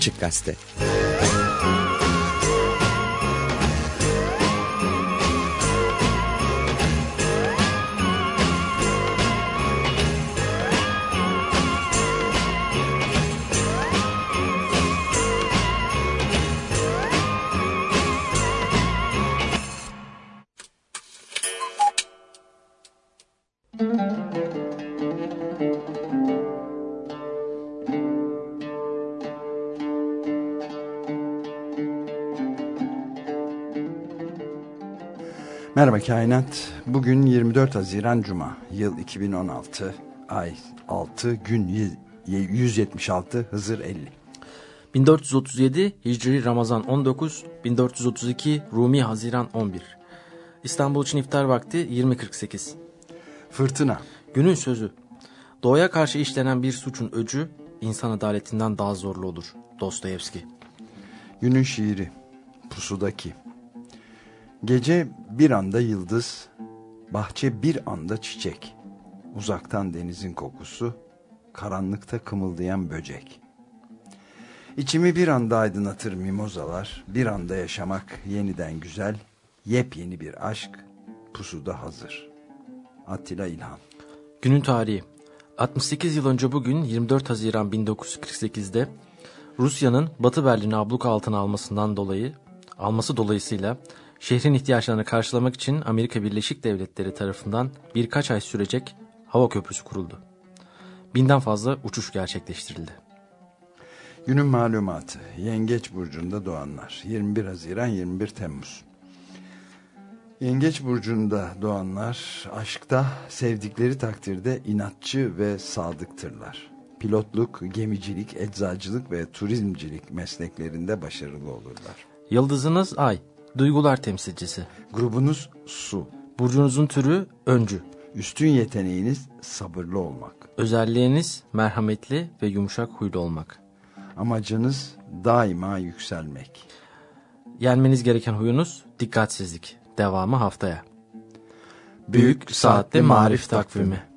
Açık Gazete Merhaba Kainat. Bugün 24 Haziran Cuma. Yıl 2016. Ay 6. Gün 176. Hızır 50. 1437 Hicri Ramazan 19. 1432 Rumi Haziran 11. İstanbul için iftar vakti 20.48. Fırtına. Günün sözü. Doğaya karşı işlenen bir suçun öcü insan adaletinden daha zorlu olur. Dostoyevski. Günün şiiri. Pusudaki. Gece bir anda yıldız, bahçe bir anda çiçek. Uzaktan denizin kokusu, karanlıkta kımıldayan böcek. İçimi bir anda aydınlatır mimozalar, bir anda yaşamak yeniden güzel, yepyeni bir aşk, pusuda hazır. Attila İlhan Günün tarihi 68 yıl önce bugün 24 Haziran 1948'de Rusya'nın Batı Berlin'i abluk altına almasından dolayı alması dolayısıyla şehrin ihtiyaçlarını karşılamak için Amerika Birleşik Devletleri tarafından birkaç ay sürecek hava köprüsü kuruldu. Binden fazla uçuş gerçekleştirildi. Günün malumatı Yengeç Burcu'nda doğanlar 21 Haziran 21 Temmuz Yengeç Burcu'nda doğanlar aşkta sevdikleri takdirde inatçı ve sadıktırlar. Pilotluk, gemicilik, eczacılık ve turizmcilik mesleklerinde başarılı olurlar. Yıldızınız Ay, duygular temsilcisi. Grubunuz Su. Burcunuzun türü öncü. Üstün yeteneğiniz sabırlı olmak. Özelliğiniz merhametli ve yumuşak huylu olmak. Amacınız daima yükselmek. Yenmeniz gereken huyunuz dikkatsizlik. Devamı haftaya. Büyük Saatli Marif Takvimi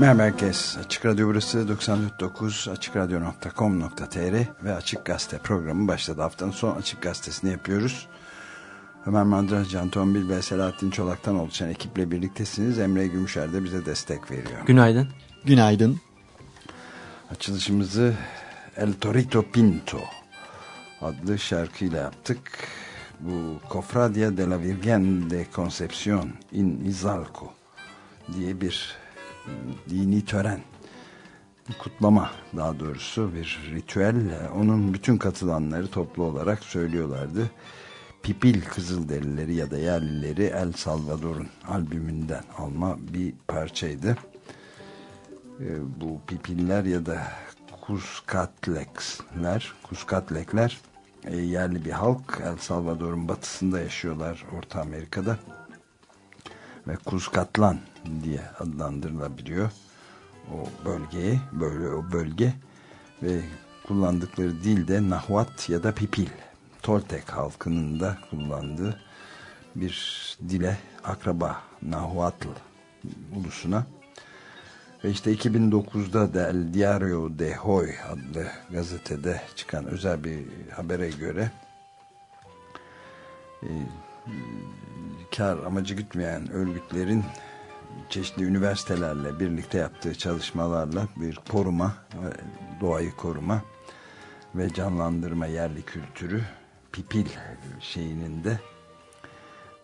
Merhaba herkes. Açık Radyo burası 94.9 açıkradyo.com.tr ve Açık Gazete programı başladı. Haftanın son Açık Gazetesini yapıyoruz. Ömer Madra, Can Tombil ve Selahattin Çolak'tan oluşan ekiple birliktesiniz. Emre Gümüşer de bize destek veriyor. Günaydın. Günaydın. Açılışımızı El Torito Pinto adlı şarkıyla yaptık. Bu Cofradia de la Virgen de Concepción in Izalco diye bir dini tören kutlama daha doğrusu bir ritüel. Onun bütün katılanları toplu olarak söylüyorlardı. Pipil Kızılderilileri ya da yerlileri El Salvador'un albümünden alma bir parçaydı. Bu pipiller ya da Kuzkatlekler Kuzkatlekler yerli bir halk El Salvador'un batısında yaşıyorlar Orta Amerika'da. Ve Kuzkatlan diye adlandırılabiliyor. O bölgeyi böyle o bölge ve kullandıkları dil de Nahuat ya da Pipil. Toltek halkının da kullandığı bir dile akraba Nahuatl ulusuna. Ve işte 2009'da da El Diario de Hoy adlı gazetede çıkan özel bir habere göre e, kar amacı gütmeyen örgütlerin çeşitli üniversitelerle birlikte yaptığı çalışmalarla bir koruma, doğayı koruma ve canlandırma yerli kültürü pipil şeyinin de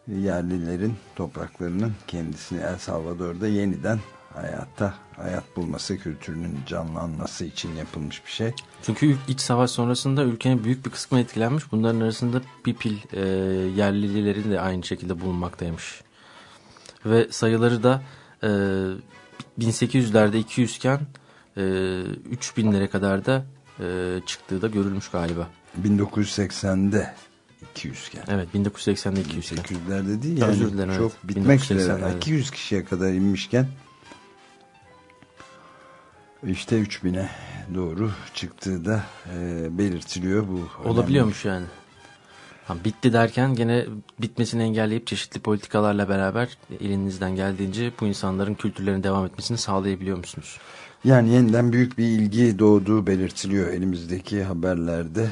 yerlilerin topraklarının kendisini El Salvador'da yeniden hayatta hayat bulması kültürünün canlanması için yapılmış bir şey. Çünkü iç savaş sonrasında ülkenin büyük bir kısmı etkilenmiş. Bunların arasında Pipil e, yerlileri de aynı şekilde bulunmaktaymış. Ve sayıları da e, 1800'lerde 200 iken e, 3000'lere kadar da e, çıktığı da görülmüş galiba. 1980'de 200 iken. Evet 1980'de 200 iken. 800'lerde değil yani Özür dilerim, çok evet. bitmek üzere 200 kişiye kadar inmişken işte 3000'e doğru çıktığı da e, belirtiliyor bu. Olabiliyormuş yani. Bitti derken gene bitmesini engelleyip çeşitli politikalarla beraber elinizden geldiğince bu insanların kültürlerin devam etmesini sağlayabiliyor musunuz? Yani yeniden büyük bir ilgi doğduğu belirtiliyor elimizdeki haberlerde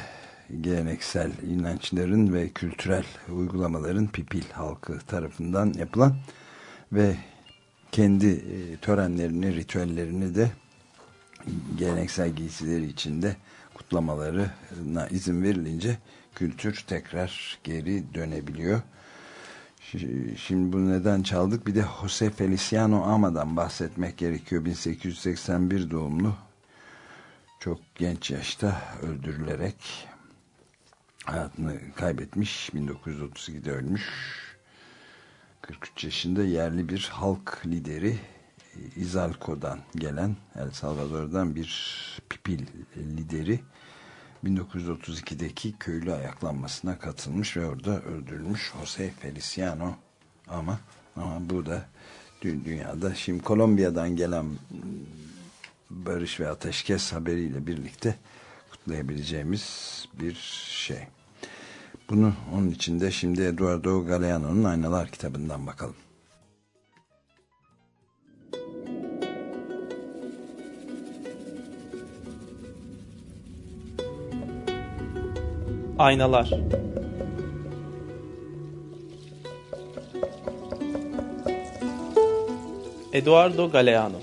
geleneksel inançların ve kültürel uygulamaların Pipil halkı tarafından yapılan ve kendi e, törenlerini, ritüellerini de geleneksel giysileri içinde kutlamalarına izin verilince kültür tekrar geri dönebiliyor. Şimdi bu neden çaldık? Bir de Jose Feliciano Ama'dan bahsetmek gerekiyor. 1881 doğumlu. Çok genç yaşta öldürülerek hayatını kaybetmiş. 1932'de ölmüş. 43 yaşında yerli bir halk lideri Izalco'dan gelen El Salvador'dan bir pipil lideri 1932'deki köylü ayaklanmasına katılmış ve orada öldürülmüş Jose Feliciano ama ama bu da dünyada şimdi Kolombiya'dan gelen barış ve ateşkes haberiyle birlikte kutlayabileceğimiz bir şey. Bunu onun içinde şimdi Eduardo Galeano'nun Aynalar kitabından bakalım. Aynalar. Eduardo Galeano.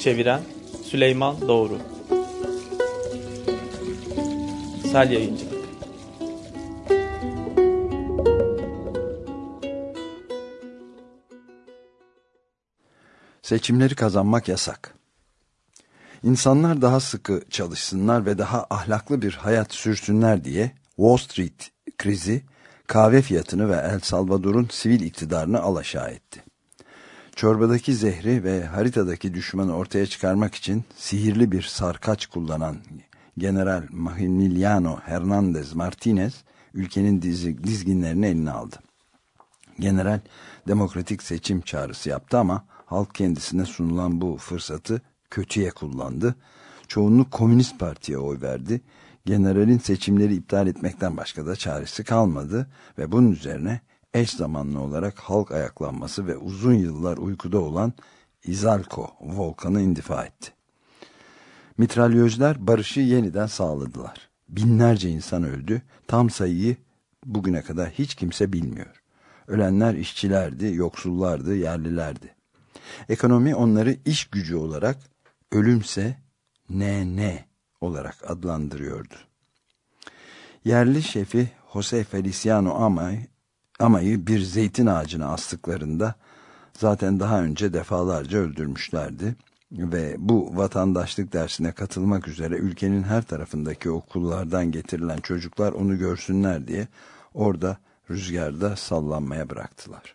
Çeviren Süleyman Doğru. Sel Yayıncı Seçimleri kazanmak yasak. İnsanlar daha sıkı çalışsınlar ve daha ahlaklı bir hayat sürsünler diye Wall Street krizi kahve fiyatını ve El Salvador'un sivil iktidarını alaşağı etti. Çorbadaki zehri ve haritadaki düşmanı ortaya çıkarmak için sihirli bir sarkaç kullanan General Maximiliano Hernandez Martinez ülkenin dizginlerini eline aldı. General demokratik seçim çağrısı yaptı ama halk kendisine sunulan bu fırsatı kötüye kullandı. Çoğunluk Komünist Parti'ye oy verdi. Generalin seçimleri iptal etmekten başka da çaresi kalmadı ve bunun üzerine eş zamanlı olarak halk ayaklanması ve uzun yıllar uykuda olan Izalko volkanı indifa etti. Mitralyözler barışı yeniden sağladılar. Binlerce insan öldü. Tam sayıyı bugüne kadar hiç kimse bilmiyor. Ölenler işçilerdi, yoksullardı, yerlilerdi. Ekonomi onları iş gücü olarak, ölümse ne ne olarak adlandırıyordu. Yerli şefi Jose Feliciano Amay, Amay'ı bir zeytin ağacına astıklarında zaten daha önce defalarca öldürmüşlerdi ve bu vatandaşlık dersine katılmak üzere ülkenin her tarafındaki okullardan getirilen çocuklar onu görsünler diye orada rüzgarda sallanmaya bıraktılar.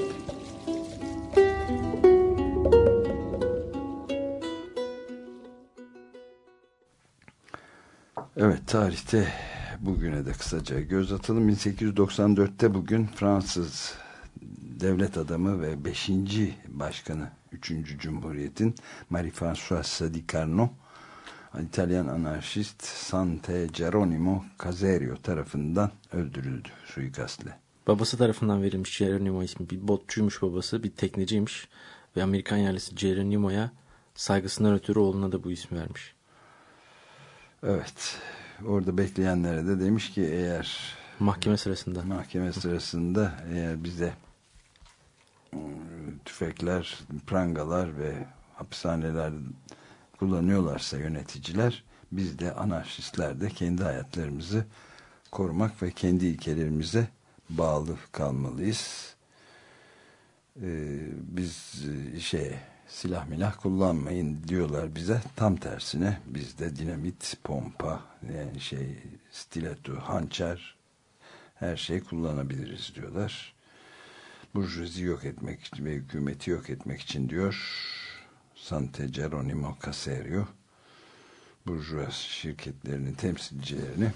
tarihte bugüne de kısaca göz atalım. 1894'te bugün Fransız devlet adamı ve 5. başkanı 3. Cumhuriyet'in Marie-Françoise Sadi Carnot İtalyan anarşist Sante Geronimo Caserio tarafından öldürüldü suikastle. Babası tarafından verilmiş Geronimo ismi. Bir botçuymuş babası, bir tekneciymiş. Ve Amerikan yerlisi Geronimo'ya saygısından ötürü oğluna da bu ismi vermiş. Evet. Orada bekleyenlere de demiş ki eğer mahkeme sırasında mahkeme sırasında eğer bize ıı, tüfekler, prangalar ve hapishaneler kullanıyorlarsa yöneticiler biz de anarşistler de kendi hayatlarımızı korumak ve kendi ilkelerimize bağlı kalmalıyız. Ee, biz şey silah milah kullanmayın diyorlar bize. Tam tersine bizde dinamit, pompa, yani şey stiletto, hançer her şey kullanabiliriz diyorlar. Burjuzi yok etmek için ve hükümeti yok etmek için diyor Sante Geronimo Caserio burjuva şirketlerinin temsilcilerini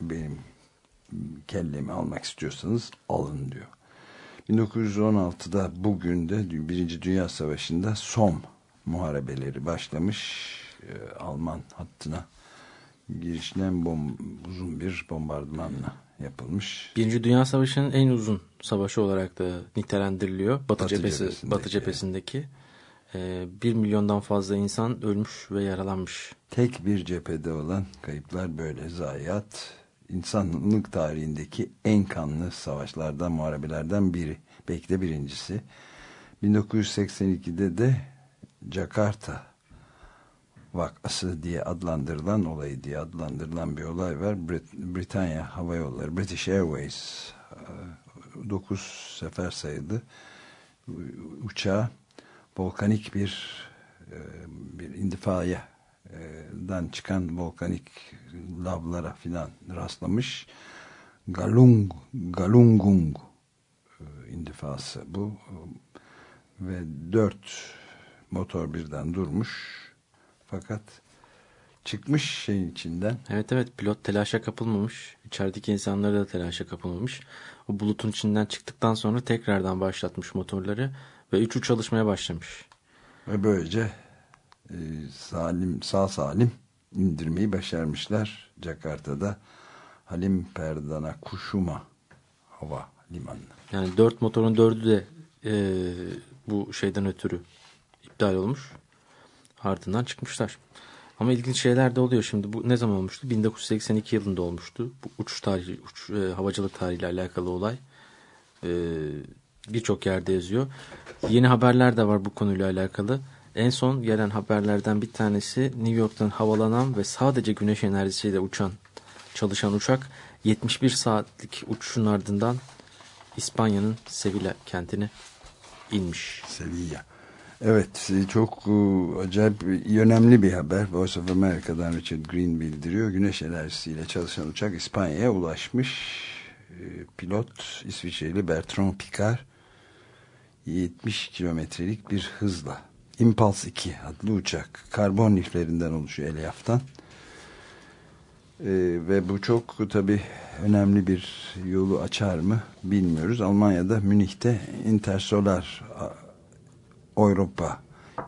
benim kellemi almak istiyorsanız alın diyor. 1916'da bugün de Birinci Dünya Savaşı'nda Som muharebeleri başlamış. E, Alman hattına girişilen bom, uzun bir bombardımanla yapılmış. Birinci Dünya Savaşı'nın en uzun savaşı olarak da nitelendiriliyor. Batı, Batı cephesi, cephesindeki. Batı cephesindeki. E, bir milyondan fazla insan ölmüş ve yaralanmış. Tek bir cephede olan kayıplar böyle zayiat insanlık tarihindeki en kanlı savaşlardan, muharebelerden biri. Belki de birincisi. 1982'de de Jakarta vakası diye adlandırılan olayı diye adlandırılan bir olay var. Brit Britanya Hava Yolları, British Airways 9 e, sefer sayıldı. Uçağı volkanik bir e, bir indifaya dan çıkan volkanik lavlara filan rastlamış. Galung, Galungung e, indifası bu. Ve dört motor birden durmuş. Fakat çıkmış şeyin içinden. Evet evet pilot telaşa kapılmamış. İçerideki insanlar da telaşa kapılmamış. O bulutun içinden çıktıktan sonra tekrardan başlatmış motorları ve üçü çalışmaya başlamış. Ve böylece e, salim sağ salim indirmeyi başarmışlar Jakarta'da Halim Perdana Kuşuma hava limanına. Yani dört motorun dördü de e, bu şeyden ötürü iptal olmuş. Ardından çıkmışlar. Ama ilginç şeyler de oluyor şimdi. Bu ne zaman olmuştu? 1982 yılında olmuştu. Bu uçuş tarihi, uç, e, havacılık tarihiyle alakalı olay. E, Birçok yerde yazıyor. Yeni haberler de var bu konuyla alakalı. En son gelen haberlerden bir tanesi New York'tan havalanan ve sadece güneş enerjisiyle uçan çalışan uçak 71 saatlik uçuşun ardından İspanya'nın Sevilla kentine inmiş. Sevilla. Evet çok e, acayip önemli bir haber. Voice of America'dan Richard Green bildiriyor. Güneş enerjisiyle çalışan uçak İspanya'ya ulaşmış. E, pilot İsviçreli Bertrand Picard 70 kilometrelik bir hızla Impulse 2 adlı uçak karbon liflerinden oluşuyor elyaftan. Ee, ve bu çok tabi önemli bir yolu açar mı bilmiyoruz. Almanya'da Münih'te Intersolar Avrupa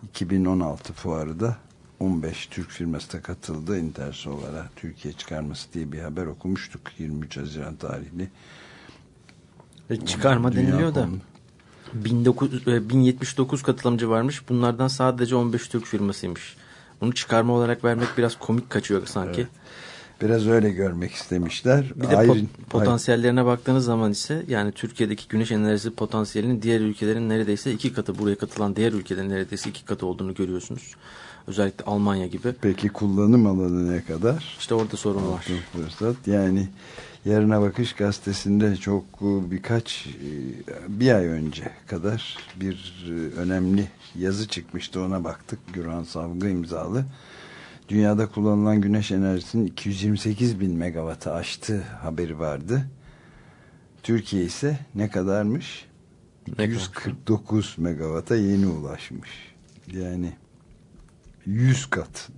2016 fuarı da 15 Türk firması da katıldı Intersolar'a Türkiye çıkarması diye bir haber okumuştuk 23 Haziran tarihli. E, çıkarma Dünya deniliyor da 19, 1079 e, katılımcı varmış. Bunlardan sadece 15 Türk firmasıymış. Bunu çıkarma olarak vermek biraz komik kaçıyor sanki. Evet. Biraz öyle görmek istemişler. Bir de Ayrı, pot potansiyellerine baktığınız zaman ise yani Türkiye'deki güneş enerjisi potansiyelinin diğer ülkelerin neredeyse iki katı buraya katılan diğer ülkelerin neredeyse iki katı olduğunu görüyorsunuz. Özellikle Almanya gibi. Peki kullanım alanı ne kadar? İşte orada sorun var. Fırsat. Yani Yarına Bakış gazetesinde çok e, birkaç e, bir ay önce kadar bir e, önemli yazı çıkmıştı ona baktık. Gürhan Savgı imzalı. Dünyada kullanılan güneş enerjisinin 228 bin megawattı aştığı haberi vardı. Türkiye ise ne kadarmış? 249 megawatt'a yeni ulaşmış. Yani 100 kat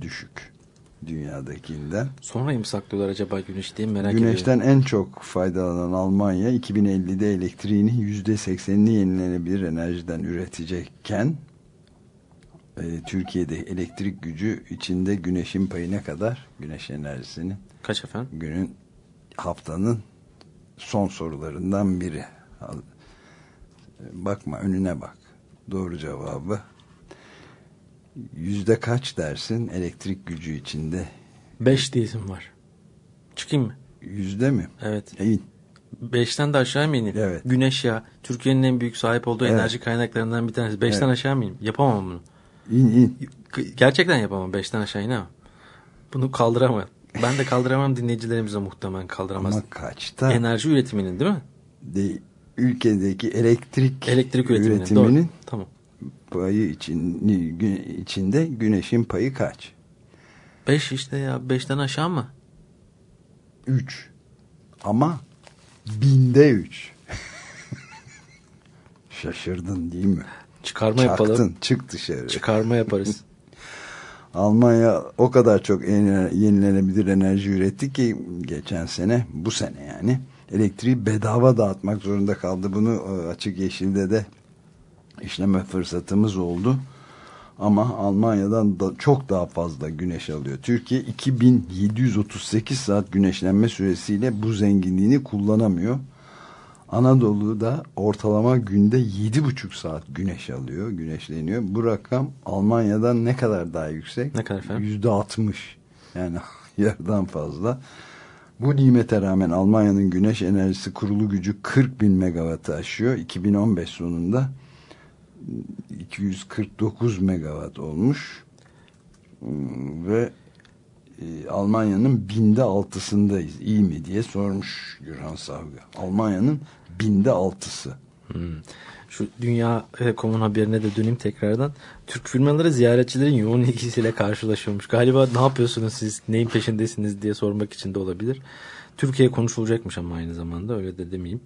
düşük dünyadakinden. Sonra mı saklıyorlar acaba güneş diye merak Güneşten ediyorum. en çok faydalanan Almanya 2050'de elektriğini %80'ini yenilenebilir enerjiden üretecekken e, Türkiye'de elektrik gücü içinde güneşin payı ne kadar? Güneş enerjisinin. Kaç efendim? Günün haftanın son sorularından biri. Bakma önüne bak. Doğru cevabı yüzde kaç dersin elektrik gücü içinde? Beş diyesim var. Çıkayım mı? Yüzde mi? Evet. İn. Beşten de aşağı mı ineyim? Evet. Güneş ya. Türkiye'nin en büyük sahip olduğu evet. enerji kaynaklarından bir tanesi. Beşten evet. aşağı mı ineyim? Yapamam bunu. İn in. Gerçekten yapamam. Beşten aşağı inemem. Bunu kaldıramam. Ben de kaldıramam dinleyicilerimiz de muhtemelen kaldıramaz. Ama kaçta? Enerji üretiminin değil mi? De, ülkedeki elektrik, elektrik üretiminin. üretiminin Doğru. Tamam payı için, içinde güneşin payı kaç? Beş işte ya. Beşten aşağı mı? Üç. Ama binde üç. Şaşırdın değil mi? Çıkarma Çaktın, yapalım. Çık dışarı. Çıkarma yaparız. Almanya o kadar çok yenilenebilir enerji üretti ki geçen sene, bu sene yani elektriği bedava dağıtmak zorunda kaldı. Bunu e, açık yeşilde de işleme fırsatımız oldu. Ama Almanya'dan da çok daha fazla güneş alıyor. Türkiye 2738 saat güneşlenme süresiyle bu zenginliğini kullanamıyor. Anadolu'da ortalama günde 7,5 saat güneş alıyor, güneşleniyor. Bu rakam Almanya'dan ne kadar daha yüksek? Ne kadar efendim? %60. Yani yarıdan fazla. Bu nimete rağmen Almanya'nın güneş enerjisi kurulu gücü 40 bin megawattı aşıyor. 2015 sonunda 249 megawatt olmuş. Hmm, ve e, Almanya'nın binde altısındayız. İyi mi diye sormuş Gürhan Savgı. Almanya'nın binde altısı. Hmm. şu Dünya Telekom'un haberine de döneyim tekrardan. Türk firmaları ziyaretçilerin yoğun ilgisiyle karşılaşıyormuş. Galiba ne yapıyorsunuz siz neyin peşindesiniz diye sormak için de olabilir. Türkiye konuşulacakmış ama aynı zamanda öyle de demeyeyim.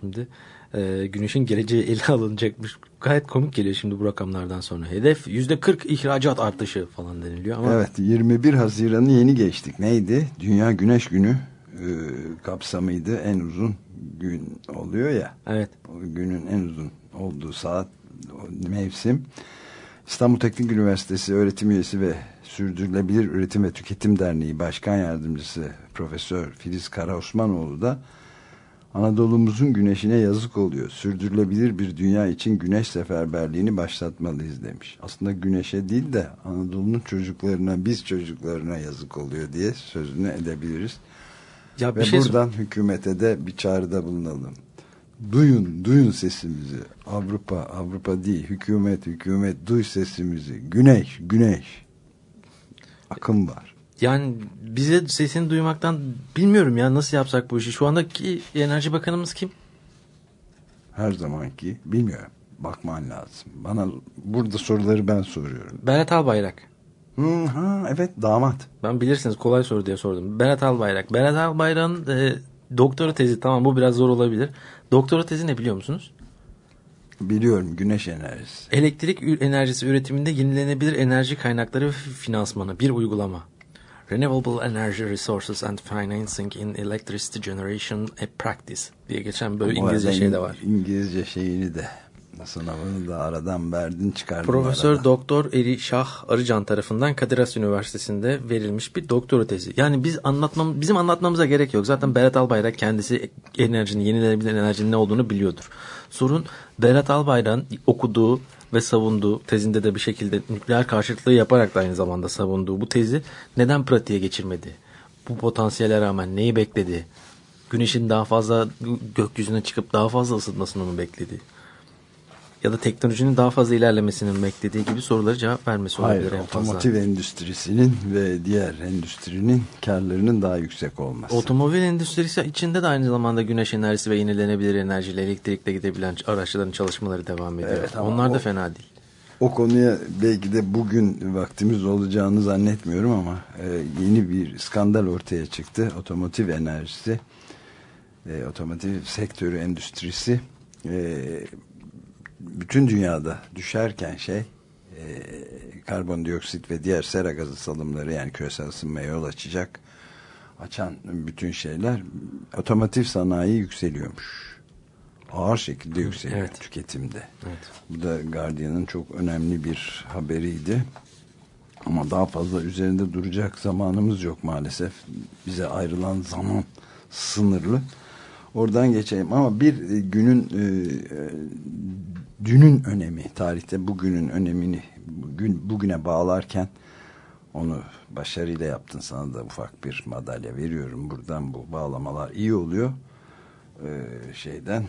Şimdi e, güneşin geleceği ele alınacakmış. Gayet komik geliyor şimdi bu rakamlardan sonra. Hedef yüzde 40 ihracat artışı falan deniliyor ama. Evet 21 Haziran'ı yeni geçtik. Neydi? Dünya Güneş Günü e, kapsamıydı. En uzun gün oluyor ya. Evet. O günün en uzun olduğu saat mevsim. İstanbul Teknik Üniversitesi öğretim üyesi ve Sürdürülebilir Üretim ve Tüketim Derneği Başkan Yardımcısı Profesör Filiz Karaosmanoğlu da Anadolu'muzun güneşine yazık oluyor. Sürdürülebilir bir dünya için güneş seferberliğini başlatmalıyız demiş. Aslında güneşe değil de Anadolu'nun çocuklarına, biz çocuklarına yazık oluyor diye sözünü edebiliriz. Ya Ve şey buradan hükümete de bir çağrıda bulunalım. Duyun, duyun sesimizi. Avrupa, Avrupa değil, hükümet, hükümet duy sesimizi. Güneş, güneş. Akım var. Yani bize sesini duymaktan bilmiyorum ya nasıl yapsak bu işi. Şu andaki Enerji Bakanımız kim? Her zamanki bilmiyorum. bakman lazım. Bana burada soruları ben soruyorum. Berat Albayrak. Hı, ha, evet damat. Ben bilirsiniz kolay soru diye sordum. Berat Albayrak. Berat Albayrak'ın e, doktora tezi tamam bu biraz zor olabilir. Doktora tezi ne biliyor musunuz? Biliyorum güneş enerjisi. Elektrik enerjisi üretiminde yenilenebilir enerji kaynakları finansmanı bir uygulama. Renewable Energy Resources and Financing in Electricity Generation a Practice diye geçen böyle İngilizce şey de var. İngilizce şeyini de sınavını da aradan verdin çıkardın. Profesör. Doktor Eri Şah Arıcan tarafından Kadir Has Üniversitesi'nde verilmiş bir doktora tezi. Yani biz anlatmam bizim anlatmamıza gerek yok. Zaten Berat Albayrak kendisi enerjinin yenilenebilir enerjinin ne olduğunu biliyordur. Sorun Berat Albayrak'ın okuduğu ve savunduğu tezinde de bir şekilde nükleer karşıtlığı yaparak da aynı zamanda savunduğu bu tezi neden pratiğe geçirmedi? Bu potansiyele rağmen neyi bekledi? Güneşin daha fazla gökyüzüne çıkıp daha fazla ısıtmasını mı bekledi? Ya da teknolojinin daha fazla ilerlemesinin beklediği gibi soruları cevap vermesi olabilir Hayır, otomotiv endüstrisinin ve diğer endüstrinin karlarının daha yüksek olması. Otomobil endüstrisi içinde de aynı zamanda güneş enerjisi ve yenilenebilir enerjiyle elektrikle gidebilen araçların çalışmaları devam ediyor. Evet, Onlar da o- fena değil. O konuya belki de bugün vaktimiz olacağını zannetmiyorum ama e, yeni bir skandal ortaya çıktı. Otomotiv enerjisi, e, otomotiv sektörü endüstrisi e, bütün dünyada düşerken şey e, karbondioksit ve diğer sera gazı salımları yani küresel ısınmaya yol açacak açan bütün şeyler otomotiv sanayi yükseliyormuş. Ağır şekilde yükseliyor evet. tüketimde. Evet. Bu da Guardian'ın çok önemli bir haberiydi. Ama daha fazla üzerinde duracak zamanımız yok maalesef. Bize ayrılan zaman sınırlı. Oradan geçelim ama bir e, günün e, e, dünün önemi tarihte bugünün önemini bugün bugüne bağlarken onu başarıyla yaptın. Sana da ufak bir madalya veriyorum. Buradan bu bağlamalar iyi oluyor. Ee, şeyden.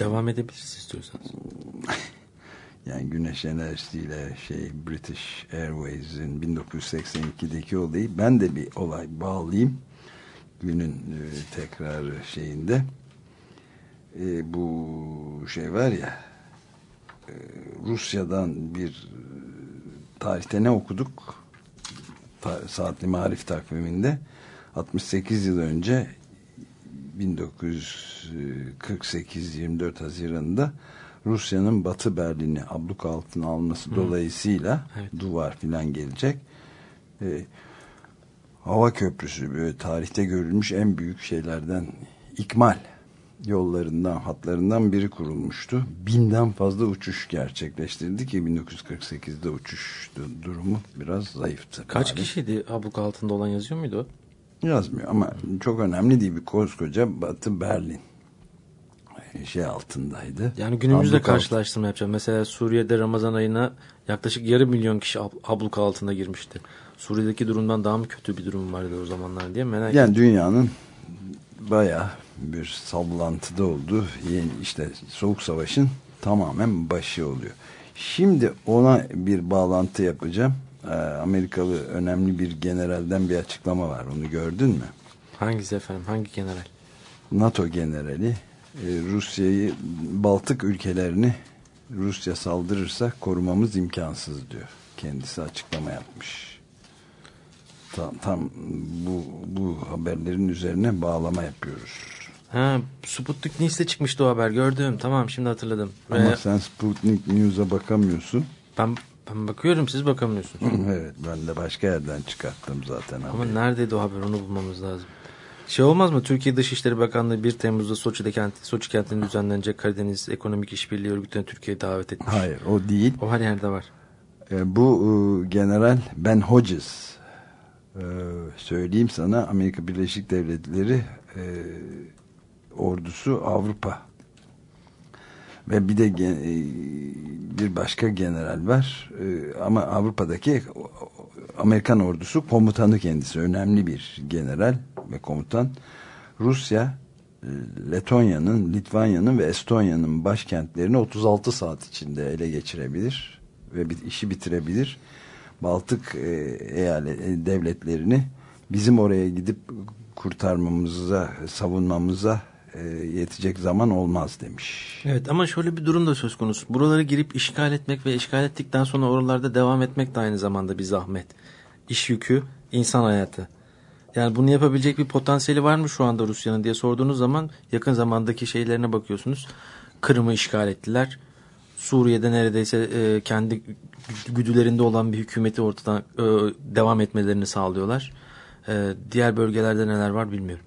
Devam edebiliriz istiyorsanız. yani güneş enerjisiyle şey British Airways'in 1982'deki olayı ben de bir olay bağlayayım günün e, tekrarı şeyinde E, bu şey var ya e, Rusya'dan bir e, tarihte ne okuduk Ta- saatli marif takviminde 68 yıl önce 1948 24 Haziran'da Rusya'nın Batı Berlin'i abluk altına alması dolayısıyla Evet. duvar filan gelecek. E, hava köprüsü böyle tarihte görülmüş en büyük şeylerden ikmal yollarından hatlarından biri kurulmuştu. Binden fazla uçuş gerçekleştirdi ki 1948'de uçuş du- durumu biraz zayıftı. Kaç bari. kişiydi abluk altında olan yazıyor muydu? Yazmıyor ama çok önemli değil bir koskoca Batı Berlin şey altındaydı. Yani günümüzde Abluk altı- karşılaştırma yapacağım. Mesela Suriye'de Ramazan ayına yaklaşık yarım milyon kişi ab- abluk altında girmişti. Suriye'deki durumdan daha mı kötü bir durum vardı o zamanlar diye merak Yani dünyanın bayağı bir sallantıda olduğu yeni işte soğuk savaşın tamamen başı oluyor. Şimdi ona bir bağlantı yapacağım. Ee, Amerikalı önemli bir generalden bir açıklama var. Onu gördün mü? Hangisi efendim? Hangi general? NATO generali e, Rusya'yı Baltık ülkelerini Rusya saldırırsa korumamız imkansız diyor. Kendisi açıklama yapmış. Tam, tam bu, bu haberlerin üzerine bağlama yapıyoruz. Ha, Sputnik News'te çıkmıştı o haber. Gördüm. Tamam şimdi hatırladım. Ama Ve sen Sputnik News'a bakamıyorsun. ben ben bakıyorum siz bakamıyorsunuz. evet ben de başka yerden çıkarttım zaten. Ama haberi. neredeydi o haber onu bulmamız lazım. Şey olmaz mı? Türkiye Dışişleri Bakanlığı 1 Temmuz'da Soçi'de kent, Soçi kentinde düzenlenecek Karadeniz Ekonomik İşbirliği Örgütü'ne Türkiye'ye davet etmiş. Hayır o değil. O her yerde var. E, bu e, general Ben Hodges e, söyleyeyim sana Amerika Birleşik Devletleri e, ordusu Avrupa. Ve bir de e, bir başka general var. E, ama Avrupa'daki Amerikan ordusu komutanı kendisi. Önemli bir general ve komutan. Rusya e, Letonya'nın, Litvanya'nın ve Estonya'nın başkentlerini 36 saat içinde ele geçirebilir ve işi bitirebilir. Baltık e, eyalet devletlerini bizim oraya gidip kurtarmamıza, savunmamıza e, yetecek zaman olmaz demiş. Evet ama şöyle bir durum da söz konusu. Buraları girip işgal etmek ve işgal ettikten sonra oralarda devam etmek de aynı zamanda bir zahmet. İş yükü, insan hayatı. Yani bunu yapabilecek bir potansiyeli var mı şu anda Rusya'nın diye sorduğunuz zaman yakın zamandaki şeylerine bakıyorsunuz. Kırım'ı işgal ettiler. Suriye'de neredeyse e, kendi güdülerinde olan bir hükümeti ortadan e, devam etmelerini sağlıyorlar. E, diğer bölgelerde neler var bilmiyorum.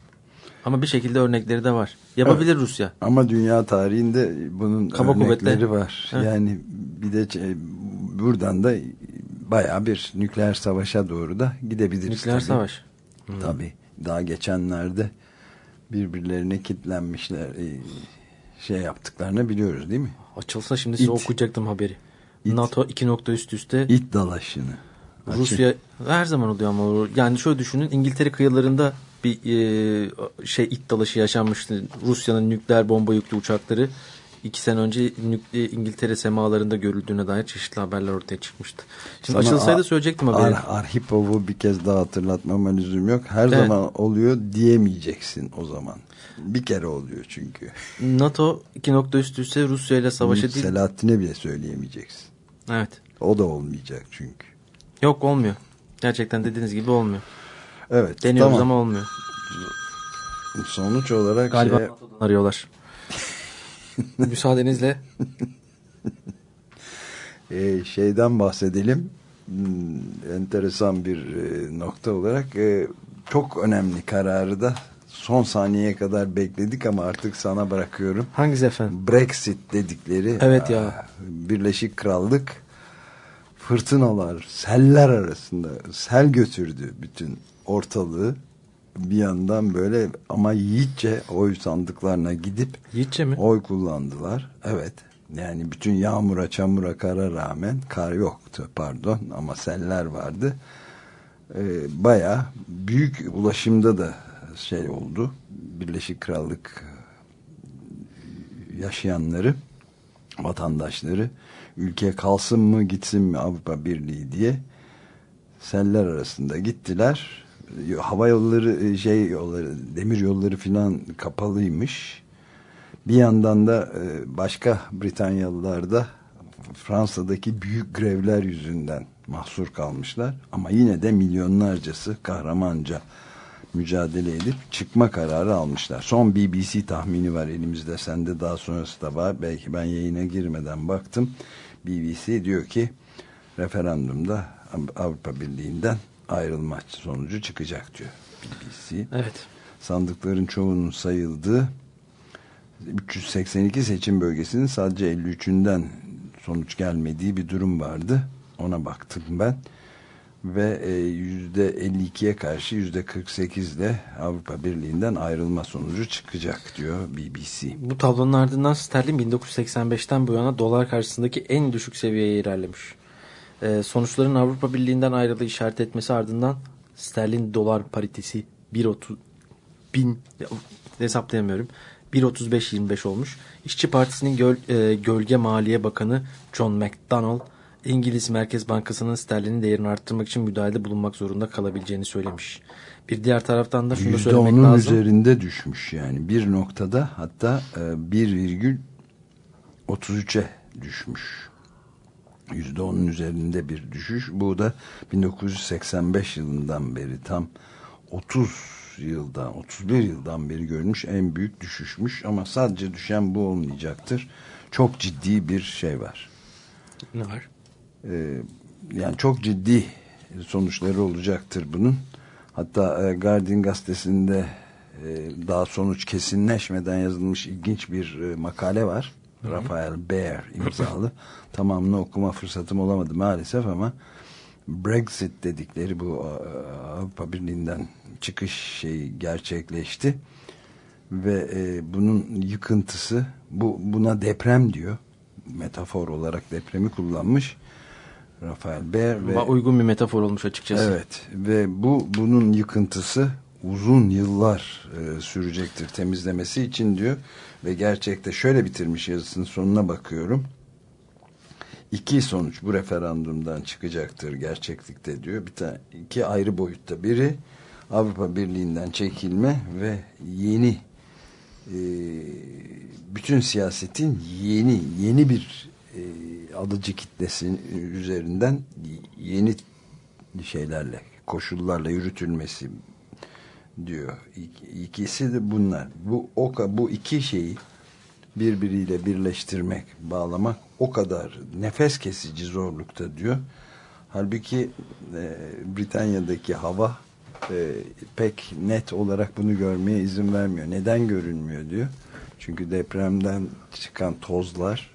Ama bir şekilde örnekleri de var. Yapabilir evet. Rusya. Ama dünya tarihinde bunun Kaba örnekleri kuvvetle. var. Evet. Yani bir de buradan da baya bir nükleer savaşa doğru da gidebiliriz. Nükleer tabii. savaş. Hmm. Tabii. Daha geçenlerde birbirlerine kitlenmişler e, şey yaptıklarını biliyoruz değil mi? Açılsa şimdi size it. okuyacaktım haberi. It. NATO iki nokta üst üste. İt dalaşını. Rusya her zaman oluyor ama yani şöyle düşünün İngiltere kıyılarında bir e, şey it dalaşı yaşanmıştı. Rusya'nın nükleer bomba yüklü uçakları iki sene önce İngiltere semalarında görüldüğüne dair çeşitli haberler ortaya çıkmıştı. Şimdi Sana açılsaydı söyleyecektim haberi. Ar Arhipov'u bir kez daha hatırlatmama lüzum yok. Her evet. zaman oluyor diyemeyeceksin o zaman. Bir kere oluyor çünkü. NATO iki nokta üst üste Rusya ile savaşı değil. Selahattin'e bile söyleyemeyeceksin. Evet. O da olmayacak çünkü. Yok olmuyor. Gerçekten dediğiniz gibi olmuyor. Evet. Deniyoruz tamam. ama olmuyor. Sonuç olarak Galiba şey... arıyorlar. Müsaadenizle. ee, şeyden bahsedelim. Hmm, enteresan bir e, nokta olarak e, çok önemli kararı da son saniyeye kadar bekledik ama artık sana bırakıyorum. Hangisi efendim? Brexit dedikleri. Evet ya. Birleşik Krallık fırtınalar, seller arasında sel götürdü bütün ortalığı bir yandan böyle ama yiğitçe oy sandıklarına gidip yiğitçe mi? oy kullandılar. Evet. Yani bütün yağmura, çamura, kara rağmen kar yoktu pardon ama seller vardı. Ee, Baya büyük ulaşımda da şey oldu. Birleşik Krallık yaşayanları, vatandaşları ülke kalsın mı gitsin mi Avrupa Birliği diye seller arasında gittiler hava yolları e, şey yolları demir yolları filan kapalıymış. Bir yandan da e, başka Britanyalılar da Fransa'daki büyük grevler yüzünden mahsur kalmışlar. Ama yine de milyonlarcası kahramanca mücadele edip çıkma kararı almışlar. Son BBC tahmini var elimizde. Sende daha sonrası da var. Belki ben yayına girmeden baktım. BBC diyor ki referandumda Avrupa Birliği'nden ayrılma sonucu çıkacak diyor BBC. Evet. Sandıkların çoğunun sayıldığı 382 seçim bölgesinin sadece 53'ünden sonuç gelmediği bir durum vardı. Ona baktım ben. Ve %52'ye e, karşı %48 ile Avrupa Birliği'nden ayrılma sonucu çıkacak diyor BBC. Bu tablonun ardından sterlin 1985'ten bu yana dolar karşısındaki en düşük seviyeye ilerlemiş. E, sonuçların Avrupa Birliği'nden ayrılığı işaret etmesi ardından sterlin dolar paritesi 1.30 bin hesaplayamıyorum. 1.35-25 olmuş. İşçi Partisi'nin göl, e, gölge maliye bakanı John McDonnell İngiliz Merkez Bankası'nın sterlinin değerini arttırmak için müdahalede bulunmak zorunda kalabileceğini söylemiş. Bir diğer taraftan da şunu da söylemek lazım. üzerinde düşmüş yani. Bir noktada hatta e, 1,33'e düşmüş. %10'un üzerinde bir düşüş. Bu da 1985 yılından beri tam 30 yıldan 31 yıldan beri görmüş en büyük düşüşmüş ama sadece düşen bu olmayacaktır. Çok ciddi bir şey var. Ne var? Ee, yani çok ciddi sonuçları olacaktır bunun. Hatta e, Guardian gazetesinde e, daha sonuç kesinleşmeden yazılmış ilginç bir e, makale var. Hı -hı. Rafael Baer imzalı. Tamamını okuma fırsatım olamadı maalesef ama Brexit dedikleri bu Avrupa Birliği'nden çıkış şeyi gerçekleşti ve e, bunun yıkıntısı bu buna deprem diyor metafor olarak depremi kullanmış Rafael Baer ve uygun bir metafor olmuş açıkçası. Evet ve bu bunun yıkıntısı uzun yıllar e, sürecektir temizlemesi için diyor ve gerçekte şöyle bitirmiş yazısının sonuna bakıyorum iki sonuç bu referandumdan çıkacaktır gerçeklikte diyor. Bir tane iki ayrı boyutta. Biri Avrupa Birliği'nden çekilme ve yeni e, bütün siyasetin yeni yeni bir alıcı kitlesi üzerinden yeni şeylerle koşullarla yürütülmesi diyor. İkisi de bunlar. Bu o bu iki şeyi birbiriyle birleştirmek, bağlamak o kadar nefes kesici zorlukta diyor. Halbuki e, Britanya'daki hava e, pek net olarak bunu görmeye izin vermiyor. Neden görünmüyor diyor. Çünkü depremden çıkan tozlar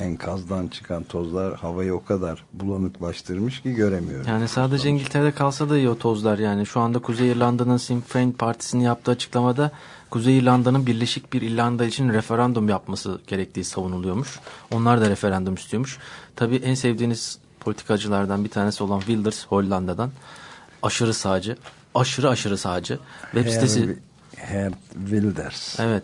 enkazdan çıkan tozlar havayı o kadar bulanıklaştırmış ki göremiyorum. Yani sadece İngiltere'de kalsa da iyi o tozlar yani. Şu anda Kuzey İrlanda'nın Sinn Féin Partisi'nin yaptığı açıklamada Kuzey İrlanda'nın birleşik bir İrlanda için referandum yapması gerektiği savunuluyormuş. Onlar da referandum istiyormuş. Tabii en sevdiğiniz politikacılardan bir tanesi olan Wilders Hollanda'dan aşırı sağcı, aşırı aşırı sağcı. Web Her, sitesi Her Wilders. Evet.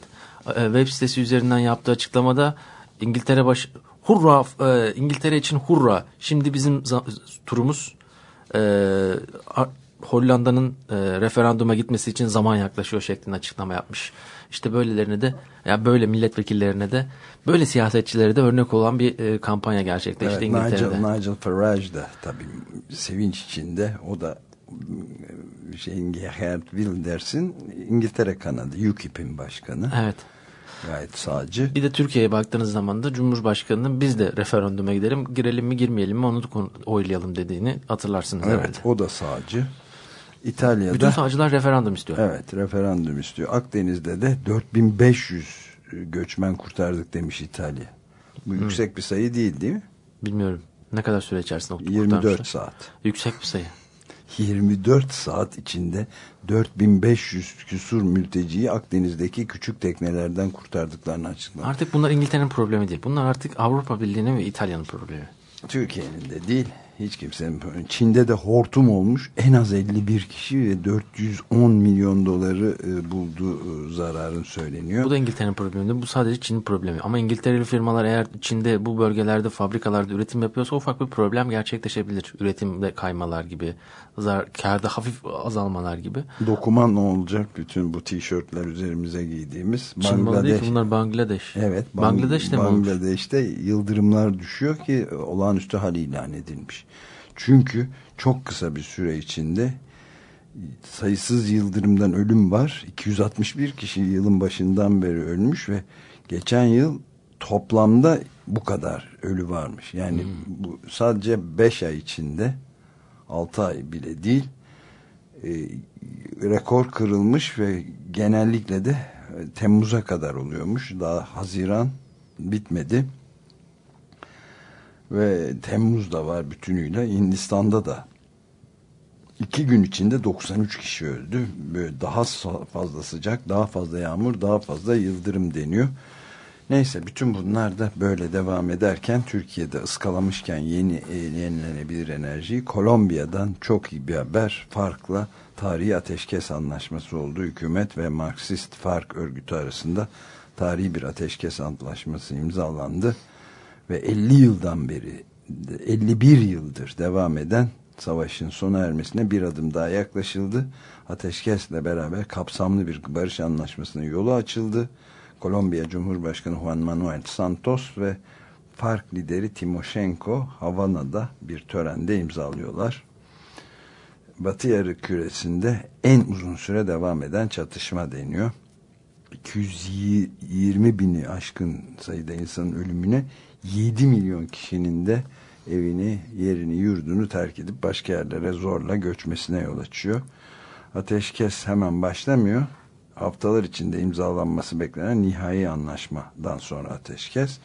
E, web sitesi üzerinden yaptığı açıklamada İngiltere baş hurra e, İngiltere için hurra. Şimdi bizim turumuz e, Hollanda'nın e, referanduma gitmesi için zaman yaklaşıyor şeklinde açıklama yapmış. İşte böylelerine de ya böyle milletvekillerine de böyle siyasetçilere de örnek olan bir e, kampanya gerçekleşti evet, İngiltere'de. Nigel, Nigel Farage da tabii sevinç içinde o da e, şeyin Gerhard Wilders'in İngiltere kanadı UKIP'in başkanı. Evet. Gayet sağcı. Bir de Türkiye'ye baktığınız zaman da Cumhurbaşkanı'nın biz de referanduma gidelim, girelim mi girmeyelim mi onu oylayalım dediğini hatırlarsınız evet, herhalde. o da sağcı. İtalya'da bütün sağcılar referandum istiyor. Evet, referandum istiyor. Akdeniz'de de 4500 göçmen kurtardık demiş İtalya. Bu hmm. yüksek bir sayı değil değil mi? Bilmiyorum. Ne kadar süre içerisinde 24 saat. Yüksek bir sayı. 24 saat içinde 4500 küsur mülteciyi Akdeniz'deki küçük teknelerden kurtardıklarını açıkladı. Artık bunlar İngiltere'nin problemi değil. Bunlar artık Avrupa Birliği'nin ve İtalya'nın problemi. Türkiye'nin de değil. Hiç kimsenin Çin'de de hortum olmuş. En az 51 kişi ve 410 milyon doları e, buldu e, zararın söyleniyor. Bu da İngiltere'nin problemi. Bu sadece Çin'in problemi. Ama İngiltereli firmalar eğer Çin'de bu bölgelerde fabrikalarda üretim yapıyorsa ufak bir problem gerçekleşebilir. Üretimde kaymalar gibi, zar, karda hafif azalmalar gibi. Dokuman ne olacak bütün bu tişörtler üzerimize giydiğimiz? Bangladeş. Değil bunlar Bangladeş. Evet. Bang Bangladeş'te Bangladeş'te yıldırımlar düşüyor ki olağanüstü hal ilan edilmiş. Çünkü çok kısa bir süre içinde sayısız yıldırımdan ölüm var. 261 kişi yılın başından beri ölmüş ve geçen yıl toplamda bu kadar ölü varmış. Yani hmm. bu sadece 5 ay içinde 6 ay bile değil e, rekor kırılmış ve genellikle de e, Temmuz'a kadar oluyormuş. Daha Haziran bitmedi ve Temmuz'da var bütünüyle Hindistan'da da iki gün içinde 93 kişi öldü. Böyle daha fazla sıcak, daha fazla yağmur, daha fazla yıldırım deniyor. Neyse bütün bunlar da böyle devam ederken Türkiye'de ıskalamışken yeni e, yenilenebilir enerjiyi Kolombiya'dan çok iyi bir haber farkla tarihi ateşkes anlaşması oldu. Hükümet ve Marksist Fark örgütü arasında tarihi bir ateşkes antlaşması imzalandı ve 50 yıldan beri 51 yıldır devam eden savaşın sona ermesine bir adım daha yaklaşıldı. Ateşkesle beraber kapsamlı bir barış anlaşmasının yolu açıldı. Kolombiya Cumhurbaşkanı Juan Manuel Santos ve FARC lideri Timoshenko Havana'da bir törende imzalıyorlar. Batı yarı küresinde en uzun süre devam eden çatışma deniyor. 220 bini aşkın sayıda insanın ölümüne 7 milyon kişinin de evini, yerini, yurdunu terk edip başka yerlere zorla göçmesine yol açıyor. Ateşkes hemen başlamıyor. Haftalar içinde imzalanması beklenen nihai anlaşmadan sonra ateşkes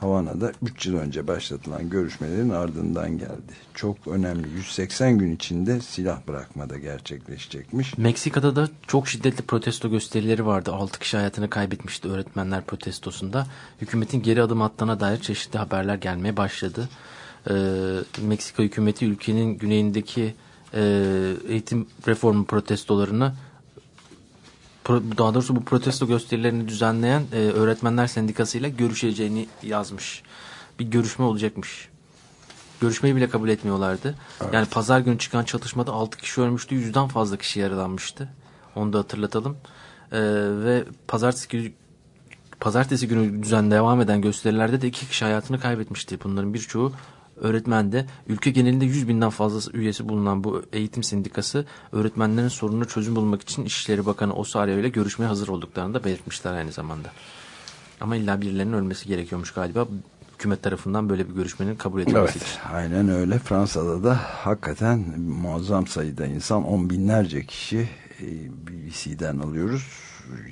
Havana'da 3 yıl önce başlatılan görüşmelerin ardından geldi. Çok önemli 180 gün içinde silah bırakmada gerçekleşecekmiş. Meksika'da da çok şiddetli protesto gösterileri vardı. 6 kişi hayatını kaybetmişti öğretmenler protestosunda. Hükümetin geri adım attığına dair çeşitli haberler gelmeye başladı. Ee, Meksika hükümeti ülkenin güneyindeki e, eğitim reformu protestolarını daha doğrusu bu protesto gösterilerini düzenleyen e, öğretmenler sendikası ile görüşeceğini yazmış. Bir görüşme olacakmış. Görüşmeyi bile kabul etmiyorlardı. Evet. Yani pazar günü çıkan çatışmada 6 kişi ölmüştü. Yüzden fazla kişi yaralanmıştı. Onu da hatırlatalım. Ee, ve pazartesi günü pazartesi günü düzen devam eden gösterilerde de iki kişi hayatını kaybetmişti. Bunların birçoğu öğretmendi. Ülke genelinde 100 binden fazla üyesi bulunan bu eğitim sindikası öğretmenlerin sorununu çözüm bulmak için İçişleri Bakanı Osario ile görüşmeye hazır olduklarını da belirtmişler aynı zamanda. Ama illa birilerinin ölmesi gerekiyormuş galiba. Hükümet tarafından böyle bir görüşmenin kabul edilmesi Evet, aynen öyle. Fransa'da da hakikaten muazzam sayıda insan, on binlerce kişi e, BBC'den alıyoruz.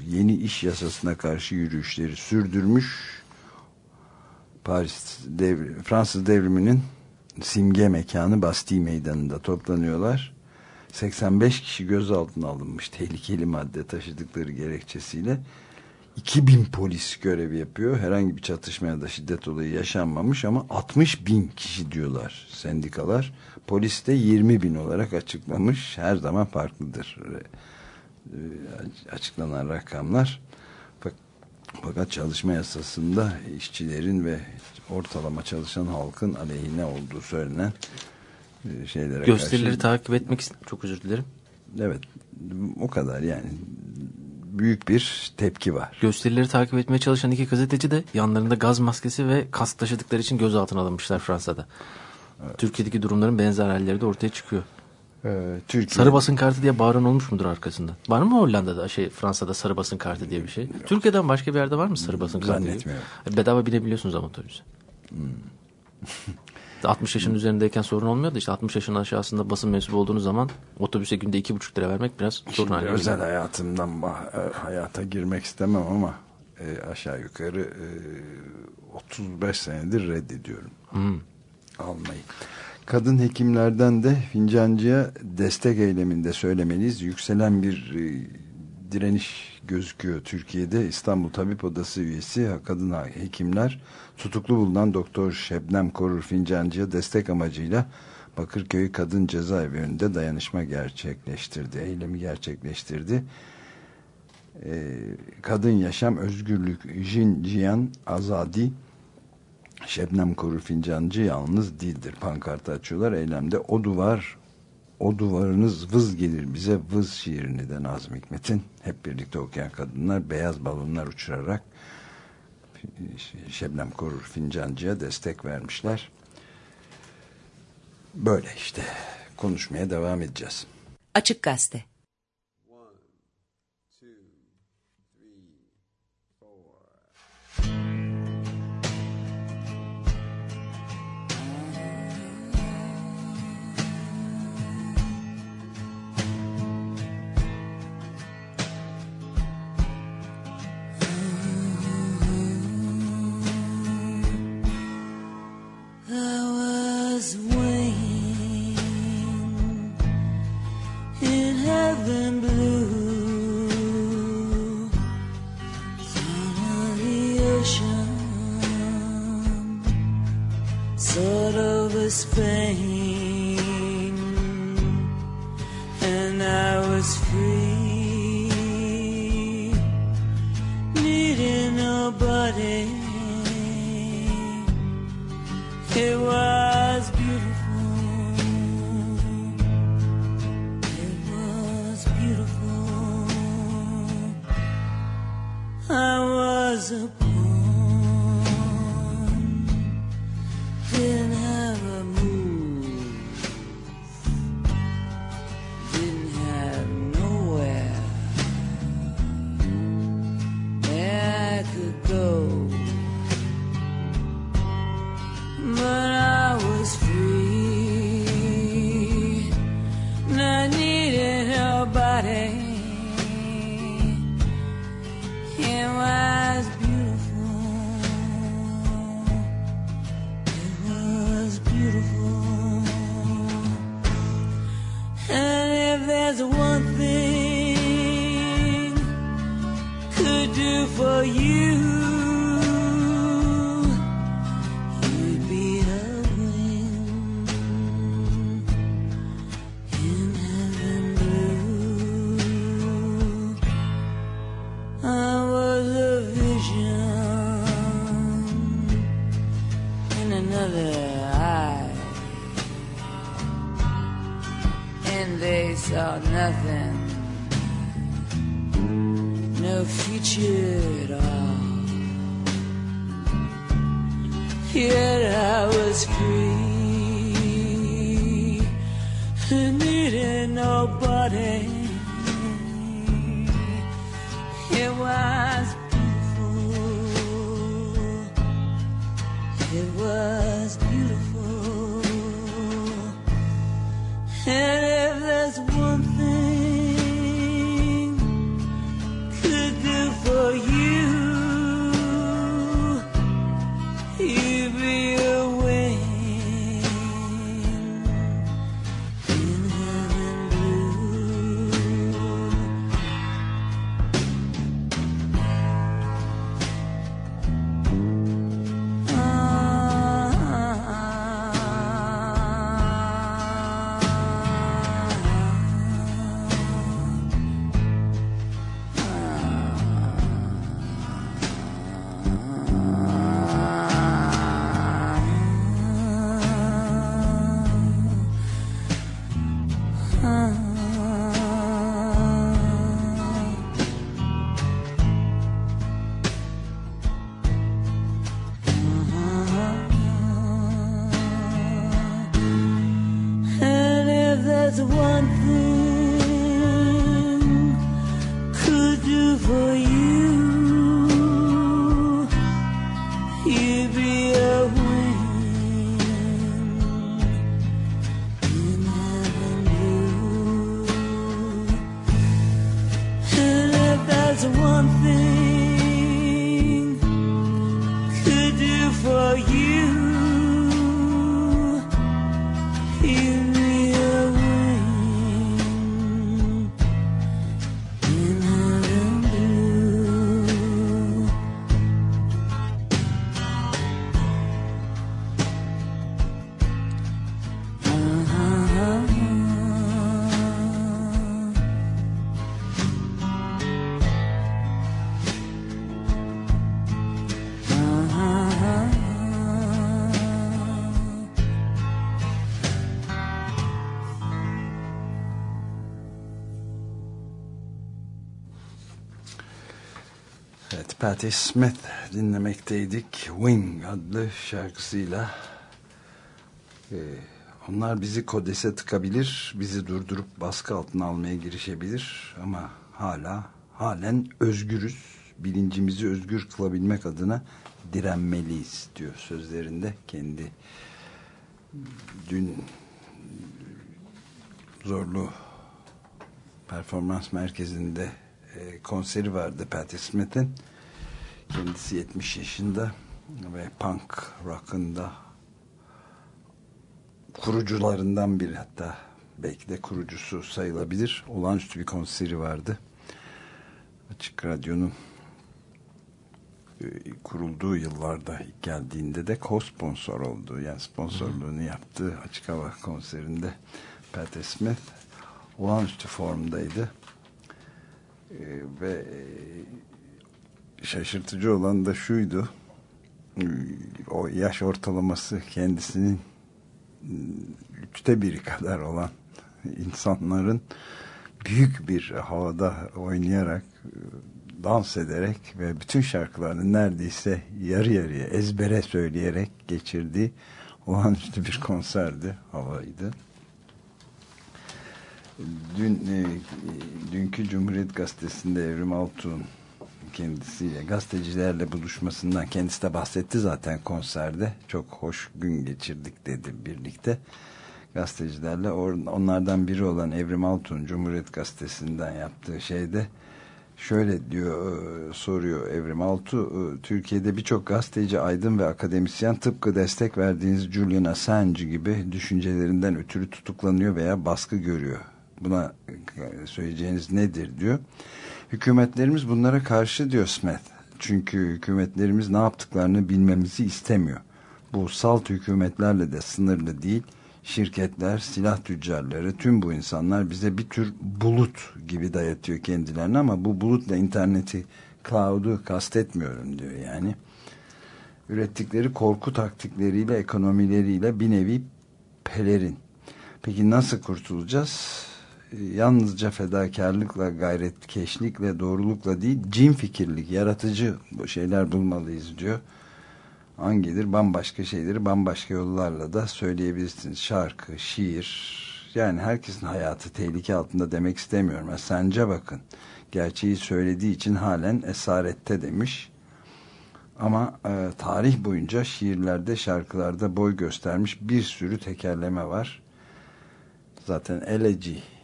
Yeni iş yasasına karşı yürüyüşleri sürdürmüş. Paris devri, Fransız devriminin simge mekanı Bastille Meydanı'nda toplanıyorlar. 85 kişi gözaltına alınmış tehlikeli madde taşıdıkları gerekçesiyle. 2000 polis görevi yapıyor. Herhangi bir çatışma ya da şiddet olayı yaşanmamış ama 60 bin kişi diyorlar sendikalar. Polis de 20 bin olarak açıklamış. Her zaman farklıdır e, açıklanan rakamlar. Fakat çalışma yasasında işçilerin ve ortalama çalışan halkın aleyhine olduğu söylenen e, şeylere Gösterileri karşı... takip etmek için çok özür dilerim. Evet o kadar yani büyük bir tepki var. Gösterileri takip etmeye çalışan iki gazeteci de yanlarında gaz maskesi ve kask taşıdıkları için gözaltına alınmışlar Fransa'da. Evet. Türkiye'deki durumların benzer halleri de ortaya çıkıyor. Ee, Türkiye... Sarı basın kartı diye bağıran olmuş mudur arkasında? Var mı Hollanda'da şey Fransa'da sarı basın kartı diye bir şey? Türkiye'den başka bir yerde var mı sarı basın kartı? Zannetmiyorum. Bedava binebiliyorsunuz ama otobüse. Hmm. 60 yaşın üzerindeyken sorun olmuyor da işte 60 yaşın aşağısında basın mensubu olduğunuz zaman otobüse günde 2,5 lira vermek biraz sorun haline Özel geliyor. hayatımdan e, hayata girmek istemem ama e, aşağı yukarı e, 35 senedir reddediyorum. Hmm. Almayı. Kadın hekimlerden de fincancıya destek eyleminde söylemeliyiz. Yükselen bir e, direniş gözüküyor Türkiye'de. İstanbul Tabip Odası üyesi kadın hekimler tutuklu bulunan Doktor Şebnem Korur Fincancı'ya destek amacıyla Bakırköy Kadın Cezaevi önünde dayanışma gerçekleştirdi. Eylemi gerçekleştirdi. Ee, kadın Yaşam Özgürlük Jin Cihan Azadi Şebnem Korur Fincancı yalnız değildir. Pankartı açıyorlar. Eylemde o duvar o duvarınız vız gelir bize vız şiirini de Nazım Hikmet'in hep birlikte okuyan kadınlar beyaz balonlar uçurarak Şebnem Korur Fincancı'ya destek vermişler. Böyle işte konuşmaya devam edeceğiz. Açık Gazete Patti Smith dinlemekteydik. Wing adlı şarkısıyla. Ee, onlar bizi kodese tıkabilir, bizi durdurup baskı altına almaya girişebilir. Ama hala, halen özgürüz. Bilincimizi özgür kılabilmek adına direnmeliyiz diyor sözlerinde kendi dün zorlu performans merkezinde e, konseri vardı Patti Smith'in. Kendisi 70 yaşında ve punk rock'ın da kurucularından biri hatta belki de kurucusu sayılabilir. Olağanüstü bir konseri vardı. Açık Radyo'nun e, kurulduğu yıllarda geldiğinde de co-sponsor oldu. Yani sponsorluğunu yaptığı açık hava konserinde Patti Smith olağanüstü formdaydı. Ee, ve e, şaşırtıcı olan da şuydu. O yaş ortalaması kendisinin üçte biri kadar olan insanların büyük bir havada oynayarak dans ederek ve bütün şarkılarını neredeyse yarı yarıya ezbere söyleyerek geçirdiği olağanüstü bir konserdi, havaydı. Dün e, dünkü Cumhuriyet Gazetesi'nde Evrim Altuğ'un kendisiyle gazetecilerle buluşmasından kendisi de bahsetti zaten konserde. Çok hoş gün geçirdik dedi birlikte gazetecilerle. Onlardan biri olan Evrim Altuğ'un Cumhuriyet Gazetesi'nden yaptığı şeyde şöyle diyor e, soruyor Evrim Altuğ e, Türkiye'de birçok gazeteci aydın ve akademisyen tıpkı destek verdiğiniz Julian Assange gibi düşüncelerinden ötürü tutuklanıyor veya baskı görüyor buna e, söyleyeceğiniz nedir diyor hükümetlerimiz bunlara karşı diyor Smith çünkü hükümetlerimiz ne yaptıklarını bilmemizi istemiyor bu salt hükümetlerle de sınırlı değil şirketler, silah tüccarları, tüm bu insanlar bize bir tür bulut gibi dayatıyor kendilerini ama bu bulutla interneti, cloud'u kastetmiyorum diyor yani. Ürettikleri korku taktikleriyle, ekonomileriyle bir nevi pelerin. Peki nasıl kurtulacağız? Yalnızca fedakarlıkla, gayretkeşlikle, doğrulukla değil, cin fikirlik, yaratıcı bu şeyler bulmalıyız diyor. Hangidir? Bambaşka şeyleri bambaşka yollarla da söyleyebilirsiniz. Şarkı, şiir, yani herkesin hayatı tehlike altında demek istemiyorum. Sence bakın, gerçeği söylediği için halen esarette demiş. Ama e, tarih boyunca şiirlerde, şarkılarda boy göstermiş bir sürü tekerleme var. Zaten Elegy e,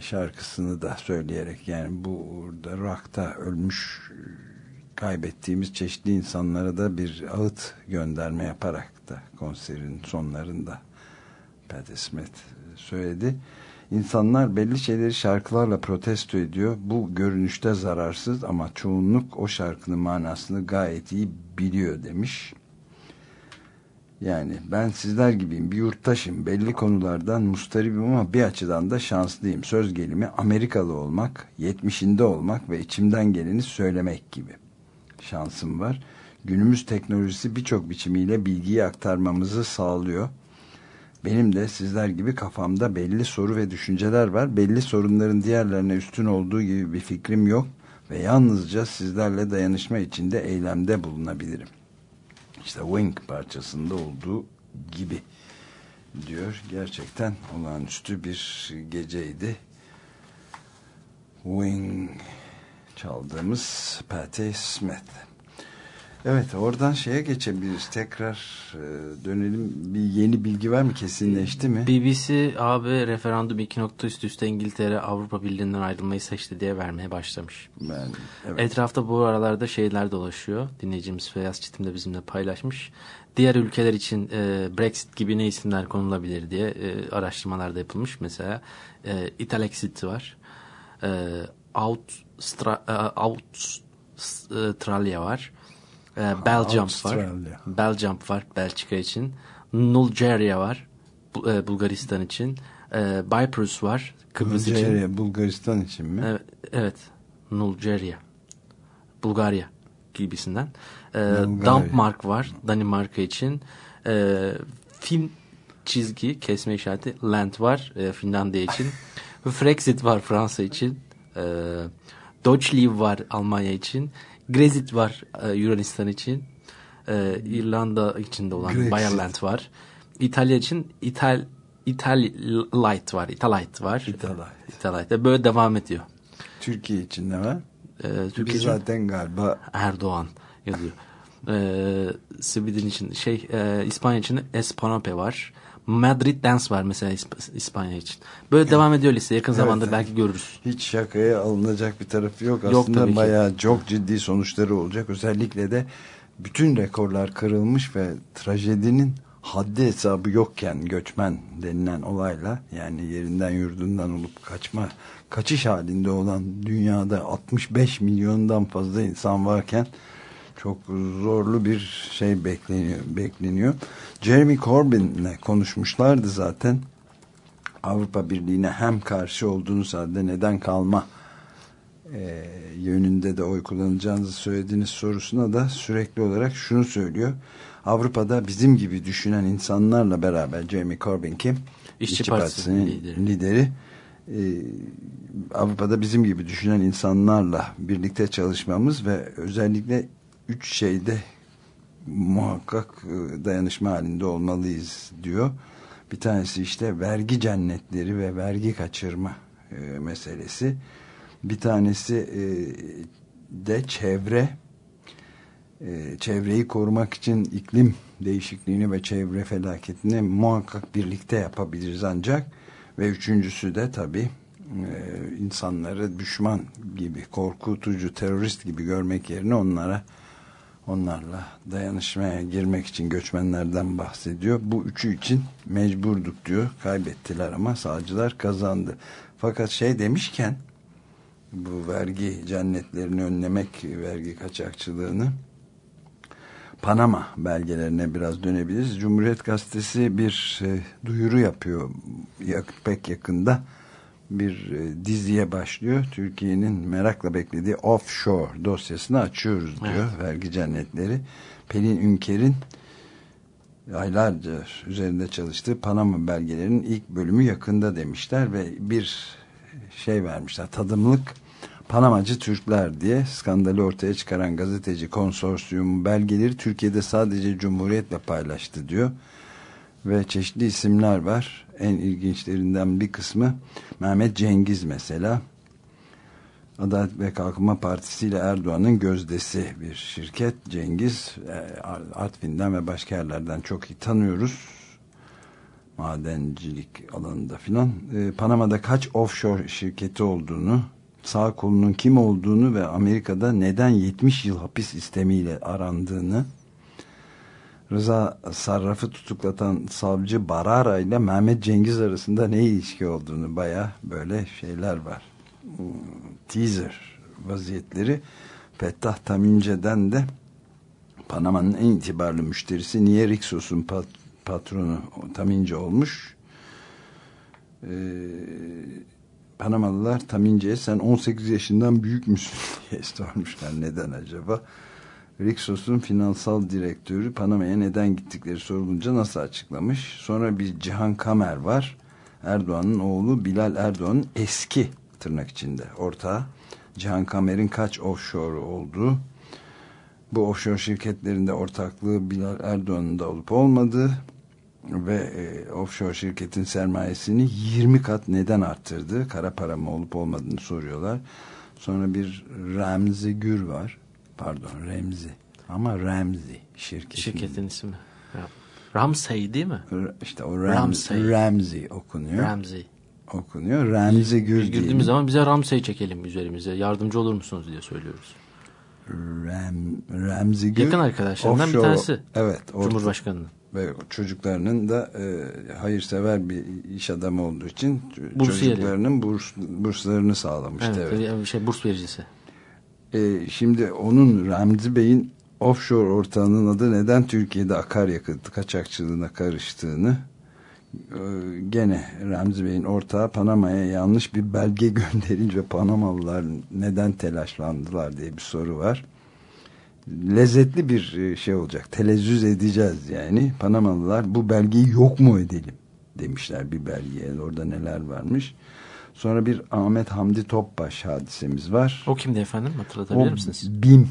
şarkısını da söyleyerek yani bu burada rock'ta ölmüş kaybettiğimiz çeşitli insanlara da bir ağıt gönderme yaparak da konserin sonlarında Patti Smith söyledi. İnsanlar belli şeyleri şarkılarla protesto ediyor. Bu görünüşte zararsız ama çoğunluk o şarkının manasını gayet iyi biliyor demiş. Yani ben sizler gibiyim bir yurttaşım belli konulardan mustaribim ama bir açıdan da şanslıyım. Söz gelimi Amerikalı olmak, yetmişinde olmak ve içimden geleni söylemek gibi şansım var. Günümüz teknolojisi birçok biçimiyle bilgiyi aktarmamızı sağlıyor. Benim de sizler gibi kafamda belli soru ve düşünceler var. Belli sorunların diğerlerine üstün olduğu gibi bir fikrim yok ve yalnızca sizlerle dayanışma içinde eylemde bulunabilirim. İşte Wink parçasında olduğu gibi diyor. Gerçekten olağanüstü bir geceydi. Wing çaldığımız Patti Smith. Evet oradan şeye geçebiliriz. Tekrar e, dönelim. Bir yeni bilgi var mı? Kesinleşti mi? BBC AB referandum iki nokta üst üste İngiltere Avrupa Birliği'nden ayrılmayı seçti diye vermeye başlamış. Ben, evet. Etrafta bu aralarda şeyler dolaşıyor. Dinleyicimiz Feyyaz Çetim de bizimle paylaşmış. Diğer ülkeler için e, Brexit gibi ne isimler konulabilir diye e, araştırmalar da yapılmış. Mesela e, Italexit var. E, Austra, e, Australia var. E, Belgium var. Belgium var Belçika için. Bulgaria var. E, Bulgaristan için. E, Cyprus var Kıbrıs Bulgaria, için. Bulgaristan için mi? Evet. evet. Bulgaria. Bulgarya gibisinden. E. Danmark var Danimarka için. E, film çizgi kesme işareti Land var e, Finlandiya için. Frexit var Fransa için. E, Deutschlieb var Almanya için. Grexit var e, Yunanistan için. E, İrlanda için de olan Grexit. Bayerland var. İtalya için İtal Italite var. Italite var. Italite. Italite. Böyle devam ediyor. Türkiye için ne var? E, Türkiye Biz için zaten galiba Erdoğan yazıyor. E, Sweden için şey e, İspanya için Espanope var. Madrid Dance var mesela İsp- İspanya için. Böyle devam ediyor liste. Yakın Evet, zamanda evet. belki görürüz. hiç şakaya alınacak bir tarafı yok. Yok Aslında tabii ki. bayağı çok ciddi sonuçları olacak. Özellikle de bütün rekorlar kırılmış ve trajedinin haddi hesabı yokken göçmen denilen olayla yani yerinden yurdundan olup kaçma kaçış halinde olan dünyada 65 milyondan fazla insan varken çok zorlu bir şey bekleniyor. bekleniyor. Jeremy Corbyn'le konuşmuşlardı zaten. Avrupa Birliği'ne hem karşı olduğunuz halde neden kalma e, yönünde de oy kullanacağınızı söylediğiniz sorusuna da sürekli olarak şunu söylüyor. Avrupa'da bizim gibi düşünen insanlarla beraber Jeremy Corbyn kim? İşçi Partisi'nin lideri. lideri. E, Avrupa'da bizim gibi düşünen insanlarla birlikte çalışmamız ve özellikle üç şeyde muhakkak e, dayanışma halinde olmalıyız diyor. Bir tanesi işte vergi cennetleri ve vergi kaçırma e, meselesi. Bir tanesi e, de çevre çevreyi korumak için iklim değişikliğini ve çevre felaketini muhakkak birlikte yapabiliriz ancak ve üçüncüsü de tabi insanları düşman gibi korkutucu terörist gibi görmek yerine onlara onlarla dayanışmaya girmek için göçmenlerden bahsediyor. Bu üçü için mecburduk diyor. Kaybettiler ama sağcılar kazandı. Fakat şey demişken bu vergi cennetlerini önlemek, vergi kaçakçılığını Panama belgelerine biraz dönebiliriz. Cumhuriyet Gazetesi bir e, duyuru yapıyor yak, pek yakında bir e, diziye başlıyor. Türkiye'nin merakla beklediği offshore dosyasını açıyoruz diyor. Evet. Vergi cennetleri. Pelin Ünker'in aylarca üzerinde çalıştığı Panama belgelerinin ilk bölümü yakında demişler ve bir şey vermişler tadımlık Panamacı Türkler diye skandalı ortaya çıkaran gazeteci konsorsiyumu belgeleri Türkiye'de sadece Cumhuriyet'le paylaştı diyor ve çeşitli isimler var en ilginçlerinden bir kısmı Mehmet Cengiz mesela. Adalet ve Kalkınma Partisi ile Erdoğan'ın gözdesi bir şirket. Cengiz e, Artvin'den ve başka yerlerden çok iyi tanıyoruz. Madencilik alanında filan. E, Panama'da kaç offshore şirketi olduğunu sağ kolunun kim olduğunu ve Amerika'da neden 70 yıl hapis istemiyle arandığını Rıza Sarraf'ı tutuklatan savcı Barara ile Mehmet Cengiz arasında ne ilişki olduğunu baya böyle şeyler var. Hmm, teaser vaziyetleri Fettah Tamince'den de Panama'nın en itibarlı müşterisi niye Rixos'un pat patronu Tamince olmuş. Ee, Panamalılar Tamince'ye sen 18 yaşından büyük müsün diye sormuşlar. Neden acaba? Rixos'un finansal direktörü Panama'ya neden gittikleri sorulunca nasıl açıklamış? Sonra bir Cihan Kamer var. Erdoğan'ın oğlu Bilal Erdoğan'ın eski tırnak içinde ortağı. Cihan Kamer'in kaç offshore olduğu bu offshore şirketlerinde ortaklığı Bilal Erdoğan'ın da olup olmadığı ve e, offshore şirketin sermayesini 20 kat neden arttırdı? Kara para mı olup olmadığını soruyorlar. Sonra bir Ramzi Gür var. Pardon Remzi. Ama Ramzi şirketin. Şirketin ismi. Ramsey değil mi? İşte o Ram, Ramsey. Ramzi okunuyor. Ramsey. Okunuyor. Ramzi Gür Biz girdiğimiz zaman bize Ramsey çekelim üzerimize. Yardımcı olur musunuz diye söylüyoruz. Ram, Ramzi Gür. Yakın arkadaşlarından bir tanesi. Evet. orta- Cumhurbaşkanı'nın. ve çocuklarının da e, hayırsever bir iş adamı olduğu için Bursiyeri. çocuklarının burs, burslarını sağlamıştı. Evet, Evet. şey burs vericisi. E, şimdi onun Ramzi Bey'in offshore ortağının adı neden Türkiye'de akaryakıt kaçakçılığına karıştığını e, gene Ramzi Bey'in ortağı Panama'ya yanlış bir belge gönderince Panamalılar neden telaşlandılar diye bir soru var. Lezzetli bir e, şey olacak. Telezzüz edeceğiz yani. Panamalılar bu belgeyi yok mu edelim demişler bir belgeye. Orada neler varmış. Sonra bir Ahmet Hamdi Topbaş hadisemiz var. O kimdi efendim? Hatırlatabilir O misiniz? BİM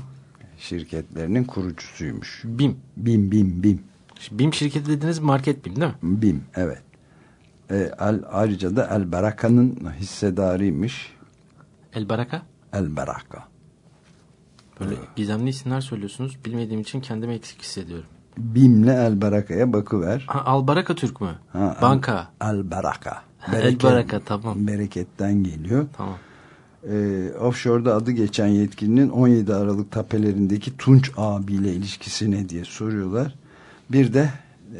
şirketlerinin kurucusuymuş. BİM. BİM, BİM, BİM. BİM şirketi dediğiniz market BİM değil mi? BİM, evet. E, al, ayrıca da El Baraka'nın hissedarıymış. El Baraka. El Baraka. Böyle gizemli isimler söylüyorsunuz. Bilmediğim için kendimi eksik hissediyorum. BİM'le El Baraka'ya bakıver. Ha, Al Baraka Türk mü? Ha, Banka. El Baraka. El Baraka, tamam. Bereketten geliyor. Tamam. e, offshore'da adı geçen yetkilinin 17 Aralık tapelerindeki Tunç abiyle ilişkisi ne diye soruyorlar. Bir de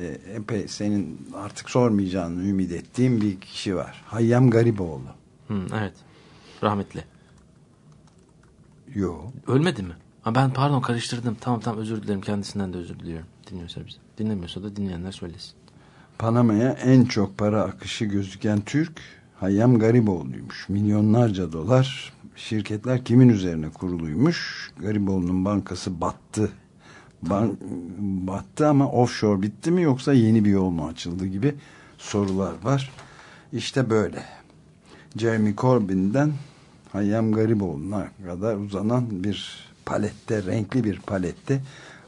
e, epey senin artık sormayacağını ümit ettiğim bir kişi var. Hayyam Gariboğlu. Hı, evet. Rahmetli. Yo. Ölmedi mi? Ha, ben pardon karıştırdım. Tamam tamam özür dilerim. Kendisinden de özür diliyorum. Dinliyorsa bizi. Dinlemiyorsa da dinleyenler söylesin. Panama'ya en çok para akışı gözüken Türk Hayyam Gariboğlu'ymuş. Milyonlarca dolar. Şirketler kimin üzerine kuruluymuş? Gariboğlu'nun bankası battı. Ban battı ama offshore bitti mi yoksa yeni bir yol mu açıldı gibi sorular var. İşte böyle. Jeremy Corbyn'den Hayyam Gariboğlu'na kadar uzanan bir palette, renkli bir palette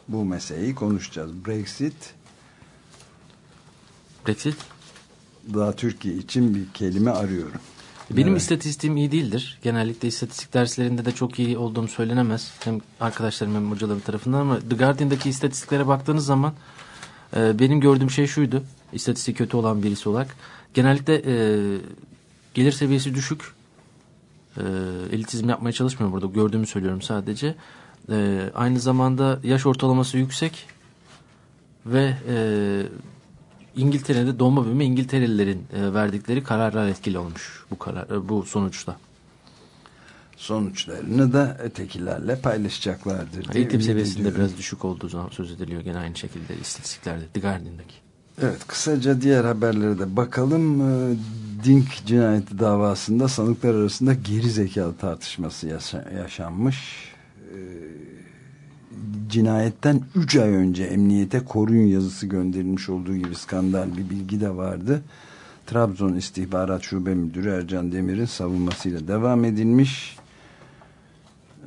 bu meseleyi konuşacağız. Brexit Brexit. daha Türkiye için bir kelime arıyorum. Benim Evet. istatistiğim iyi değildir. Genellikle istatistik derslerinde de çok iyi olduğum söylenemez. Hem arkadaşlarım hem hocalarım tarafından ama The Guardian'daki istatistiklere baktığınız zaman e, benim gördüğüm şey şuydu. İstatistik kötü olan birisi olarak. Genellikle e, gelir seviyesi düşük. E, elitizm yapmaya çalışmıyorum burada. Gördüğümü söylüyorum sadece. E, aynı zamanda yaş ortalaması yüksek ve e, İngiltere'de doğma büyüme İngilterelilerin e, verdikleri kararlar etkili olmuş bu karar e, bu sonuçta. Sonuçlarını da ötekilerle paylaşacaklardır. Eğitim seviyesinde biraz düşük olduğu zaman söz ediliyor gene aynı şekilde istatistiklerde The Guardian'daki. Evet kısaca diğer haberlere de bakalım. Ee, Dink cinayeti davasında sanıklar arasında geri zekalı tartışması yaşa- yaşanmış. Cinayetten 3 ay önce emniyete koruyun yazısı gönderilmiş olduğu gibi skandal bir bilgi de vardı. Trabzon İstihbarat Şube Müdürü Ercan Demir'in savunmasıyla devam edilmiş.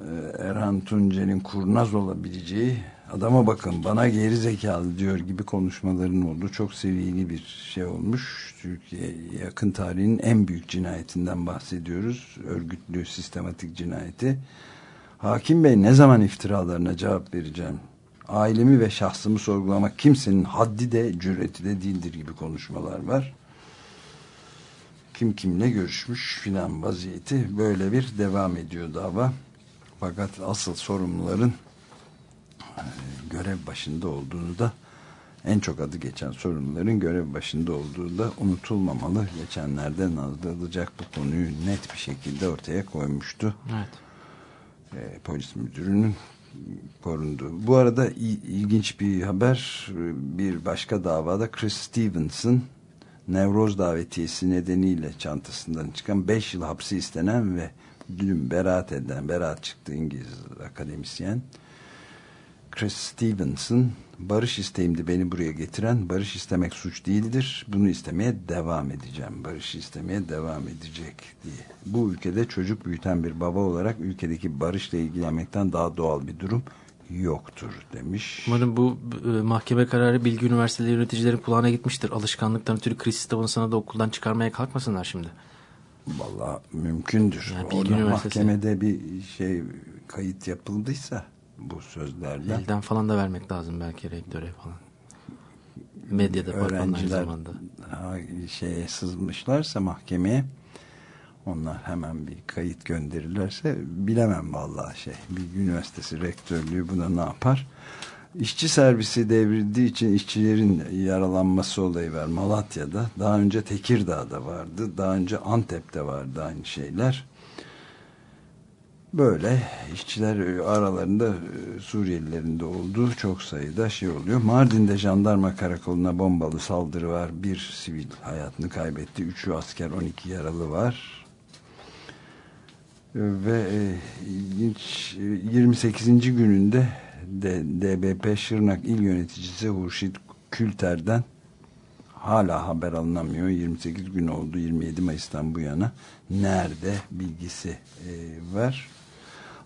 Ee, Erhan Tuncer'in kurnaz olabileceği adama bakın bana geri zekalı diyor gibi konuşmaların oldu. Çok seviyeli bir şey olmuş. Türkiye yakın tarihinin en büyük cinayetinden bahsediyoruz. Örgütlü sistematik cinayeti. Hakim Bey ne zaman iftiralarına cevap vereceğim? Ailemi ve şahsımı sorgulamak kimsenin haddi de cüreti de değildir gibi konuşmalar var. Kim kimle görüşmüş filan vaziyeti böyle bir devam ediyor dava. Fakat asıl sorumluların e, görev başında olduğunu da en çok adı geçen sorunların görev başında olduğu da unutulmamalı. Geçenlerde Nazlı bu konuyu net bir şekilde ortaya koymuştu. Evet. E, polis müdürünün korunduğu. Bu arada ilginç bir haber. Bir başka davada Chris Stevenson Nevroz davetiyesi nedeniyle çantasından çıkan 5 yıl hapsi istenen ve dün beraat eden, beraat çıktı İngiliz akademisyen Chris Stevenson barış isteğimdi beni buraya getiren barış istemek suç değildir bunu istemeye devam edeceğim barış istemeye devam edecek diye bu ülkede çocuk büyüten bir baba olarak ülkedeki barışla ilgilenmekten daha doğal bir durum yoktur demiş. Umarım bu e, mahkeme kararı Bilgi Üniversitesi yöneticilerin kulağına gitmiştir. Alışkanlıktan ötürü Chris Stevenson'ı da okuldan çıkarmaya kalkmasınlar şimdi. Valla mümkündür. Yani Bilgi Orada mahkemede bir şey kayıt yapıldıysa bu sözlerden Elden falan da vermek lazım belki rektöre falan. Medyada öğrenciler zamanda. şeye sızmışlarsa mahkemeye onlar hemen bir kayıt gönderirlerse bilemem vallahi şey. Bir üniversitesi rektörlüğü buna ne yapar? İşçi servisi devrildiği için işçilerin yaralanması olayı var Malatya'da. Daha önce Tekirdağ'da vardı. Daha önce Antep'te vardı aynı şeyler. Böyle işçiler aralarında e, Suriyelilerin de olduğu çok sayıda şey oluyor. Mardin'de jandarma karakoluna bombalı saldırı var. Bir sivil hayatını kaybetti. Üçü asker 12 yaralı var. E, Ve e, ilginç e, 28. gününde de DBP Şırnak İl Yöneticisi Hurşit Külter'den hala haber alınamıyor. 28 gün oldu 27 Mayıs'tan bu yana. Nerede bilgisi e, var.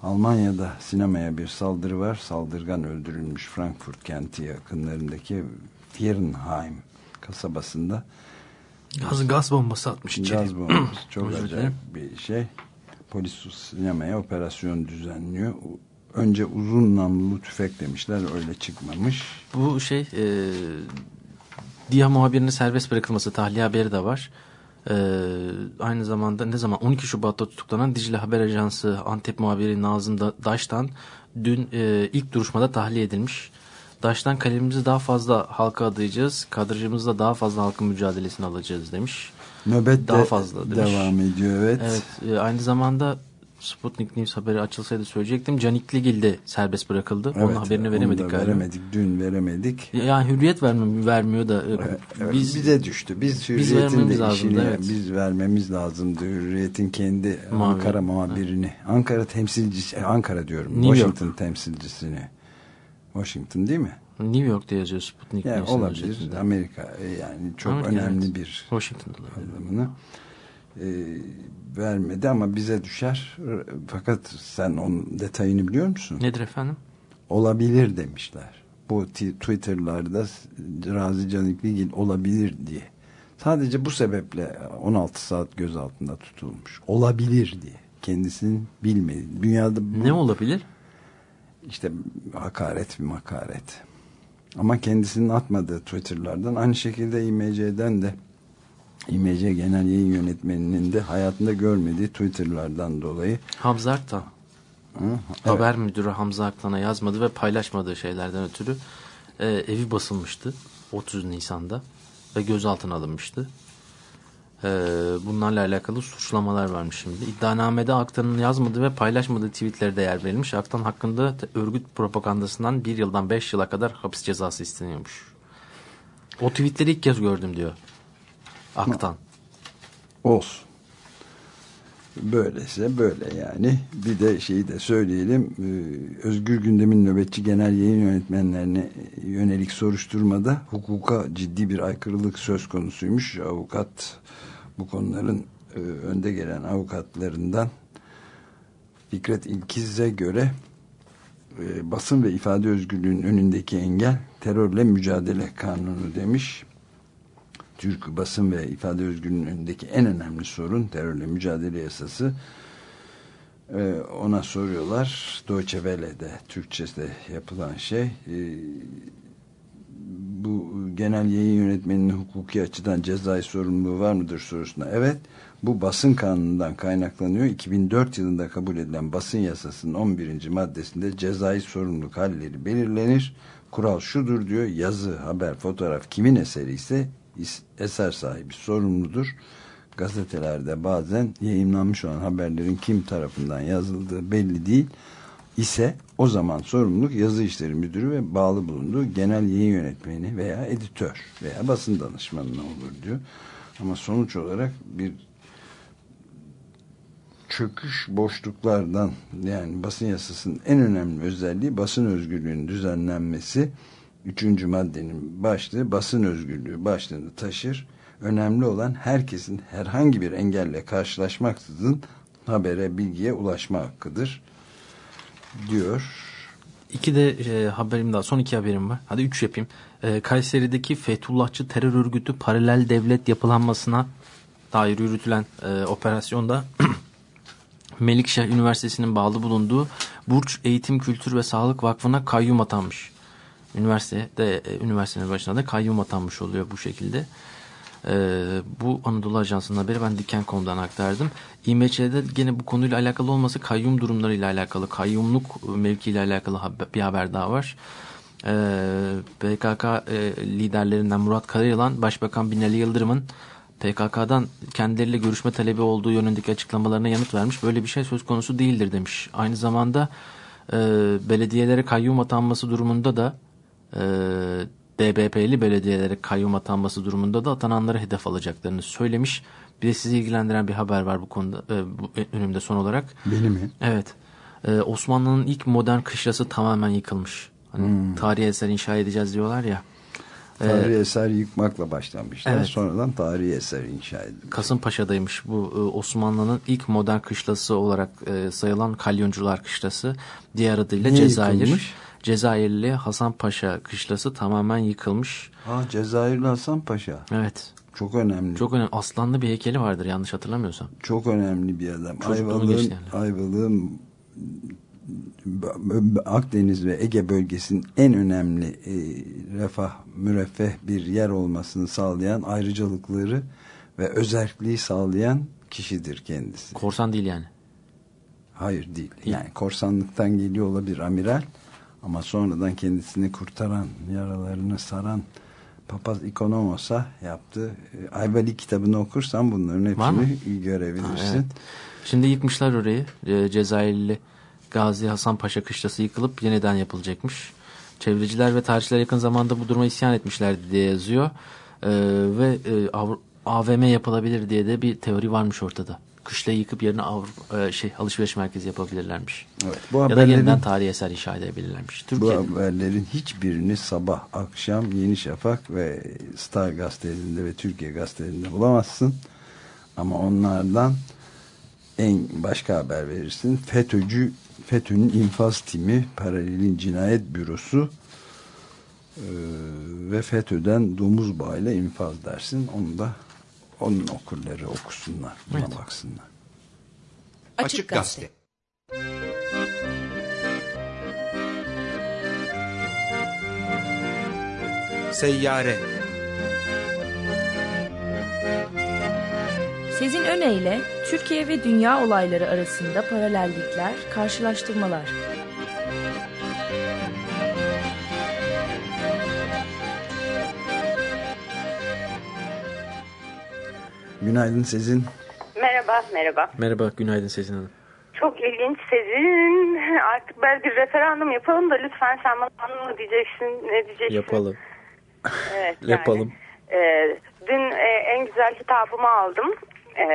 Almanya'da sinemaya bir saldırı var. Saldırgan öldürülmüş Frankfurt kenti yakınlarındaki Tierenheim kasabasında. Gaz, gaz bombası atmış içeri. Gaz bombası çok acayip bir şey. Polis sinemaya operasyon düzenliyor. Önce uzun namlulu tüfek demişler öyle çıkmamış. Bu şey e, DİHA muhabirinin serbest bırakılması tahliye haberi de var. E, aynı zamanda ne zaman 12 Şubat'ta tutuklanan Dicle Haber Ajansı Antep muhabiri Nazım Da- Daş'tan dün e, ilk duruşmada tahliye edilmiş. Daş'tan kalemimizi daha fazla halka adayacağız, kadrajımızda daha fazla halkın mücadelesini alacağız demiş. Nöbet Daha de fazla demiş. devam ediyor evet. Evet, e, aynı zamanda Sputnik News haberi açılsaydı söyleyecektim. Can İkligil de serbest bırakıldı. Onun Evet, haberini onu veremedik da galiba. Veremedik, dün veremedik. Yani hürriyet vermiyor, vermiyor da e, Evet, biz bize düştü. Biz biz hürriyetin vermemiz de lazımdı, işini evet. biz vermemiz lazımdı. Hürriyetin kendi Muhabir. Ankara muhabirini, Ankara temsilcisi, e, Ankara diyorum. New Washington temsilcisini. Washington değil mi? New York'ta yazıyor Sputnik Yani News'un olabilir. özetinde. Amerika e, yani çok Amerika, önemli evet. bir Washington'da adamını e, vermedi ama bize düşer. Fakat sen onun detayını biliyor musun? Nedir efendim? olabilir demişler. Bu Twitter'larda Razi Canikligil olabilir diye. Sadece bu sebeple 16 saat gözaltında tutulmuş. Olabilir diye. Kendisinin bilmediği. Dünyada bu, Ne olabilir? işte hakaret bir makaret. Ama kendisinin atmadığı Twitter'lardan aynı şekilde İMC'den de İMC Genel Yayın Yönetmeni'nin de hayatında görmediği Twitter'lardan dolayı Hamza Aktan. Hı, evet. Haber müdürü Hamza Aktan'a yazmadı ve paylaşmadığı şeylerden ötürü e, evi basılmıştı 30 Nisan'da ve gözaltına alınmıştı. E, bunlarla alakalı suçlamalar varmış şimdi. İddianamede Aktan'ın yazmadığı ve paylaşmadığı tweetlere de yer verilmiş. Aktan hakkında örgüt propagandasından bir yıldan 5 yıla kadar hapis cezası isteniyormuş. O tweetleri ilk kez gördüm diyor. Aktan. Olsun. böylese böyle yani. Bir de şeyi de söyleyelim. Ee, Özgür Gündem'in nöbetçi genel yayın yönetmenlerine yönelik soruşturmada hukuka ciddi bir aykırılık söz konusuymuş. Avukat bu konuların e, önde gelen avukatlarından Fikret İlkiz'e göre e, basın ve ifade özgürlüğünün önündeki engel terörle mücadele kanunu demiş. Türk basın ve ifade özgürlüğünün önündeki en önemli sorun terörle mücadele yasası. Ee, ona soruyorlar. Deutsche Welle'de, Türkçe'de yapılan şey. Ee, bu genel yayın yönetmeninin hukuki açıdan cezai sorumluluğu var mıdır sorusuna. Evet. Bu basın kanunundan kaynaklanıyor. 2004 yılında kabul edilen basın yasasının 11. maddesinde cezai sorumluluk halleri belirlenir. Kural şudur diyor. Yazı, haber, fotoğraf kimin eseri ise eser sahibi sorumludur. Gazetelerde bazen yayınlanmış olan haberlerin kim tarafından yazıldığı belli değil ise o zaman sorumluluk yazı işleri müdürü ve bağlı bulunduğu genel yayın yönetmeni veya editör veya basın danışmanına olur diyor. Ama sonuç olarak bir çöküş boşluklardan yani basın yasasının en önemli özelliği basın özgürlüğünün düzenlenmesi Üçüncü maddenin başlığı basın özgürlüğü başlığını taşır. Önemli olan herkesin herhangi bir engelle karşılaşmaksızın habere, bilgiye ulaşma hakkıdır diyor. İki de e, haberim daha, son iki haberim var. Hadi üç yapayım. E, Kayseri'deki Fethullahçı terör örgütü paralel devlet yapılanmasına dair yürütülen e, operasyonda Melikşah Üniversitesi'nin bağlı bulunduğu Burç Eğitim Kültür ve Sağlık Vakfı'na kayyum atanmış üniversitede e, üniversitenin başına da kayyum atanmış oluyor bu şekilde. E, bu Anadolu Ajansı'nın haberi ben Diken.com'dan aktardım. İMÇ'de gene bu konuyla alakalı olması kayyum durumlarıyla alakalı, kayyumluk mevkiyle alakalı bir haber daha var. E, PKK e, liderlerinden Murat Karayılan, Başbakan Binali Yıldırım'ın PKK'dan kendileriyle görüşme talebi olduğu yönündeki açıklamalarına yanıt vermiş. Böyle bir şey söz konusu değildir demiş. Aynı zamanda e, belediyelere kayyum atanması durumunda da e, DBP'li belediyelere kayyum atanması durumunda da atananları hedef alacaklarını söylemiş. Bir de sizi ilgilendiren bir haber var bu konuda e, bu, önümde son olarak. Benim mi? Evet. E, Osmanlı'nın ilk modern kışlası tamamen yıkılmış. Hani hmm. tarihi eser inşa edeceğiz diyorlar ya. E, tarihi ee, eser yıkmakla başlamışlar. Evet. Sonradan tarihi eser inşa edilmiş. Kasımpaşa'daymış bu e, Osmanlı'nın ilk modern kışlası olarak e, sayılan Kalyoncular Kışlası. Diğer adıyla Niye Cezayir. Yıkılmış? Cezayirli Hasan Paşa kışlası tamamen yıkılmış. Ha Cezayirli Hasan Paşa. Evet. Çok önemli. Çok önemli. Aslanlı bir heykeli vardır yanlış hatırlamıyorsam. Çok önemli bir adam. Ayvalık'ın. Ayvalık'ın Akdeniz ve Ege bölgesinin en önemli e, refah, müreffeh bir yer olmasını sağlayan ayrıcalıkları ve özelliği sağlayan kişidir kendisi. Korsan değil yani. Hayır değil. Yani korsanlıktan geliyor olabilir amiral ama sonradan kendisini kurtaran, yaralarını saran papaz ikonomos'a yaptı. E, Ayvali kitabını okursan bunların hepsini görebilirsin. Ha, evet. Şimdi yıkmışlar orayı. E, Cezayirli Gazi Hasan Paşa kışlası yıkılıp yeniden yapılacakmış. Çevreciler ve tarihçiler yakın zamanda bu duruma isyan etmişlerdi diye yazıyor. Ee, ve e, AVM yapılabilir diye de bir teori varmış ortada kışlayı yıkıp yerine Avrupa, e, şey alışveriş merkezi yapabilirlermiş. Evet, bu ya da yeniden tarihi eser inşa edebilirlermiş. Türkiye'de. Bu haberlerin hiçbirini sabah, akşam Yeni Şafak ve Star gazetelerinde ve Türkiye gazetelerinde bulamazsın. Ama onlardan en başka haber verirsin. FETÖ'cü FETÖ'nün infaz timi, paralelin cinayet bürosu e, ve FETÖ'den domuz bağıyla infaz dersin. Onu da onun okurları okusunlar, buna evet. baksınlar. Açık Gazete Seyyare Sezin Öne Türkiye ve dünya olayları arasında paralellikler, karşılaştırmalar. Günaydın Sezin. Merhaba, merhaba. Merhaba, günaydın Sezin Hanım. Çok ilginç Sezin. Artık bir referandum yapalım da lütfen sen bana mı diyeceksin, ne diyeceksin? Yapalım. Evet, yani, Yapalım. E, dün e, en güzel hitabımı aldım. E,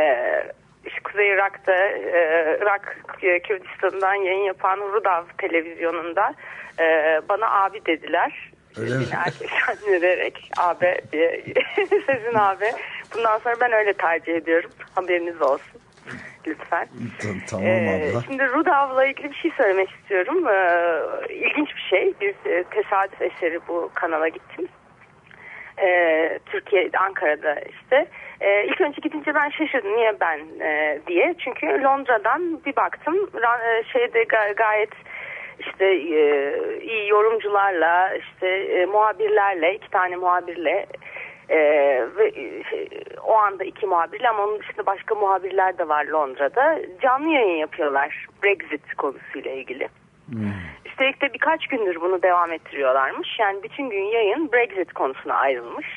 işte Kuzey Irak'ta e, Irak e, Kürdistan'dan yayın yapan Rudav televizyonunda e, bana abi dediler. Öyle mi? Erkeklendirerek abi sizin abi. Bundan sonra ben öyle tercih ediyorum. Haberiniz olsun. Lütfen. Ta- Tamam Ee, abla. şimdi Rudav'la ilgili bir şey söylemek istiyorum. Ee, ilginç bir şey. Bir e, tesadüf eseri bu kanala gittim. Ee, Türkiye, Ankara'da işte. Ee, ilk önce gidince ben şaşırdım. Niye ben e, diye. Çünkü Londra'dan bir baktım. E, şeyde ga- gayet işte e, iyi yorumcularla, işte e, muhabirlerle, iki tane muhabirle e, ve e, o anda iki muhabirle ama onun dışında başka muhabirler de var Londra'da. Canlı yayın yapıyorlar Brexit konusuyla ilgili. Üstelik de birkaç gündür bunu devam ettiriyorlarmış. Yani bütün gün yayın Brexit konusuna ayrılmış.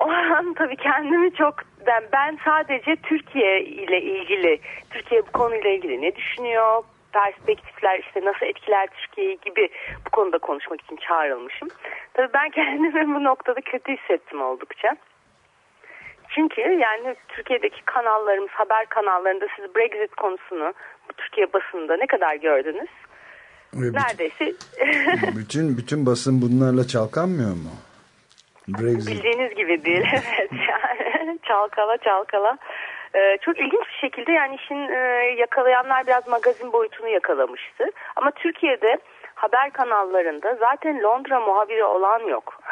O an tabii kendimi çok ben, ben sadece Türkiye ile ilgili Türkiye bu konuyla ilgili ne düşünüyor perspektifler işte nasıl etkiler Türkiye'yi gibi bu konuda konuşmak için çağrılmışım. Tabii ben kendimi bu noktada kötü hissettim oldukça. Çünkü yani Türkiye'deki kanallarımız, haber kanallarında siz Brexit konusunu bu Türkiye basında ne kadar gördünüz? Bütün- Neredeyse bütün bütün basın bunlarla çalkanmıyor mu? Brexit. Bildiğiniz gibi değil. Evet yani çalkala çalkala. Ee, çok ilginç bir şekilde yani işin e, yakalayanlar biraz magazin boyutunu yakalamıştı. Ama Türkiye'de haber kanallarında zaten Londra muhabiri olan yok.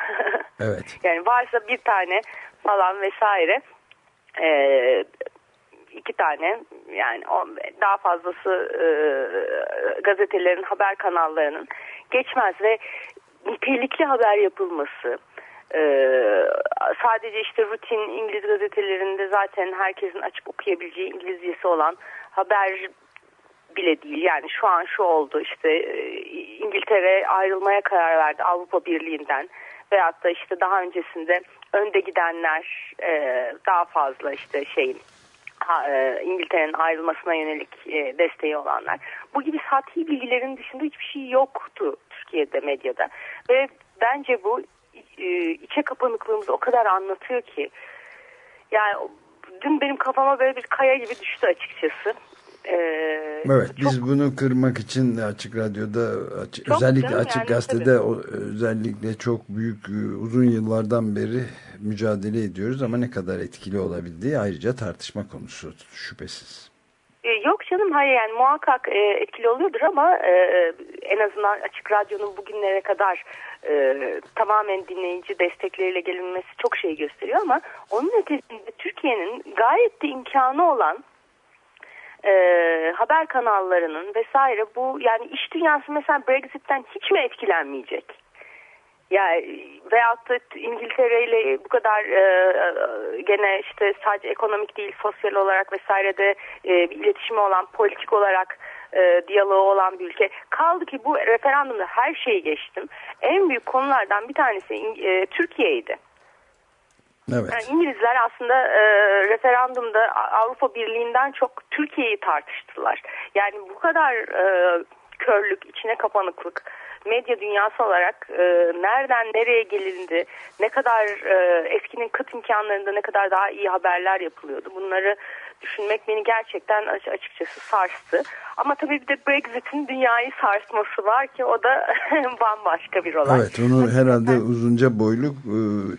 Evet. yani varsa bir tane falan vesaire. Ee, iki tane yani daha fazlası e, gazetelerin haber kanallarının geçmez ve nitelikli haber yapılması e, sadece işte rutin İngiliz gazetelerinde zaten herkesin açıp okuyabileceği İngilizcesi olan haber bile değil. Yani şu an şu oldu işte e, İngiltere ayrılmaya karar verdi Avrupa Birliği'nden veyahut da işte daha öncesinde önde gidenler e, daha fazla işte şeyin e, İngiltere'nin ayrılmasına yönelik e, desteği olanlar. Bu gibi sati bilgilerin dışında hiçbir şey yoktu Türkiye'de medyada ve bence bu e, içe kapanıklığımızı o kadar anlatıyor ki yani dün benim kafama böyle bir kaya gibi düştü açıkçası. E, Evet çok- biz bunu kırmak için Açık Radyo'da açık- Çok özellikle Açık yani Gazete'de tabii. o, özellikle çok büyük e, uzun yıllardan beri mücadele ediyoruz ama ne kadar etkili olabildiği ayrıca tartışma konusu şüphesiz. E, Yok canım hayır yani muhakkak e, etkili oluyordur ama e, en azından Açık Radyo'nun bugünlere kadar e, tamamen dinleyici destekleriyle gelinmesi çok şey gösteriyor ama onun ötesinde Türkiye'nin gayet de imkanı olan e, haber kanallarının vesaire bu yani iş dünyası mesela Brexit'ten hiç mi etkilenmeyecek? Yani veyahut da İngiltere ile bu kadar e, e, gene işte sadece ekonomik değil sosyal olarak vesaire de e, bir iletişimi olan politik olarak e, diyaloğu olan bir ülke. Kaldı ki bu referandumda her şeyi geçtim. En büyük konulardan bir tanesi e, Türkiye'ydi. Evet. Yani İngilizler aslında e, referandumda Avrupa Birliği'nden çok Türkiye'yi tartıştılar. Yani bu kadar e, körlük, içine kapanıklık, medya dünyası olarak e, nereden nereye gelindi, ne kadar e, eskinin kıt imkanlarında ne kadar daha iyi haberler yapılıyordu. Bunları düşünmek beni gerçekten aç- açıkçası sarstı. Ama tabii bir de Brexit'in dünyayı sarsması var ki o da bambaşka bir olay. Evet onu herhalde uzunca boyluk e,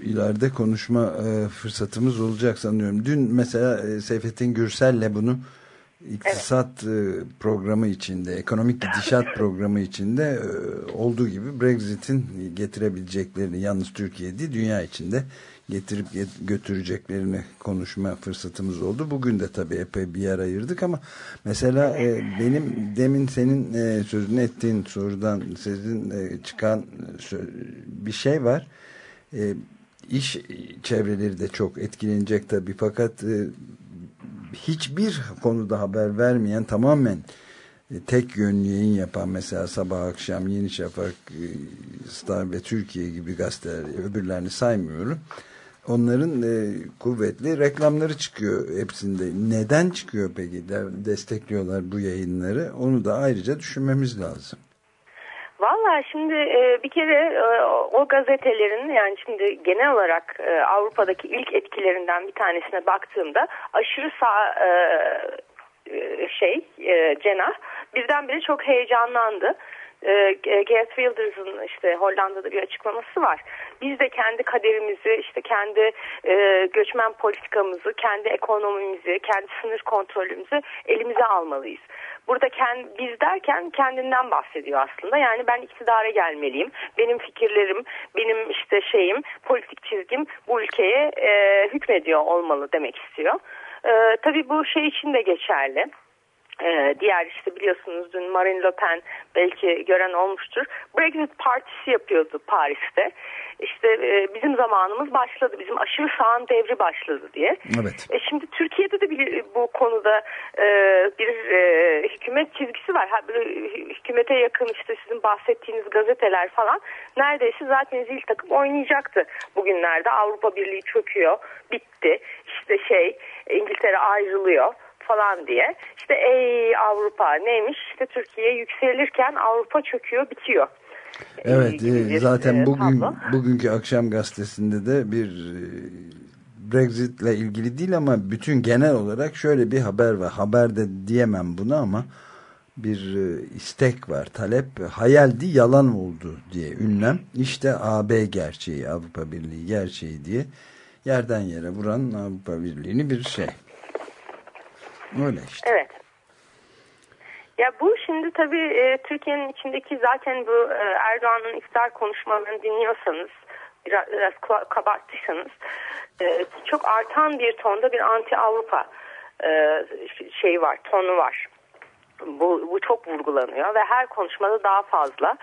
ileride konuşma e, fırsatımız olacak sanıyorum. Dün mesela e, Seyfettin Gürsel'le bunu iktisat e, programı içinde, ekonomik gidişat programı içinde e, olduğu gibi Brexit'in getirebileceklerini yalnız Türkiye değil dünya içinde getirip get- götüreceklerini konuşma fırsatımız oldu. Bugün de tabii epey bir yer ayırdık ama mesela e, benim demin senin sözünü ettiğin sorudan sizin çıkan bir şey var. İş çevreleri de çok etkilenecek tabii fakat hiçbir konuda haber vermeyen tamamen e, tek yönlü yayın yapan mesela sabah akşam Yeni Şafak, e, Star ve Türkiye gibi gazeteler öbürlerini saymıyorum. Onların e, kuvvetli reklamları çıkıyor hepsinde. Neden çıkıyor peki? De- destekliyorlar bu yayınları. Onu da ayrıca düşünmemiz lazım. Valla şimdi e, bir kere e, o gazetelerin yani şimdi genel olarak e, Avrupa'daki ilk etkilerinden bir tanesine baktığımda aşırı sağ e, e, şey e, cenah birdenbire çok heyecanlandı. E, Geert Wilders'ın işte Hollanda'da bir açıklaması var. Biz de kendi kaderimizi, işte kendi e, göçmen politikamızı, kendi ekonomimizi, kendi sınır kontrolümüzü elimize almalıyız. Burada kend, biz derken kendinden bahsediyor aslında. Yani ben iktidara gelmeliyim. Benim fikirlerim, benim işte şeyim, politik çizgim bu ülkeye e, hükmediyor olmalı demek istiyor. E, tabii bu şey için de geçerli. Ee, diğer işte biliyorsunuz dün Marine Le Pen belki gören olmuştur. Brexit partisi yapıyordu Paris'te. İşte e, bizim zamanımız başladı. Bizim aşırı sağın devri başladı diye. Evet. E, şimdi Türkiye'de de bir, bu konuda e, bir e, hükümet çizgisi var. Ha, böyle hükümete yakın işte sizin bahsettiğiniz gazeteler falan neredeyse zaten zil takıp oynayacaktı bugünlerde. Avrupa Birliği çöküyor, bitti. İşte şey İngiltere ayrılıyor falan diye. İşte ey Avrupa neymiş işte Türkiye yükselirken Avrupa çöküyor bitiyor. Evet gibi bir, e, zaten e, bugün tablo. bugünkü akşam gazetesinde de bir e, Brexit ile ilgili değil ama bütün genel olarak şöyle bir haber var. Haber de diyemem bunu ama bir e, istek var, talep. Hayaldi yalan oldu diye ünlem. İşte AB gerçeği, Avrupa Birliği gerçeği diye yerden yere vuran Avrupa Birliği'ni bir şey. Öyle işte. Evet. Ya bu şimdi tabii e, Türkiye'nin içindeki zaten bu e, Erdoğan'ın iftar konuşmalarını dinliyorsanız biraz, biraz kabarttıysanız e, çok artan bir tonda bir anti Avrupa e, şey var tonu var. Bu, bu çok vurgulanıyor ve her konuşmada daha fazla.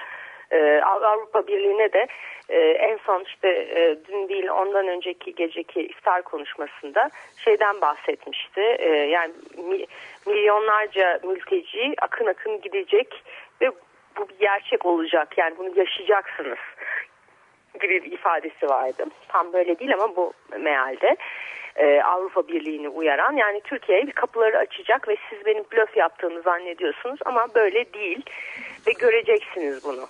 Ee, Av- Avrupa Birliği'ne de e, en son işte e, dün değil ondan önceki geceki iftar konuşmasında şeyden bahsetmişti. E, yani mi- milyonlarca mülteci akın akın gidecek ve bu bir gerçek olacak. Yani bunu yaşayacaksınız gibi bir ifadesi vardı. Tam böyle değil ama bu mealde e, Avrupa Birliği'ni uyaran yani Türkiye'ye bir kapıları açacak ve siz benim blöf yaptığımı zannediyorsunuz ama böyle değil ve göreceksiniz bunu.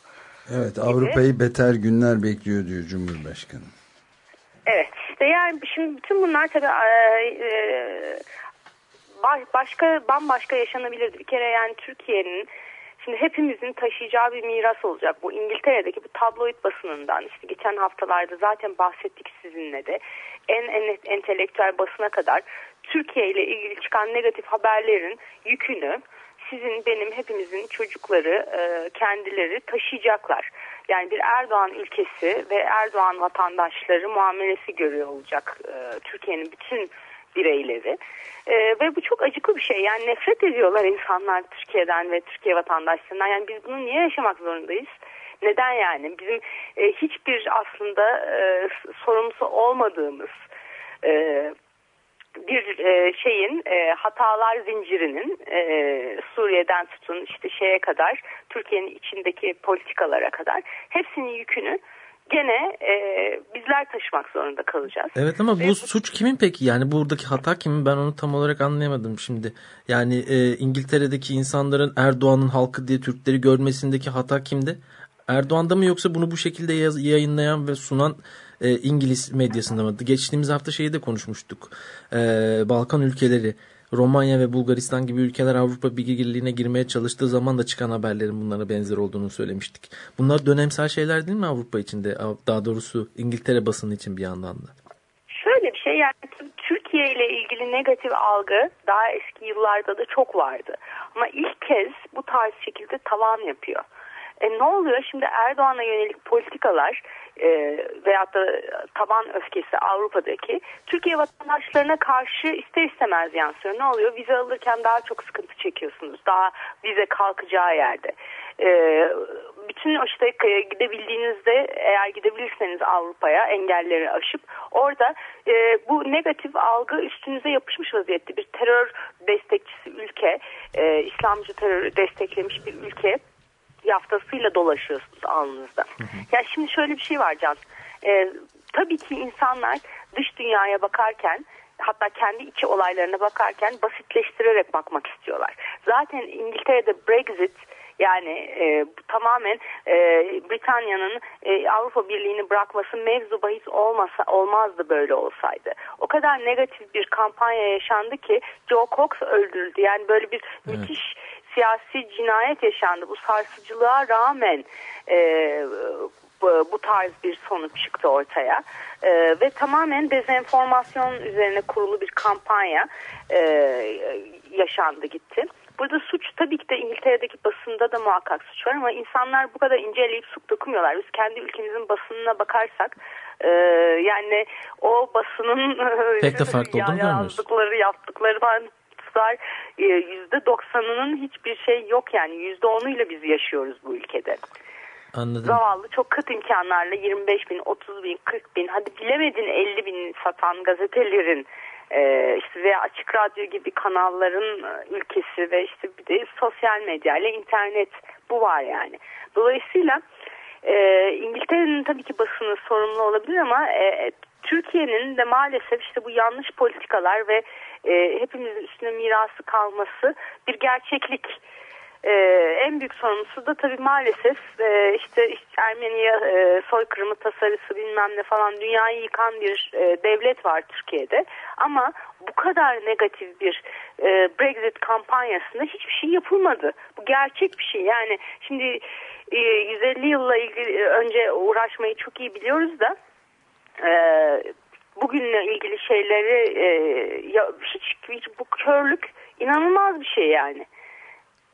Evet Avrupa'yı beter günler bekliyor diyor Cumhurbaşkanı. Evet işte yani şimdi bütün bunlar tabii e, e, baş- başka bambaşka yaşanabilirdi. Bir kere yani Türkiye'nin şimdi hepimizin taşıyacağı bir miras olacak. Bu İngiltere'deki bu tabloid basınından işte geçen haftalarda zaten bahsettik sizinle de en, en entelektüel basına kadar Türkiye ile ilgili çıkan negatif haberlerin yükünü sizin benim hepimizin çocukları e, kendileri taşıyacaklar. Yani bir Erdoğan ülkesi ve Erdoğan vatandaşları muamelesi görüyor olacak e, Türkiye'nin bütün bireyleri. E, ve bu çok acıklı bir şey. Yani nefret ediyorlar insanlar Türkiye'den ve Türkiye vatandaşlarından. Yani biz bunu niye yaşamak zorundayız? Neden yani? Bizim e, hiçbir aslında e, sorumlusu olmadığımız e, bir e, şeyin e, hatalar zincirinin e, Suriye'den tutun işte şeye kadar Türkiye'nin içindeki politikalara kadar hepsinin yükünü gene e, bizler taşımak zorunda kalacağız. Evet ama Ve bu suç kimin peki? Yani buradaki hata kimin? Ben onu tam olarak anlayamadım şimdi. Yani e, İngiltere'deki insanların Erdoğan'ın halkı diye Türkleri görmesindeki hata kimde? Erdoğan'da mı yoksa bunu bu şekilde yayınlayan ve sunan e, İngiliz medyasında mı? Geçtiğimiz hafta şeyi de konuşmuştuk. E, Balkan ülkeleri, Romanya ve Bulgaristan gibi ülkeler Avrupa Birliği'ne girmeye çalıştığı zaman da çıkan haberlerin bunlara benzer olduğunu söylemiştik. Bunlar dönemsel şeyler değil mi Avrupa içinde? Daha doğrusu İngiltere basını için bir yandan da. Şöyle bir şey yani Türkiye ile ilgili negatif algı daha eski yıllarda da çok vardı. Ama ilk kez bu tarz şekilde tavan yapıyor. E ne oluyor şimdi Erdoğan'a yönelik politikalar e, veyahut da taban öfkesi Avrupa'daki Türkiye vatandaşlarına karşı ister istemez yansıyor. Ne oluyor? Vize alırken daha çok sıkıntı çekiyorsunuz. Daha vize kalkacağı yerde. E, bütün işte e, gidebildiğinizde eğer gidebilirseniz Avrupa'ya engelleri aşıp orada e, bu negatif algı üstünüze yapışmış vaziyette. Bir terör destekçisi ülke, e, İslamcı terörü desteklemiş bir ülke yaftasıyla dolaşıyorsunuz alnınızda. Ya şimdi şöyle bir şey var Can. Ee, tabii ki insanlar dış dünyaya bakarken hatta kendi içi olaylarına bakarken basitleştirerek bakmak istiyorlar. Zaten İngiltere'de Brexit Yani e, tamamen e, Britanya'nın e, Avrupa Birliği'ni bırakması mevzu bahis olmasa olmazdı böyle olsaydı. O kadar negatif bir kampanya yaşandı ki Joe Cox öldürüldü. Yani böyle bir müthiş siyasi cinayet yaşandı. Bu sarsıcılığa rağmen e, bu, tarz bir sonuç çıktı ortaya. E, ve tamamen dezenformasyon üzerine kurulu bir kampanya e, yaşandı gitti. Burada suç tabii ki de İngiltere'deki basında da muhakkak suç var ama insanlar bu kadar inceleyip su dokumuyorlar. Biz kendi ülkemizin basınına bakarsak e, yani o basının Pek de farklı olduğunu görmüyoruz. yazdıkları yaptıklarından tutar e, yüzde doksanının hiçbir şey yok yani yüzde onuyla biz yaşıyoruz bu ülkede. Anladım. Zavallı çok kıt imkanlarla 25 bin, 30 bin, 40 bin hadi bilemedin 50 bin satan gazetelerin e, işte veya açık radyo gibi kanalların e, ülkesi ve işte bir de sosyal medya ile internet bu var yani. Dolayısıyla e, İngiltere'nin tabii ki basını sorumlu olabilir ama e, Türkiye'nin de maalesef işte bu yanlış politikalar ve e, hepimizin üstüne mirası kalması bir gerçeklik. Ee, en büyük sorumlusu da tabii maalesef e, işte, işte Ermeniye e, soykırımı tasarısı bilmem ne falan dünyayı yıkan bir e, devlet var Türkiye'de. Ama bu kadar negatif bir e, Brexit kampanyasında hiçbir şey yapılmadı. Bu gerçek bir şey. Yani şimdi e, 150 yılla ilgili önce uğraşmayı çok iyi biliyoruz da e, bugünle ilgili şeyleri e, ya, hiç, hiç bu körlük inanılmaz bir şey yani.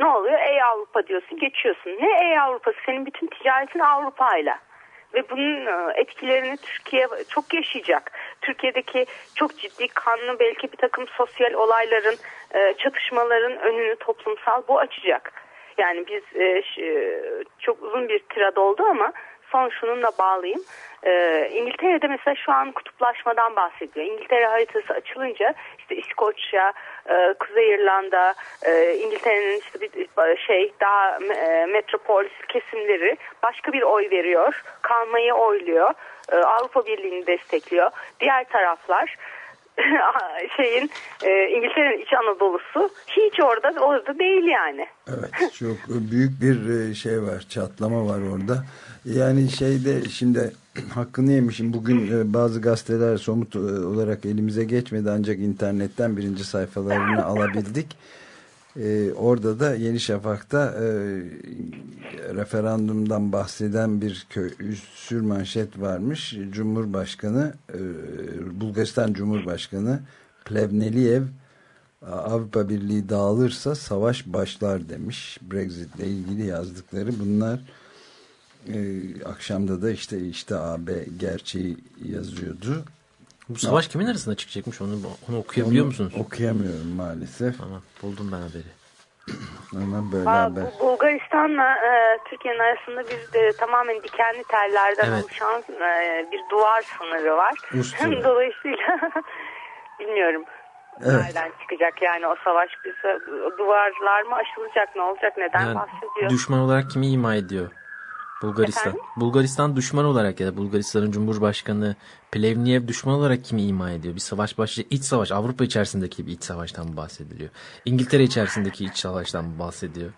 Ne oluyor? Ey Avrupa diyorsun geçiyorsun. Ne ey Avrupa'sı? Senin bütün ticaretin Avrupa'yla. Ve bunun e, etkilerini Türkiye çok yaşayacak. Türkiye'deki çok ciddi kanlı belki bir takım sosyal olayların, e, çatışmaların önünü toplumsal bu açacak. Yani biz e, çok uzun bir tirad oldu ama son şununla bağlayayım. Ee, İngiltere'de mesela şu an kutuplaşmadan bahsediyor. İngiltere haritası açılınca işte İskoçya, e, Kuzey İrlanda, e, İngiltere'nin işte bir şey daha e, metropol kesimleri başka bir oy veriyor. Kalmayı oyluyor. E, Avrupa Birliği'ni destekliyor. Diğer taraflar şeyin e, İngiltere'nin iç Anadolu'su hiç orada orada değil yani. Evet çok büyük bir e, şey var çatlama var orada. Yani şeyde şimdi hakkını yemişim. Bugün e, bazı gazeteler somut e, olarak elimize geçmedi ancak internetten birinci sayfalarını alabildik. Ee, orada da Yeni Şafak'ta e, referandumdan bahseden bir köy, sür manşet varmış. Cumhurbaşkanı, e, Bulgaristan Cumhurbaşkanı Plevneliev Avrupa Birliği dağılırsa savaş başlar demiş. Brexit ile ilgili yazdıkları bunlar e, akşamda da işte işte AB gerçeği yazıyordu. Bu savaş kimin arasında çıkacakmış onu onu okuyabiliyor onu musunuz? Okuyamıyorum maalesef. Tamam buldum ben haberi. Ama böyle Aa, haber. bu Bulgaristan'la e, Türkiye'nin arasında bir de tamamen dikenli tellerden Evet. oluşan e, bir duvar sınırı var. Ustura. Dolayısıyla bilmiyorum Evet. nereden çıkacak yani o savaş bize duvarlar mı aşılacak ne olacak neden Yani bahsediyor? düşman olarak kimi ima ediyor? Bulgaristan. Efendim? Bulgaristan düşman olarak ya da Bulgaristan'ın Cumhurbaşkanı Plevniev düşman olarak kimi ima ediyor? Bir savaş başlayacak. İç savaş. Avrupa içerisindeki bir iç savaştan mı bahsediliyor? İngiltere içerisindeki iç savaştan mı bahsediyor?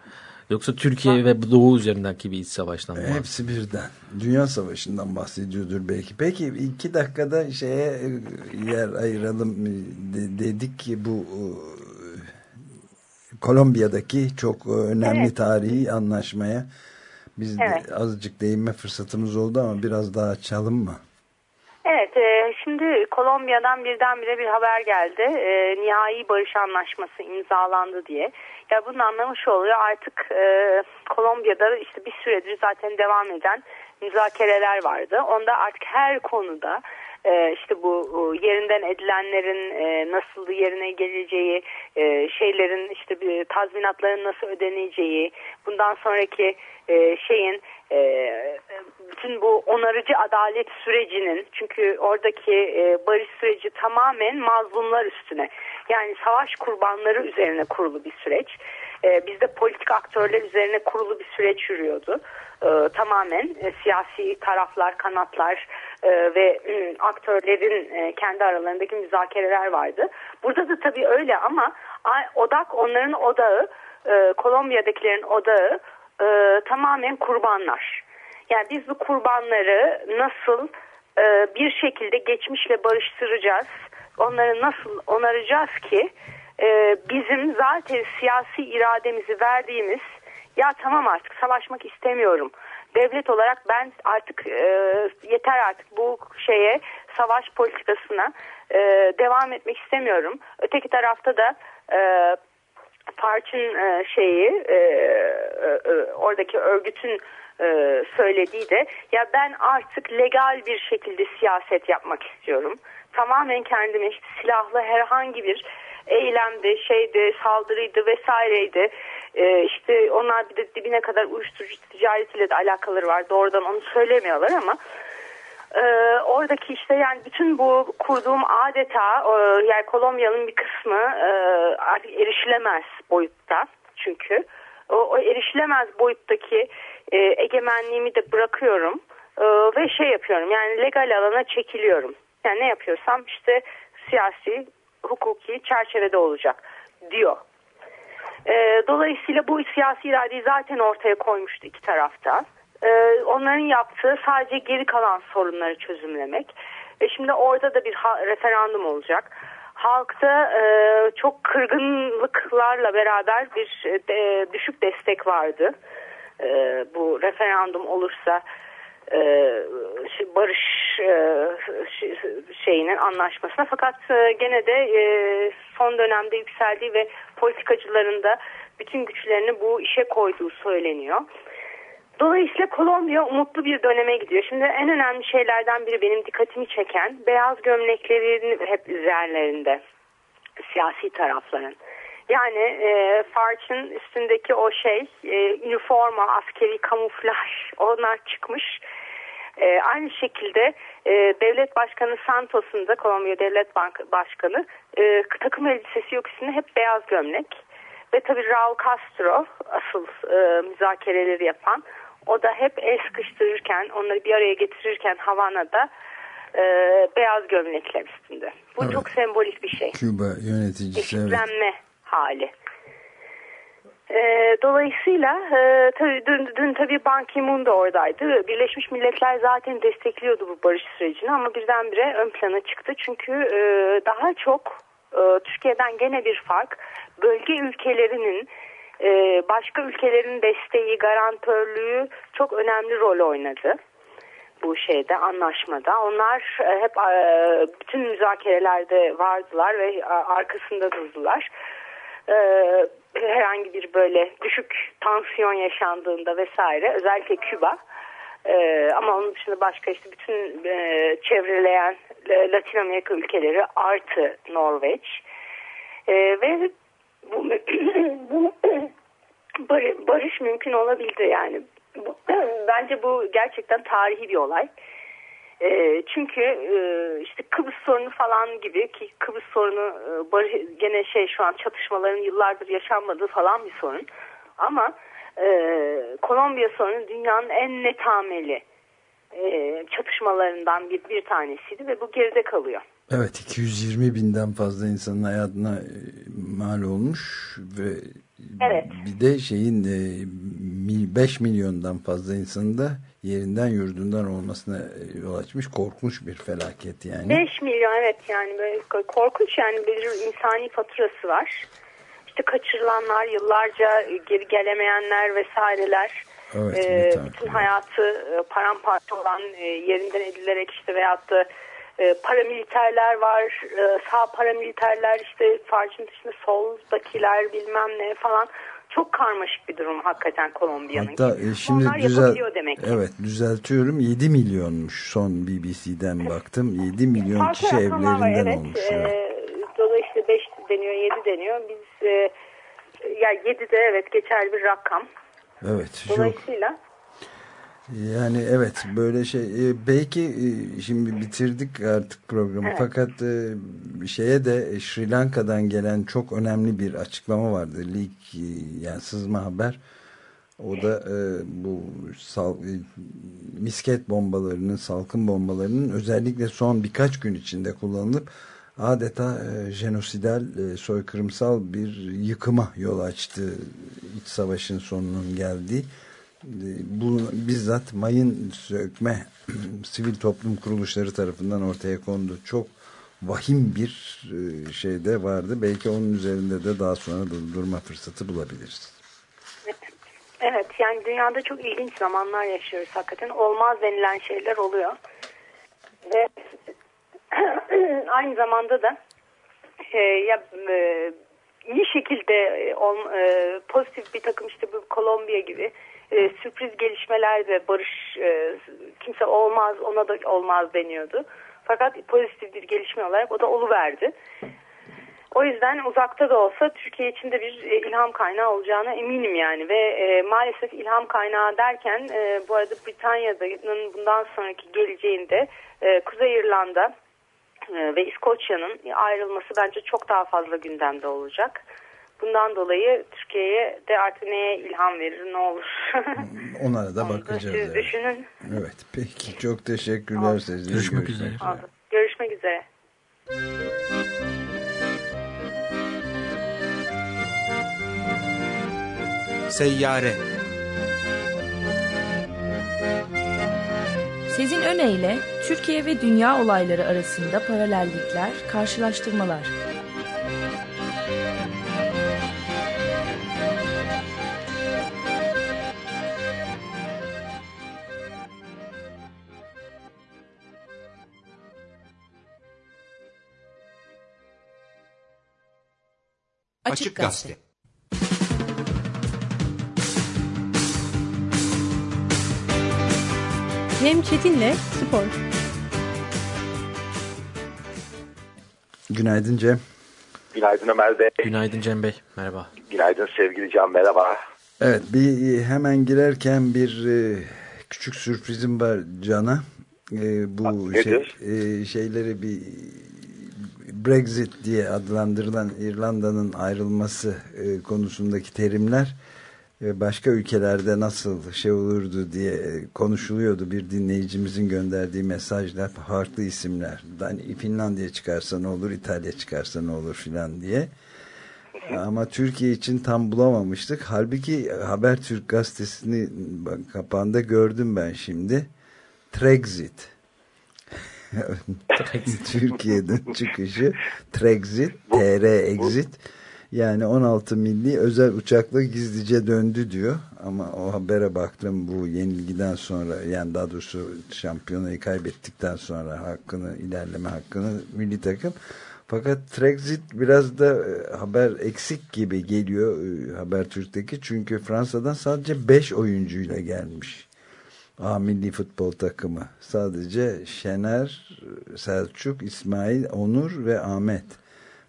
Yoksa Türkiye ve Doğu üzerindeki bir iç savaştan mı bahsediyor? Hepsi birden. Dünya Savaşı'ndan bahsediyordur belki. Peki iki dakikada şeye e, yer ayıralım. De- dedik ki bu e, Kolombiya'daki çok önemli Evet. tarihi anlaşmaya biz de Evet. azıcık değinme fırsatımız oldu ama biraz daha açalım mı? Evet, e, şimdi Kolombiya'dan birdenbire bir haber geldi. E, nihai barış anlaşması imzalandı diye. Ya bunun anlamı şu oluyor artık e, Kolombiya'da işte bir süredir zaten devam eden müzakereler vardı. Onda artık her konuda işte bu e, yerinden edilenlerin e, nasıl yerine geleceği, e, şeylerin işte tazminatların nasıl ödeneceği, bundan sonraki şeyin bütün bu onarıcı adalet sürecinin çünkü oradaki barış süreci tamamen mazlumlar üstüne yani savaş kurbanları üzerine kurulu bir süreç. Bizde politik aktörler üzerine kurulu bir süreç yürüyordu. E, tamamen e, siyasi taraflar, kanatlar e, ve aktörlerin kendi aralarındaki müzakereler vardı. Burada da tabii öyle ama odak onların odağı, e, Kolombiya'dakilerin odağı tamamen kurbanlar. Yani biz bu kurbanları nasıl bir şekilde geçmişle barıştıracağız, onları nasıl onaracağız ki bizim zaten siyasi irademizi verdiğimiz ya tamam artık savaşmak istemiyorum. Devlet olarak ben artık e, yeter artık bu şeye savaş politikasına e, devam etmek istemiyorum. Öteki tarafta da e, Parç'ın e, şeyi e, e, e, oradaki örgütün e, söylediği de ya ben artık legal bir şekilde siyaset yapmak istiyorum. Tamamen kendime işte silahlı herhangi bir eylemde, şeyde, saldırıydı vesaireydi. E, işte onlar bir de dibine kadar uyuşturucu ticaretiyle de alakaları var. Doğrudan onu söylemiyorlar ama ee, oradaki işte yani bütün bu kurduğum adeta e, yani Kolombiya'nın bir kısmı e, artık erişilemez boyutta çünkü o, o erişilemez boyuttaki e, egemenliğimi de bırakıyorum e, ve şey yapıyorum yani legal alana çekiliyorum. Yani ne yapıyorsam işte siyasi, hukuki çerçevede olacak diyor. E, dolayısıyla bu siyasi iradeyi zaten ortaya koymuştu iki tarafta. E, onların yaptığı sadece geri kalan sorunları çözümlemek. Ve şimdi orada da bir referandum olacak. Halkta e, çok kırgınlıklarla beraber bir e, düşük destek vardı. E, bu referandum olursa e, barış e, şey- şeyinin anlaşmasına fakat e, gene de e, son dönemde yükseldiği ve politikacıların da bütün güçlerini bu işe koyduğu söyleniyor. Dolayısıyla Kolombiya umutlu bir döneme gidiyor. Şimdi en önemli şeylerden biri benim dikkatimi çeken beyaz gömleklerin hep üzerlerinde siyasi tarafların. Yani e, Farç'ın üstündeki o şey e, üniforma, askeri kamuflaj onlar çıkmış. E, aynı şekilde e, devlet başkanı Santos'un da Kolombiya Devlet Bank Başkanı e, takım elbisesi yok üstünde hep beyaz gömlek. Ve tabii Raul Castro asıl e, müzakereleri yapan o da hep el sıkıştırırken onları bir araya getirirken Havana'da e, beyaz gömlekler üstünde. Bu Evet. çok sembolik bir şey Küba yöneticisi evet. Hali. Ee, dolayısıyla e, tabii dün, dün tabii Ban Ki-moon da oradaydı. Birleşmiş Milletler zaten destekliyordu bu barış sürecini ama birdenbire ön plana çıktı. Çünkü e, daha çok e, Türkiye'den gene bir fark bölge ülkelerinin e, başka ülkelerin desteği, garantörlüğü çok önemli rol oynadı bu şeyde anlaşmada. Onlar e, hep e, bütün müzakerelerde vardılar ve e, arkasında durdular. E, herhangi bir böyle düşük tansiyon yaşandığında vesaire özellikle Küba e, ama onun dışında başka işte bütün e, çevreleyen e, Latin Amerika ülkeleri artı Norveç E, ve bu, bu bar- barış mümkün olabildi yani. Bu, bence bu gerçekten tarihi bir olay. E, çünkü e, işte Kıbrıs sorunu falan gibi ki Kıbrıs sorunu e, barış- gene şey şu an çatışmaların yıllardır yaşanmadığı falan bir sorun. Ama e, Kolombiya sorunu dünyanın en netameli e, çatışmalarından bir, bir tanesiydi ve bu geride kalıyor. Evet 220 binden fazla insanın hayatına e, mal olmuş ve Evet. bir de şeyin e, mi- 5 milyondan fazla insanın da yerinden yurdundan olmasına e, yol açmış korkmuş bir felaket yani. 5 milyon evet yani böyle korkunç yani bir insani faturası var. İşte kaçırılanlar, yıllarca geri gelemeyenler vesaireler. Evet, tane. bütün hayatı e, paramparça olan e, yerinden edilerek işte veyahut da e, paramiliterler var, e, sağ paramiliterler işte farkın dışında soldakiler bilmem ne falan. Çok karmaşık bir durum hakikaten Kolombiya'nın. Hatta e, şimdi Onlar düzel demek ki. Evet düzeltiyorum 7 milyonmuş son BBC'den baktım 7 milyon Farklı kişi var, evlerinden evet. olmuş. Ee, evet. dolayısıyla 5 deniyor 7 deniyor. Biz e, ya 7 de evet geçerli bir rakam. Evet Dolayısıyla Yani evet böyle şey e, belki e, şimdi bitirdik artık programı. Evet. fakat e, şeye de e, Sri Lanka'dan gelen çok önemli bir açıklama vardı. Leak e, yani sızma haber. O da e, bu sal, e, misket bombalarının salkın bombalarının özellikle son birkaç gün içinde kullanılıp adeta e, jenosidal e, soykırımsal bir yıkıma yol açtığı iç savaşın sonunun geldiği bu bizzat mayın sökme sivil toplum kuruluşları tarafından ortaya kondu. Çok vahim bir e, şey de vardı. Belki onun üzerinde de daha sonra durma fırsatı bulabiliriz. Evet yani dünyada çok ilginç zamanlar yaşıyoruz hakikaten. Olmaz denilen şeyler oluyor. Ve aynı zamanda da e, ya e, iyi şekilde e, e, pozitif bir takım işte bu Kolombiya gibi e, sürpriz gelişmeler ve barış e, kimse olmaz ona da olmaz deniyordu. Fakat pozitif bir gelişme olarak o da oluverdi. O yüzden uzakta da olsa Türkiye için de bir e, ilham kaynağı olacağına eminim yani ve e, maalesef ilham kaynağı derken e, bu arada Britanya'nın bundan sonraki geleceğinde e, Kuzey İrlanda e, ve İskoçya'nın ayrılması bence çok daha fazla gündemde olacak. Bundan dolayı Türkiye'ye de artık neye ilham verir ne olur. Onlara da Onu da bakacağız. Siz evet. düşünün. Evet peki çok teşekkürler Sezgin. Görüşmek üzere. Görüşmek üzere. Seyyare. Sezin Öne Türkiye ve dünya olayları arasında paralellikler, karşılaştırmalar. Açık Gazete. Cem Çetin'le Spor. Günaydın Cem. Günaydın Ömer Bey. Günaydın Cem Bey. Merhaba. Günaydın sevgili Can. Merhaba. Evet bir hemen girerken bir e, küçük sürprizim var Can'a. E, bu Ha, şey, e, şeyleri bir Brexit diye adlandırılan İrlanda'nın ayrılması e, konusundaki terimler e, başka ülkelerde nasıl şey olurdu diye e, konuşuluyordu. Bir dinleyicimizin gönderdiği mesajlar farklı isimler. Yani Finlandiya çıkarsa ne olur, İtalya çıkarsa ne olur filan diye. Ama Türkiye için tam bulamamıştık. Halbuki Habertürk gazetesini kapağında gördüm ben şimdi. Trexit. Türkiye'den çıkışı Trexit, TR Exit. Yani 16 milli özel uçakla gizlice döndü diyor. Ama o habere baktım bu yenilgiden sonra yani daha doğrusu şampiyonayı kaybettikten sonra hakkını ilerleme hakkını milli takım fakat Trexit biraz da e, haber eksik gibi geliyor e, Habertürk'teki. Çünkü Fransa'dan sadece 5 oyuncuyla gelmiş. A milli futbol takımı. Sadece Şener, Selçuk, İsmail, Onur ve Ahmet.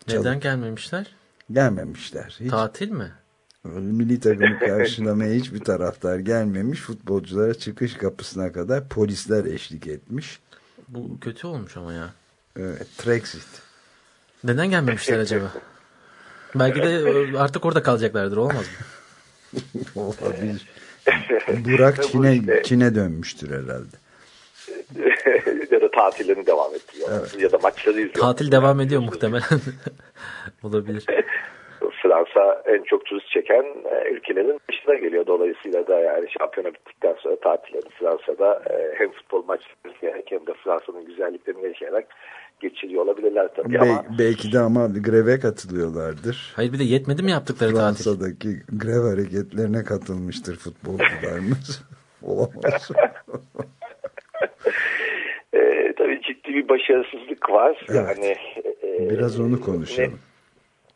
Neden Çalık- gelmemişler? Gelmemişler. Hiç Tatil mi? milli takımı karşılamaya hiçbir taraftar gelmemiş. Futbolculara çıkış kapısına kadar polisler eşlik etmiş. Bu kötü olmuş ama ya. Evet, Trexit. Neden gelmemişler acaba? Belki de artık orada kalacaklardır olmaz mı? Olabilir. Burak Bu Çin'e işte- Çin'e dönmüştür herhalde. ya da tatillerini devam ettiriyor. Ya da maçları izliyor. Tatil devam ediyor muhtemelen. Olabilir. Fransa en çok turist çeken e, ülkelerin başına geliyor. Dolayısıyla da yani şampiyona bittikten sonra tatillerini Fransa'da e, hem futbol maçları izleyerek hem de Fransa'nın güzelliklerini yaşayarak geçiriyor olabilirler tabii Be- ama belki de ama greve katılıyorlardır. Hayır bir de yetmedi mi yaptıkları tatil? Fransa'daki grev hareketlerine katılmıştır futbolcularımız. Olamaz. e, tabii ciddi bir başarısızlık var. Evet. Yani e, Biraz onu konuşalım.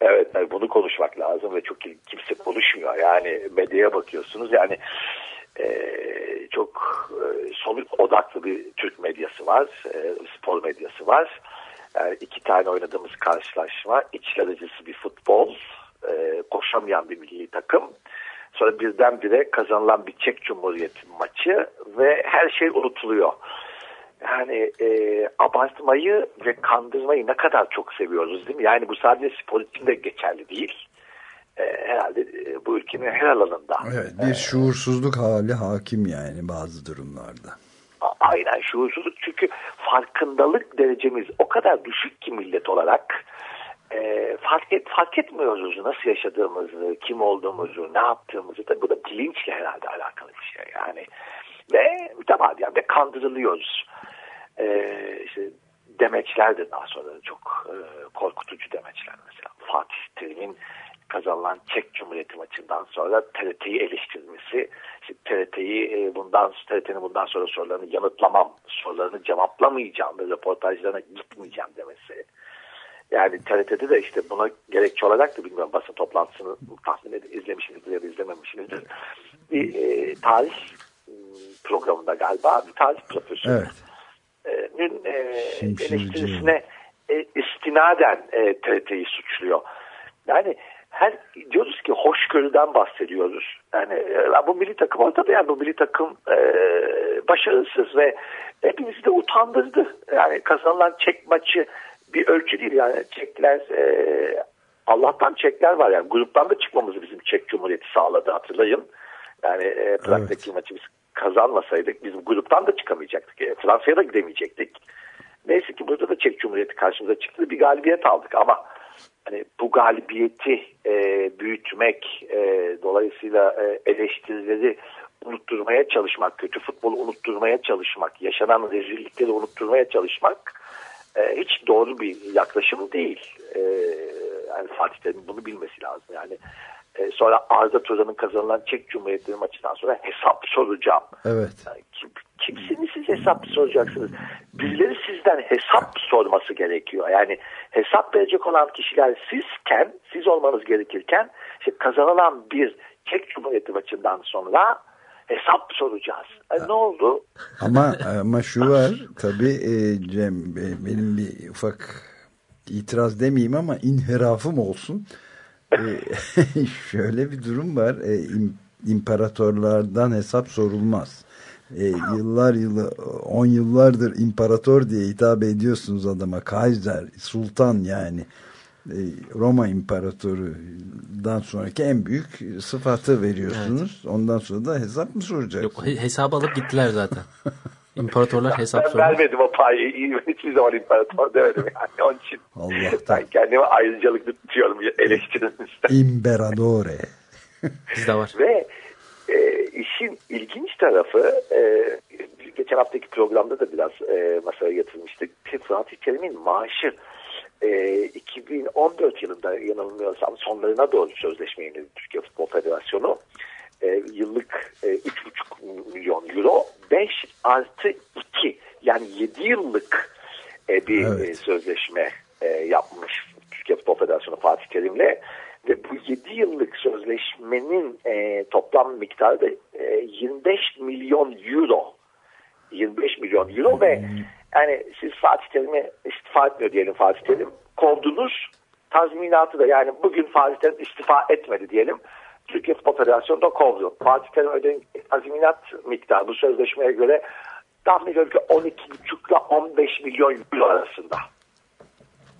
Evet yani bunu konuşmak lazım ve çok kimse konuşmuyor. Yani medyaya bakıyorsunuz yani e, çok e, sonuç odaklı bir Türk medyası var, e, spor medyası var. Yani iki tane oynadığımız karşılaşma, içler acısı bir futbol, e, koşamayan bir milli takım. Sonra birdenbire kazanılan bir Çek Cumhuriyeti maçı ve her şey unutuluyor. Yani e, abartmayı ve kandırmayı ne kadar çok seviyoruz değil mi? Yani bu sadece spor için de geçerli değil. E, herhalde e, bu ülkenin her alanında. Evet, bir şuursuzluk hali hakim yani bazı durumlarda. Aynen şuursuzluk çünkü farkındalık derecemiz o kadar düşük ki millet olarak e, fark, et, fark etmiyoruz nasıl yaşadığımızı, kim olduğumuzu, ne yaptığımızı. Tabii bu da bilinçle herhalde alakalı bir şey yani. Ve mütemadiyen de kandırılıyoruz. E, işte demeçler de daha sonra çok e, korkutucu demeçler mesela. Fatih Terim'in kazanılan Çek Cumhuriyeti maçından sonra TRT'yi eleştirmesi, işte TRT'yi e, bundan TRT'nin bundan sonra sorularını yanıtlamam, sorularını cevaplamayacağım ve röportajlarına gitmeyeceğim demesi. Yani TRT'de de işte buna gerekçe olarak da bilmiyorum basın toplantısını tahmin edin izlemişsinizdir ya da izlememişsinizdir. Bir e, tarih ıı, programında galiba bir tarih profesörü. Evet. E, Şimşirci. eleştirisine e, istinaden e, TRT'yi suçluyor. Yani her diyoruz ki hoşgörüden bahsediyoruz. Yani e, bu milli takım ortada yani bu milli takım e, başarısız ve hepimizi de utandırdı. Yani kazanılan çek maçı bir ölçü değil yani çekler e, Allah'tan çekler var yani gruptan da çıkmamızı bizim Çek Cumhuriyeti sağladı hatırlayın. Yani e, Prag'daki maçı biz kazanmasaydık biz gruptan da çıkamayacaktık. E, Fransa'ya da gidemeyecektik. Neyse ki burada da Çek Cumhuriyeti karşımıza çıktı bir galibiyet aldık ama hani bu galibiyeti e, büyütmek e, dolayısıyla e, eleştirileri unutturmaya çalışmak, kötü futbolu unutturmaya çalışmak, yaşanan rezillikleri unutturmaya çalışmak e, hiç doğru bir yaklaşım değil. E, yani Fatih Terim'in bunu bilmesi lazım. Yani e, sonra Arda Turan'ın kazanılan Çek Cumhuriyeti maçından sonra hesap soracağım. Evet. Yani kim, kimsiniz siz hesap soracaksınız? Birileri sizden hesap sorması gerekiyor. Yani hesap verecek olan kişiler sizken, siz olmanız gerekirken işte kazanılan bir Çek Cumhuriyeti maçından sonra hesap soracağız. E, ne oldu? Ama ama şu var tabii e, Cem benim bir ufak itiraz demeyeyim ama inhirafım olsun. E, şöyle bir durum var. E, im- imparatorlardan hesap sorulmaz. E, yıllar yılı 10 yıllardır imparator diye hitap ediyorsunuz adama. Kaiser, sultan yani. E, Roma İmparatoru'dan sonraki en büyük sıfatı veriyorsunuz. Ondan sonra da hesap mı soracaksınız? Yok he- hesabı alıp gittiler zaten. İmparatorlar hesap Ben sormuş. vermedim o payı. Hiçbir zaman imparator demedim yani. Onun için Allah'tan. ben kendimi ayrıcalıklı tutuyorum eleştirinizden. İmperadore. Bizde var. Ve e, işin ilginç tarafı e, geçen haftaki programda da biraz e, masaya yatırmıştık. Fatih Terim'in maaşı e, 2014 yılında yanılmıyorsam sonlarına doğru sözleşme yenildi Türkiye Futbol Federasyonu. E, yıllık e, 3,5 milyon euro. 5 artı 2 yani 7 yıllık e, bir Evet. e, sözleşme e, yapmış Türkiye Futbol Federasyonu Fatih Terim'le. Ve bu 7 yıllık sözleşmenin e, toplam miktarı da e, 25 milyon euro. 25 milyon euro ve yani siz Fatih Terim'i istifa etmiyor diyelim Fatih Terim. Kovdunuz tazminatı da yani bugün Fatih Terim istifa etmedi diyelim Türkiye Futbol Federasyonu da kovdu. Fatih Terim ödeyen tazminat miktarı bu sözleşmeye göre tahmin ediyorum ki 12,5 ile 15 milyon euro arasında.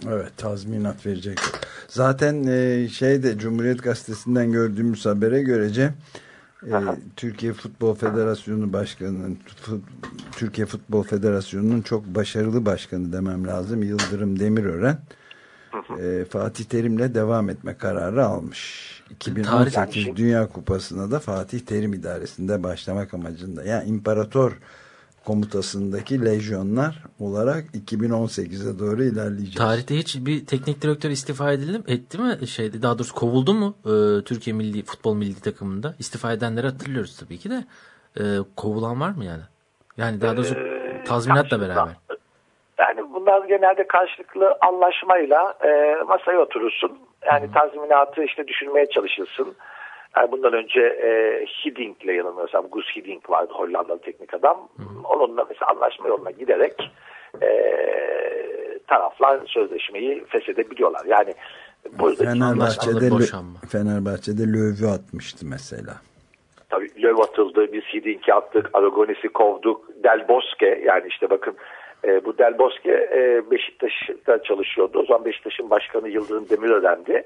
Evet tazminat verecek. Zaten e, şeyde Cumhuriyet Gazetesi'nden gördüğümüz habere görece e, Türkiye Futbol Federasyonu Başkanı'nın Türkiye Futbol Federasyonu'nun çok başarılı başkanı demem lazım. Yıldırım Demirören e, Fatih Terim'le devam etme kararı almış. 2018 Tarih- Dünya Kupası'na da Fatih Terim idaresinde başlamak amacında. Yani imparator komutasındaki lejyonlar olarak 2018'e doğru ilerleyeceğiz. Tarihte hiç bir teknik direktör istifa edildi mi? Etti mi? Şeydi, daha doğrusu kovuldu mu e, Türkiye milli futbol milli takımında? İstifa edenleri hatırlıyoruz tabii ki de. E, kovulan var mı yani? Yani daha doğrusu Ee, tazminatla beraber. Bunlar genelde karşılıklı anlaşmayla e, masaya oturursun. Yani tazminatı işte düşürmeye çalışılsın. Yani bundan önce e, Hiddink ile yanılmıyorsam Gus Hiddink vardı Hollandalı teknik adam. Onunla mesela anlaşma yoluna giderek e, taraflar sözleşmeyi feshedebiliyorlar. Yani Fenerbahçe'de boşanma. Fenerbahçe'de Löw'ü atmıştı mesela. Tabii Löw atıldı, biz Hidink'i attık, Aragonis'i kovduk, Del Bosque yani işte bakın e, bu Del Bosque e, Beşiktaş'ta çalışıyordu. O zaman Beşiktaş'ın başkanı Yıldırım Demirören'di.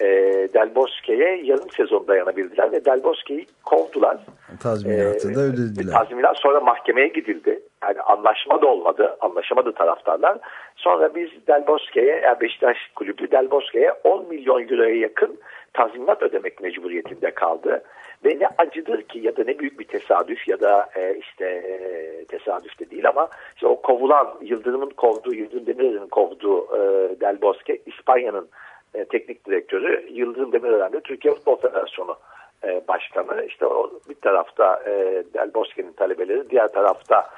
e, Del Bosque'ye yarım sezon dayanabildiler ve Del Bosque'yi kovdular. Tazminatı Ee, da ödediler. Tazminat sonra mahkemeye gidildi. Yani anlaşma da olmadı. Anlaşamadı taraftarlar. Sonra biz Del Bosque'ye, yani Beşiktaş kulübü Del Bosque'ye 10 milyon euroya yakın tazminat ödemek mecburiyetinde kaldı. Ve ne acıdır ki ya da ne büyük bir tesadüf ya da e, işte e, tesadüf de değil ama işte o kovulan Yıldırım'ın kovduğu, Yıldırım Demirel'in kovduğu e, Del Bosque İspanya'nın e, teknik direktörü Yıldırım Demirören de Türkiye Futbol Federasyonu e, başkanı. İşte o bir tarafta e, Del Bosque'nin talebeleri, diğer tarafta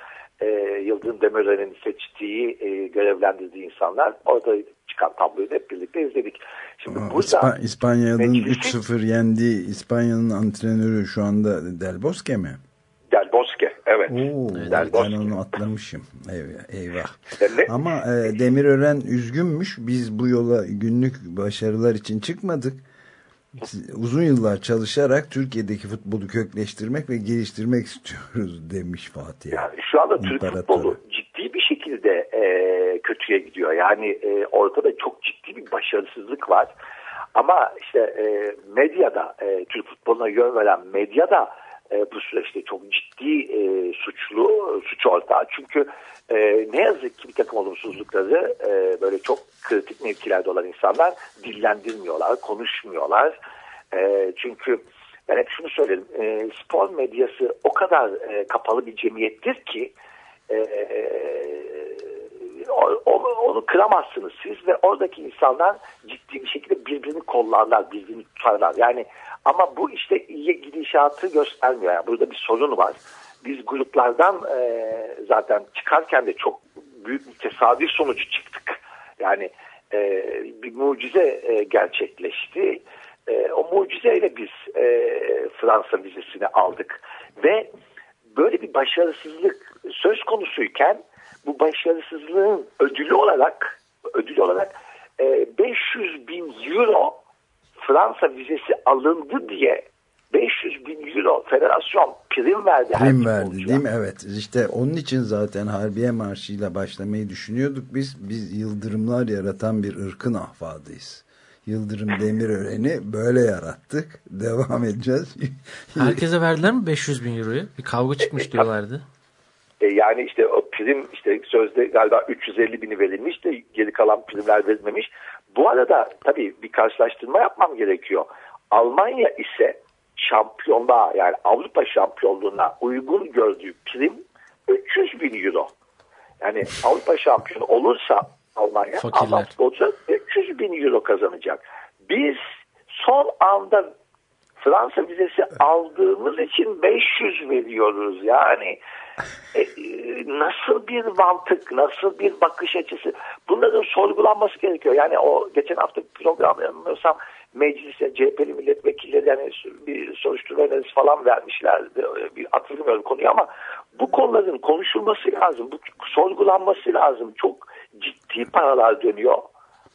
e, Yıldırım Demirören'in seçtiği, e, görevlendirdiği insanlar. Orada çıkan tabloyu da hep birlikte izledik. Şimdi Aa, burada İspa- İspanya'nın meclisi- 3-0 yendiği İspanya'nın antrenörü şu anda Del Bosque mi? Del Bosque, evet. Oo, Del ben Bosque. onu atlamışım. Eyvah. eyvah. Ama e, Demirören üzgünmüş. Biz bu yola günlük başarılar için çıkmadık. Uzun yıllar çalışarak Türkiye'deki futbolu kökleştirmek ve geliştirmek istiyoruz demiş Fatih. Yani şu anda Türk futbolu ciddi bir şekilde e, kötüye gidiyor. Yani e, ortada çok ciddi bir başarısızlık var. Ama işte e, medyada, e, Türk futboluna yön veren medyada e, bu süreçte çok ciddi e, suçlu, suç ortağı. Çünkü e, ne yazık ki bir takım olumsuzlukları e, böyle çok kritik mevkilerde olan insanlar dillendirmiyorlar, konuşmuyorlar. E, çünkü ben hep şunu söylerim, e, spor medyası o kadar e, kapalı bir cemiyettir ki e, o- onu, onu kıramazsınız siz ve oradaki insanlar ciddi bir şekilde birbirini kollarlar, birbirini tutarlar. Yani ama bu işte iyi gidişatı göstermiyor. Yani burada bir sorun var. Biz gruplardan e, zaten çıkarken de çok büyük bir tesadüf sonucu çıktık. Yani e, bir mucize e, gerçekleşti. E, o mucizeyle biz e, Fransa vizesini aldık. Ve böyle bir başarısızlık söz konusuyken bu başarısızlığın ödülü olarak ödül olarak e, 500 bin euro Fransa vizesi alındı diye 500 bin euro federasyon prim verdi. Prim verdi futbolcuya. değil mi? Evet. İşte onun için zaten Harbiye Marşı'yla başlamayı düşünüyorduk biz. Biz yıldırımlar yaratan bir ırkın ahfadıyız. Yıldırım Demirören'i böyle yarattık. Devam edeceğiz. Herkese verdiler mi 500 bin euroyu? Bir kavga çıkmış diyorlardı. E, yani işte o prim işte sözde galiba 350 bini verilmiş de geri kalan primler verilmemiş. Bu arada tabii bir karşılaştırma yapmam gerekiyor. Almanya ise şampiyonluğa yani Avrupa şampiyonluğuna uygun gördüğü prim 300 bin euro. Yani Avrupa şampiyonu olursa Almanya. Alman futbolcu 300 bin euro kazanacak. Biz son anda Fransa vizesi aldığımız için 500 veriyoruz. Yani e, e, nasıl bir mantık, nasıl bir bakış açısı bunların sorgulanması gerekiyor. Yani o geçen hafta program yanılmıyorsam meclise CHP'li milletvekilleri yani bir soruşturma önerisi falan vermişlerdi. Bir hatırlamıyorum konuyu ama bu konuların konuşulması lazım. Bu sorgulanması lazım. Çok ciddi paralar dönüyor.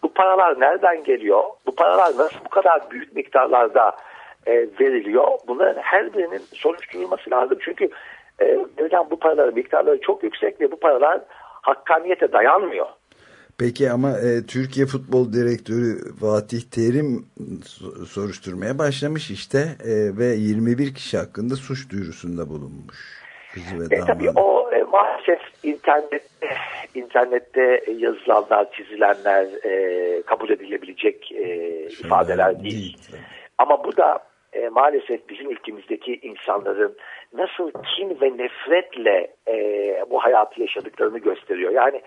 Bu paralar nereden geliyor? Bu paralar nasıl bu kadar büyük miktarlarda e, veriliyor? Bunların her birinin soruşturulması lazım. Çünkü e, neden bu paraların miktarları çok yüksek ve bu paralar hakkaniyete dayanmıyor. Peki ama e, Türkiye Futbol Direktörü Fatih Terim so- soruşturmaya başlamış işte e, ve 21 kişi hakkında suç duyurusunda bulunmuş. Kızı ve E, tabii o e, maalesef internette internette yazılanlar, çizilenler e, kabul edilebilecek e, ifadeler değil. değil. Ama bu da e, maalesef bizim ülkemizdeki insanların nasıl kin ve nefretle e, bu hayatı yaşadıklarını gösteriyor. Yani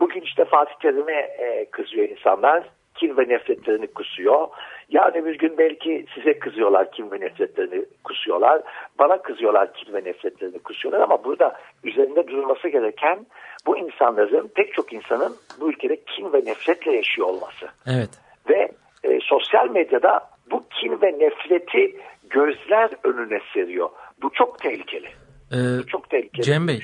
bugün işte Fatih Terim'e e, kızıyor insanlar. Kin ve nefretlerini kusuyor. Yarın bir gün belki size kızıyorlar, kin ve nefretlerini kusuyorlar. Bana kızıyorlar, kin ve nefretlerini kusuyorlar. Ama burada üzerinde durulması gereken bu insanların, pek çok insanın bu ülkede kin ve nefretle yaşıyor olması Evet. ve e, sosyal medyada bu kin ve nefreti gözler önüne seriyor. Bu çok tehlikeli. Ee, çok tehlikeli Cem Bey,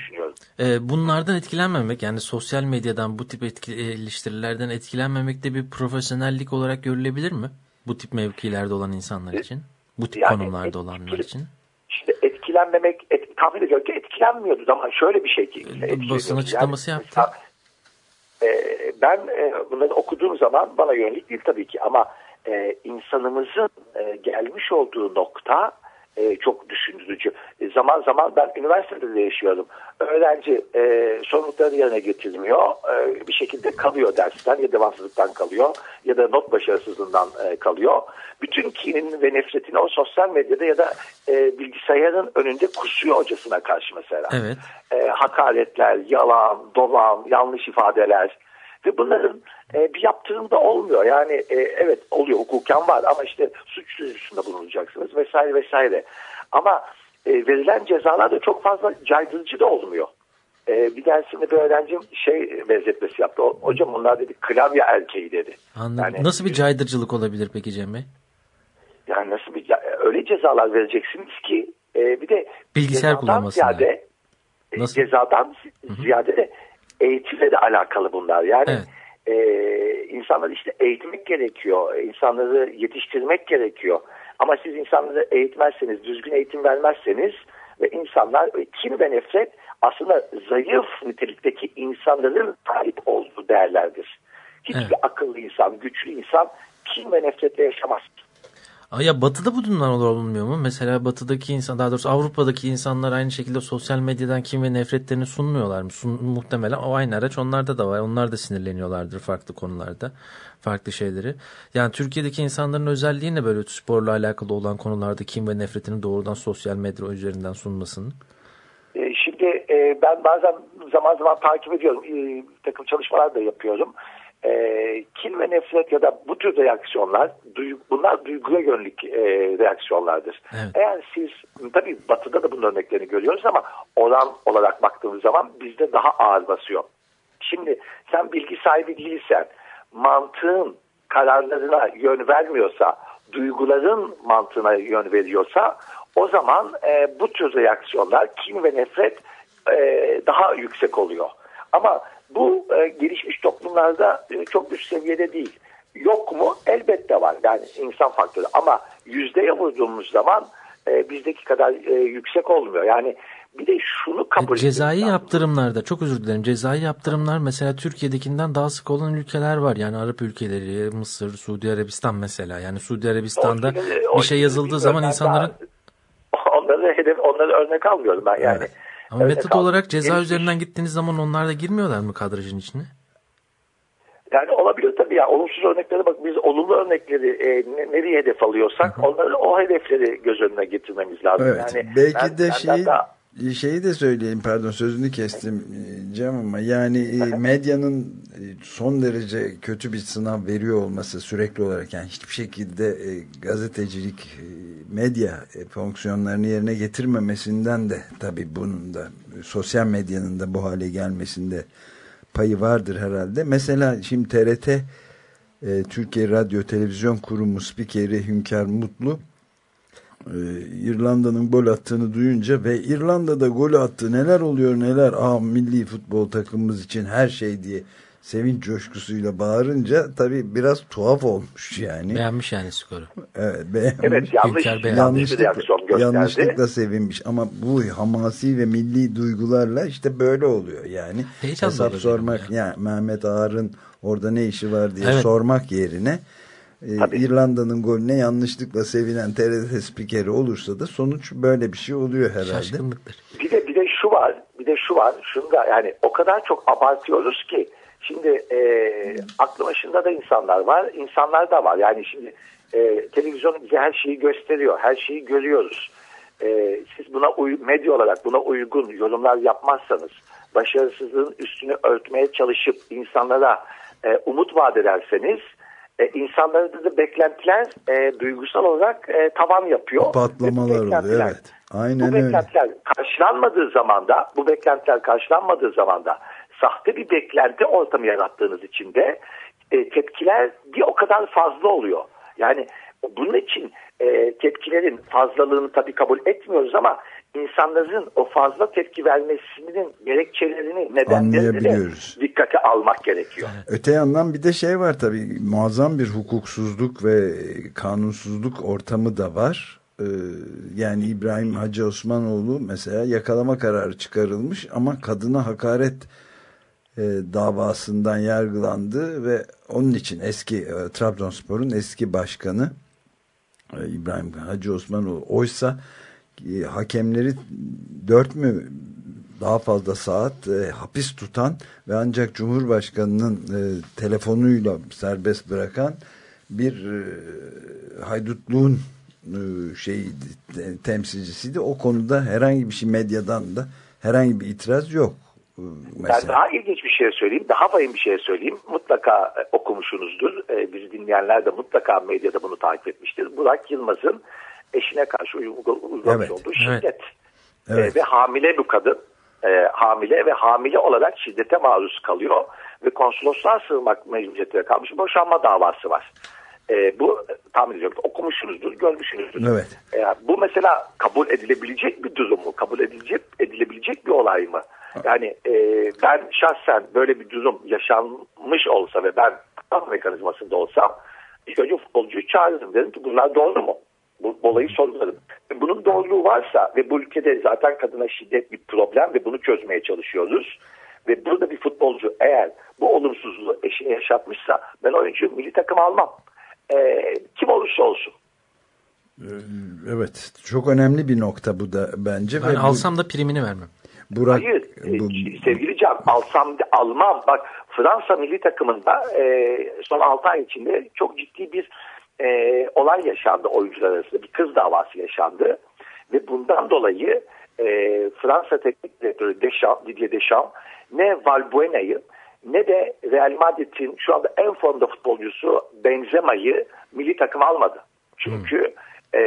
e, bunlardan etkilenmemek yani sosyal medyadan bu tip etki, e, eleştirilerden etkilenmemek de bir profesyonellik olarak görülebilir mi? Bu tip mevkilerde olan insanlar için, bu tip Yani konumlarda olanlar etkili- için. İşte etkilenmemek, et, tahmin ediyorum ki etkilenmiyordu ama şöyle bir şey ki. Basın etkileniyordu. açıklaması yaptı. mesela, e, ben e, bunları okuduğum zaman bana yönelik değil tabii ki ama e, insanımızın e, gelmiş olduğu nokta e, çok düşündürücü. E, zaman zaman ben üniversitede de yaşıyorum. Öğrenci e, sorumluluklarını yerine getirmiyor. E, bir şekilde kalıyor dersten ya devamsızlıktan kalıyor ya da not başarısızlığından e, kalıyor. Bütün kinini ve nefretini o sosyal medyada ya da e, bilgisayarın önünde kusuyor hocasına karşı mesela. Evet. E, hakaretler, yalan, dolan, yanlış ifadeler ve bunların e, bir yaptırım da olmuyor. Yani e, evet oluyor hukuken var ama işte suç duyurusunda bulunacaksınız vesaire vesaire. Ama e, verilen cezalar da çok fazla caydırıcı da olmuyor. E, bir dersinde bir öğrencim şey benzetmesi yaptı. O, hocam onlar dedi klavye erkeği dedi. Anladım. Yani- Nasıl bir caydırıcılık olabilir peki Cem Bey? Yani nasıl bir öyle cezalar vereceksiniz ki e, bir de Bilgisayar cezadan kullanmasın ziyade e, Nasıl? cezadan ziyade de eğitimle de alakalı bunlar. Yani Evet. e, insanları işte eğitmek gerekiyor. insanları yetiştirmek gerekiyor. Ama siz insanları eğitmezseniz, düzgün eğitim vermezseniz ve insanlar kin ve nefret aslında zayıf nitelikteki insanların sahip olduğu değerlerdir. Hiçbir Evet. akıllı insan, güçlü insan kin ve nefretle yaşamaz. Ya batıda bu durumlar olur olmuyor mu? Mesela batıdaki insan daha doğrusu Avrupa'daki insanlar aynı şekilde sosyal medyadan kim ve nefretlerini sunmuyorlar mı? Sun, muhtemelen o aynı araç onlarda da var. Onlar da sinirleniyorlardır farklı konularda. Farklı şeyleri. Yani Türkiye'deki insanların özelliği ne böyle sporla alakalı olan konularda kim ve nefretini doğrudan sosyal medya üzerinden sunmasının? E, Şimdi e, ben bazen zaman zaman takip ediyorum. E, takım çalışmalar da yapıyorum. E, kin ve nefret ya da bu tür reaksiyonlar duy- bunlar duyguya yönelik e, reaksiyonlardır. Evet. Eğer siz tabii batıda da bunun örneklerini görüyoruz ama oran olarak baktığımız zaman bizde daha ağır basıyor. Şimdi sen bilgi sahibi değilsen mantığın kararlarına yön vermiyorsa duyguların mantığına yön veriyorsa o zaman e, bu tür reaksiyonlar kin ve nefret e, daha yüksek oluyor. Ama bu e, gelişmiş toplumlarda e, çok üst seviyede değil. Yok mu? Elbette var. Yani insan faktörü. Ama yüzdeye vurduğumuz zaman e, bizdeki kadar e, yüksek olmuyor. Yani bir de şunu kabul E, Cezai lazım. yaptırımlarda çok özür dilerim. Cezai yaptırımlar mesela Türkiye'dekinden daha sık olan ülkeler var. Yani Arap ülkeleri, Mısır, Suudi Arabistan mesela. Yani Suudi Arabistan'da O- bir şey yazıldığı zaman insanların daha- onları hedef onları örnek almıyorum ben yani. Evet. Ama Örnek metot olarak ceza Gelişmiş- üzerinden gittiğiniz zaman onlar da girmiyorlar mı kadrajın içine? Yani olabilir tabii ya. Olumsuz örneklere bak biz olumlu örnekleri e, ne- nereye hedef alıyorsak onları o hedefleri göz önüne getirmemiz lazım. Evet. Yani Belki ben- de şey daha- şeyi de söyleyeyim pardon sözünü kestim e, Cem ama yani e, medyanın e, son derece kötü bir sınav veriyor olması sürekli olarak yani hiçbir şekilde gazetecilik medya fonksiyonlarını yerine getirmemesinden de tabii bunun da sosyal medyanın da bu hale gelmesinde payı vardır herhalde. Mesela şimdi TRT Türkiye Radyo Televizyon Kurumu spikeri Hünkar Mutlu İrlanda'nın gol attığını duyunca ve İrlanda'da gol attı neler oluyor neler ah milli futbol takımımız için her şey diye sevinç coşkusuyla bağırınca tabii biraz tuhaf olmuş yani. Beğenmiş yani skoru. Evet, beğenmiş. Evet yanlış, yanlış bir reaksiyon Yanlışlıkla, yanlışlıkla sevinmiş ama bu hamasi ve milli duygularla işte böyle oluyor yani. Heyecanla Hesap sormak ya. yani Mehmet Ağar'ın orada ne işi var diye Evet. sormak yerine Tabii. İrlanda'nın golüne yanlışlıkla sevinen TRT spikeri olursa da sonuç böyle bir şey oluyor herhalde. Şaşkınlıktır. Bir de bir de şu var, bir de şu var. Şunu da yani o kadar çok abartıyoruz ki şimdi e, aklı başında da insanlar var, insanlar da var. Yani şimdi e, televizyon bize her şeyi gösteriyor, her şeyi görüyoruz. E, siz buna uy- medya olarak buna uygun yorumlar yapmazsanız, başarısızlığın üstünü örtmeye çalışıp insanlara e, umut vaat ederseniz, e, insanlarda da beklentiler e, duygusal olarak e, tavan yapıyor. Patlamalar oluyor evet. Aynen bu öyle. beklentiler karşılanmadığı zaman da bu beklentiler karşılanmadığı zaman da sahte bir beklenti ortamı yarattığınız için de e, tepkiler bir o kadar fazla oluyor. Yani bunun için e, tepkilerin fazlalığını tabii kabul etmiyoruz ama insanların o fazla tepki vermesinin gerekçelerini nedenlerini dikkate almak gerekiyor. Öte yandan bir de şey var tabii muazzam bir hukuksuzluk ve kanunsuzluk ortamı da var. Ee, yani İbrahim Hacı Osmanoğlu mesela yakalama kararı çıkarılmış ama kadına hakaret e, davasından yargılandı ve onun için eski e, Trabzonspor'un eski başkanı e, İbrahim Hacı Osmanoğlu oysa hakemleri dört mü daha fazla saat e, hapis tutan ve ancak Cumhurbaşkanı'nın e, telefonuyla serbest bırakan bir e, haydutluğun e, şey temsilcisiydi. O konuda herhangi bir şey medyadan da herhangi bir itiraz yok. e. Ben daha ilginç bir şey söyleyeyim. Daha vahim bir şey söyleyeyim. Mutlaka e, okumuşsunuzdur. E, bizi dinleyenler de mutlaka medyada bunu takip etmiştir. Burak Yılmaz'ın eşine karşı uygul- uygulamış Evet, olduğu evet. şiddet. Evet. E, ve hamile bu kadın. E, hamile ve hamile olarak şiddete maruz kalıyor. Ve konsolosluğa sığınmak mecburiyetine kalmış. Boşanma davası var. E, bu tahmin ediyorum okumuşsunuzdur, görmüşsünüzdür. Evet. E, bu mesela kabul edilebilecek bir durum mu? Kabul edilecek, edilebilecek bir olay mı? Yani e, ben şahsen böyle bir durum yaşanmış olsa ve ben tam mekanizmasında olsam ilk önce futbolcuyu çağırırım. Dedim ki bunlar doğru mu? Bu bu olayı sorgularım. Ve Bunun doğruluğu varsa ve bu ülkede zaten kadına şiddet bir problem ve bunu çözmeye çalışıyoruz. Ve burada bir futbolcu eğer bu olumsuzluğu eşine yaşatmışsa ben oyuncu milli takım almam. E, kim olursa olsun. Evet. Çok önemli bir nokta bu da bence. Ben Ve bu- alsam da primini vermem. Burak, Hayır e, bu, sevgili Can alsam da almam. Bak Fransa milli takımında e, son 6 ay içinde çok ciddi bir e, olay yaşandı oyuncular arasında. Bir kız davası yaşandı. Ve bundan dolayı e, Fransa teknik direktörü Deschamps, Didier Deschamps ne Valbuena'yı ne de Real Madrid'in şu anda en formda futbolcusu Benzema'yı milli takım almadı. Çünkü e,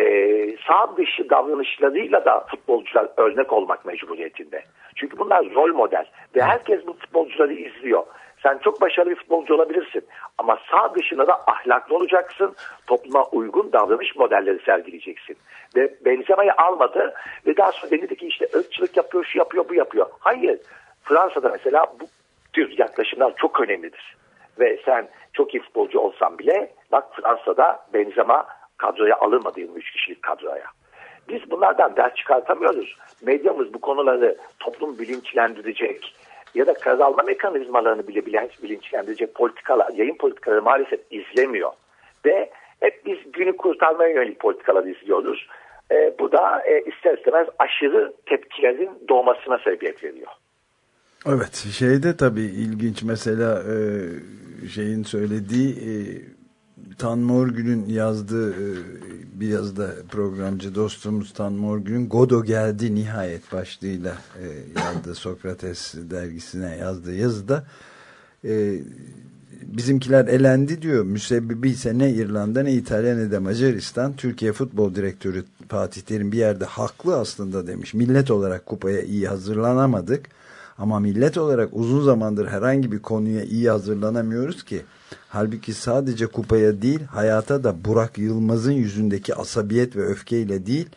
sağ dışı davranışlarıyla da futbolcular örnek olmak mecburiyetinde. Çünkü bunlar rol model ve herkes bu futbolcuları izliyor. Sen çok başarılı bir futbolcu olabilirsin ama sağ dışına da ahlaklı olacaksın. Topluma uygun davranış modelleri sergileyeceksin. Ve Benzema'yı almadı ve daha sonra dedi ki işte ırkçılık yapıyor, şu yapıyor, bu yapıyor. Hayır. Fransa'da mesela bu tür yaklaşımlar çok önemlidir. Ve sen çok iyi futbolcu olsan bile bak Fransa'da Benzema kadroya alınmadı 23 kişilik kadroya. Biz bunlardan ders çıkartamıyoruz. Medyamız bu konuları toplum bilinçlendirecek ya da karar alma mekanizmalarını bile bilinç- bilinçlendirecek politikalar, yayın politikaları maalesef izlemiyor. Ve hep biz günü kurtarmaya yönelik politikalar izliyoruz. Ee, bu da e, ister istemez aşırı tepkilerin doğmasına sebebiyet veriyor. Evet şeyde tabii ilginç mesela e, şeyin söylediği e, Tan Morgül'ün yazdığı e, bir yazıda programcı dostumuz Tan Morgül'ün Godo geldi nihayet başlığıyla e, yazdığı Sokrates dergisine yazdığı yazıda e, bizimkiler elendi diyor. Müsebbibi ise ne İrlanda ne İtalya ne de Macaristan. Türkiye Futbol Direktörü Fatih Terim bir yerde haklı aslında demiş. Millet olarak kupaya iyi hazırlanamadık. Ama millet olarak uzun zamandır herhangi bir konuya iyi hazırlanamıyoruz ki. Halbuki sadece kupaya değil hayata da Burak Yılmaz'ın yüzündeki asabiyet ve öfkeyle değil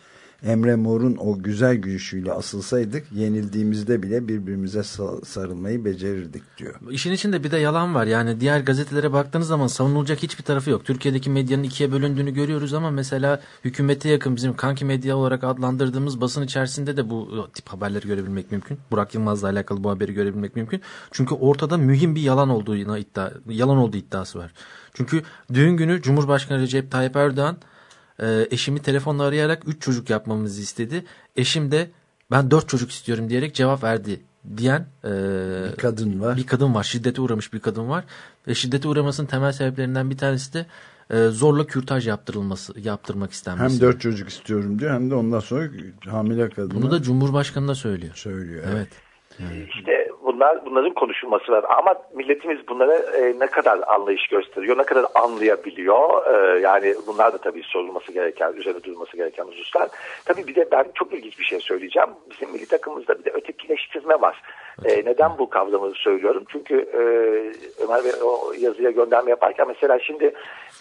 Emre Mor'un o güzel gülüşüyle asılsaydık yenildiğimizde bile birbirimize sa- sarılmayı becerirdik diyor. İşin içinde bir de yalan var. Yani diğer gazetelere baktığınız zaman savunulacak hiçbir tarafı yok. Türkiye'deki medyanın ikiye bölündüğünü görüyoruz ama mesela hükümete yakın bizim kanki medya olarak adlandırdığımız basın içerisinde de bu tip haberleri görebilmek mümkün. Burak Yılmaz'la alakalı bu haberi görebilmek mümkün. Çünkü ortada mühim bir yalan olduğuna iddia yalan olduğu iddiası var. Çünkü düğün günü Cumhurbaşkanı Recep Tayyip Erdoğan e, eşimi telefonla arayarak 3 çocuk yapmamızı istedi. Eşim de ben 4 çocuk istiyorum diyerek cevap verdi diyen e, Bir kadın var. bir kadın var. Şiddete uğramış bir kadın var. Ve şiddete uğramasının temel sebeplerinden bir tanesi de e, zorla kürtaj yaptırılması, yaptırmak istenmesi. Hem dört çocuk istiyorum diyor hem de ondan sonra hamile kadına Bunu da Cumhurbaşkanı da söylüyor. söylüyor. Evet. İşte bunlar bunların konuşulması var. Ama milletimiz bunlara e, ne kadar anlayış gösteriyor, ne kadar anlayabiliyor. E, yani bunlar da tabii sorulması gereken, üzerine durulması gereken hususlar. Tabii bir de ben çok ilginç bir şey söyleyeceğim. Bizim milli takımımızda bir de ötekileştirme var. E, neden bu kavramı söylüyorum? Çünkü e, Ömer Bey o yazıya gönderme yaparken mesela şimdi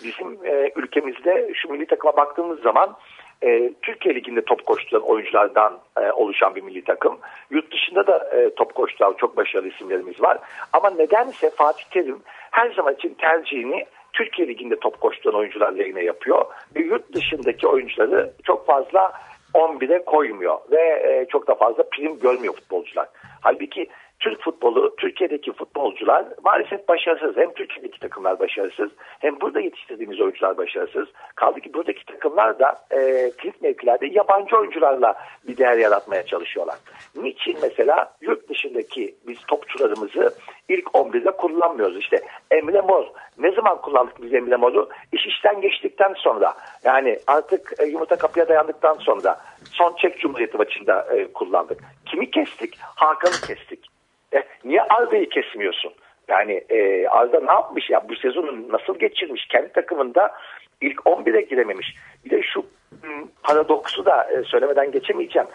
bizim e, ülkemizde şu milli takıma baktığımız zaman e, Türkiye Ligi'nde top koşturan oyunculardan e, oluşan bir milli takım. Yurt dışında da e, top koşturan çok başarılı isimlerimiz var. Ama nedense Fatih Terim her zaman için tercihini Türkiye Ligi'nde top koşturan oyuncular lehine yapıyor. Ve yurt dışındaki oyuncuları çok fazla 11'e koymuyor. Ve e, çok da fazla prim görmüyor futbolcular. Halbuki Türk futbolu, Türkiye'deki futbolcular maalesef başarısız. Hem Türkiye'deki takımlar başarısız hem burada yetiştirdiğimiz oyuncular başarısız. Kaldı ki buradaki takımlar da e, kilit mevkilerde yabancı oyuncularla bir değer yaratmaya çalışıyorlar. Niçin mesela yurt dışındaki biz topçularımızı ilk 11'de kullanmıyoruz? İşte Emre Mor. Ne zaman kullandık biz Emre Mor'u? İş işten geçtikten sonra. Yani artık e, yumurta kapıya dayandıktan sonra son Çek Cumhuriyeti maçında e, kullandık. Kimi kestik? Hakan'ı kestik. E, niye Arda'yı kesmiyorsun? Yani e, Arda ne yapmış ya bu sezonu nasıl geçirmiş? Kendi takımında ilk 11'e girememiş. Bir de şu m, paradoksu da e, söylemeden geçemeyeceğim.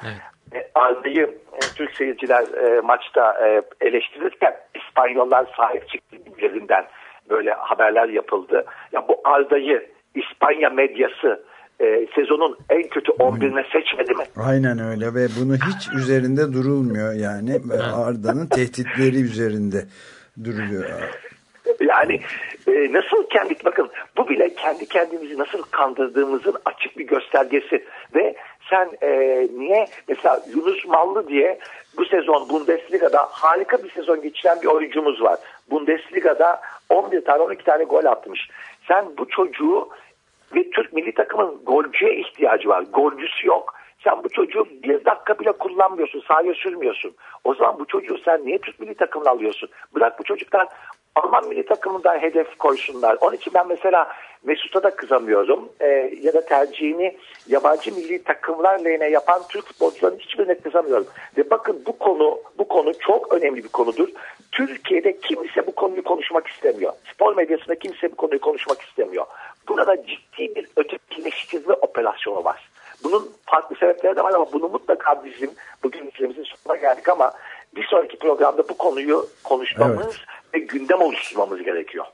E, Arda'yı e, Türk seyirciler e, maçta e, eleştirirken İspanyollar sahip çıktı üzerinden böyle haberler yapıldı. Ya bu Arda'yı İspanya medyası e, sezonun en kötü 11'ine seçmedi mi? Aynen öyle ve bunu hiç üzerinde durulmuyor yani Arda'nın tehditleri üzerinde duruluyor. Yani e, nasıl kendi bakın bu bile kendi kendimizi nasıl kandırdığımızın açık bir göstergesi ve sen e, niye mesela Yunus Mallı diye bu sezon Bundesliga'da harika bir sezon geçiren bir oyuncumuz var. Bundesliga'da 11 tane 12 tane gol atmış. Sen bu çocuğu ve Türk milli takımın golcüye ihtiyacı var. Golcüsü yok. Sen bu çocuğu bir dakika bile kullanmıyorsun. Sahaya sürmüyorsun. O zaman bu çocuğu sen niye Türk milli takımına alıyorsun? Bırak bu çocuklar Alman milli takımından hedef koysunlar. Onun için ben mesela Mesut'a da kızamıyorum. Ee, ya da tercihini yabancı milli takımlar lehine yapan Türk futbolcuların hiçbirine kızamıyorum. Ve bakın bu konu bu konu çok önemli bir konudur. Türkiye'de kimse bu konuyu konuşmak istemiyor. Spor medyasında kimse bu konuyu konuşmak istemiyor. Burada ciddi bir ötekileştirme operasyonu var. Bunun farklı sebepleri de var ama bunu mutlaka bizim bugün ülkemizin sonuna geldik ama bir sonraki programda bu konuyu konuşmamız Evet. ve gündem oluşturmamız gerekiyor.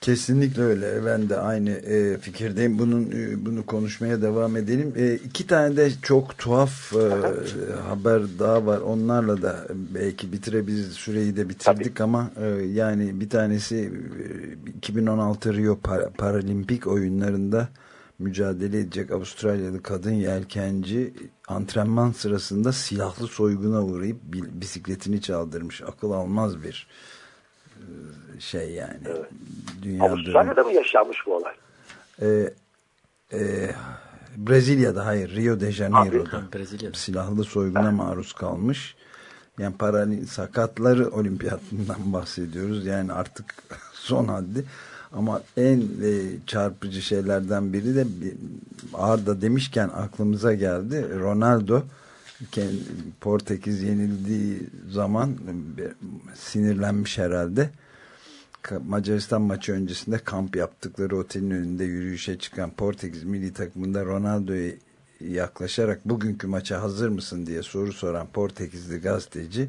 Kesinlikle öyle. Ben de aynı e, fikirdeyim. Bunun e, bunu konuşmaya devam edelim. E, iki tane de çok tuhaf e, haber daha var. Onlarla da belki bitirebiliriz. Süreyi de bitirdik ama e, yani bir tanesi e, 2016 Rio Par- Paralimpik oyunlarında mücadele edecek Avustralyalı kadın yelkenci antrenman sırasında silahlı soyguna uğrayıp bi- bisikletini çaldırmış. Akıl almaz bir şey yani. Dünya Avustralya'da mı yaşanmış bu olay? e, e, Brezilya'da hayır Rio de Janeiro'da Brezilya'da. silahlı soyguna maruz kalmış. Yani parali sakatları olimpiyatından bahsediyoruz. Yani artık son haddi. Ama en e, çarpıcı şeylerden biri de bir- Arda demişken aklımıza geldi. Ronaldo Portekiz yenildiği zaman bir- sinirlenmiş herhalde. Macaristan maçı öncesinde kamp yaptıkları otelin önünde yürüyüşe çıkan Portekiz milli takımında Ronaldo'ya yaklaşarak bugünkü maça hazır mısın diye soru soran Portekizli gazeteci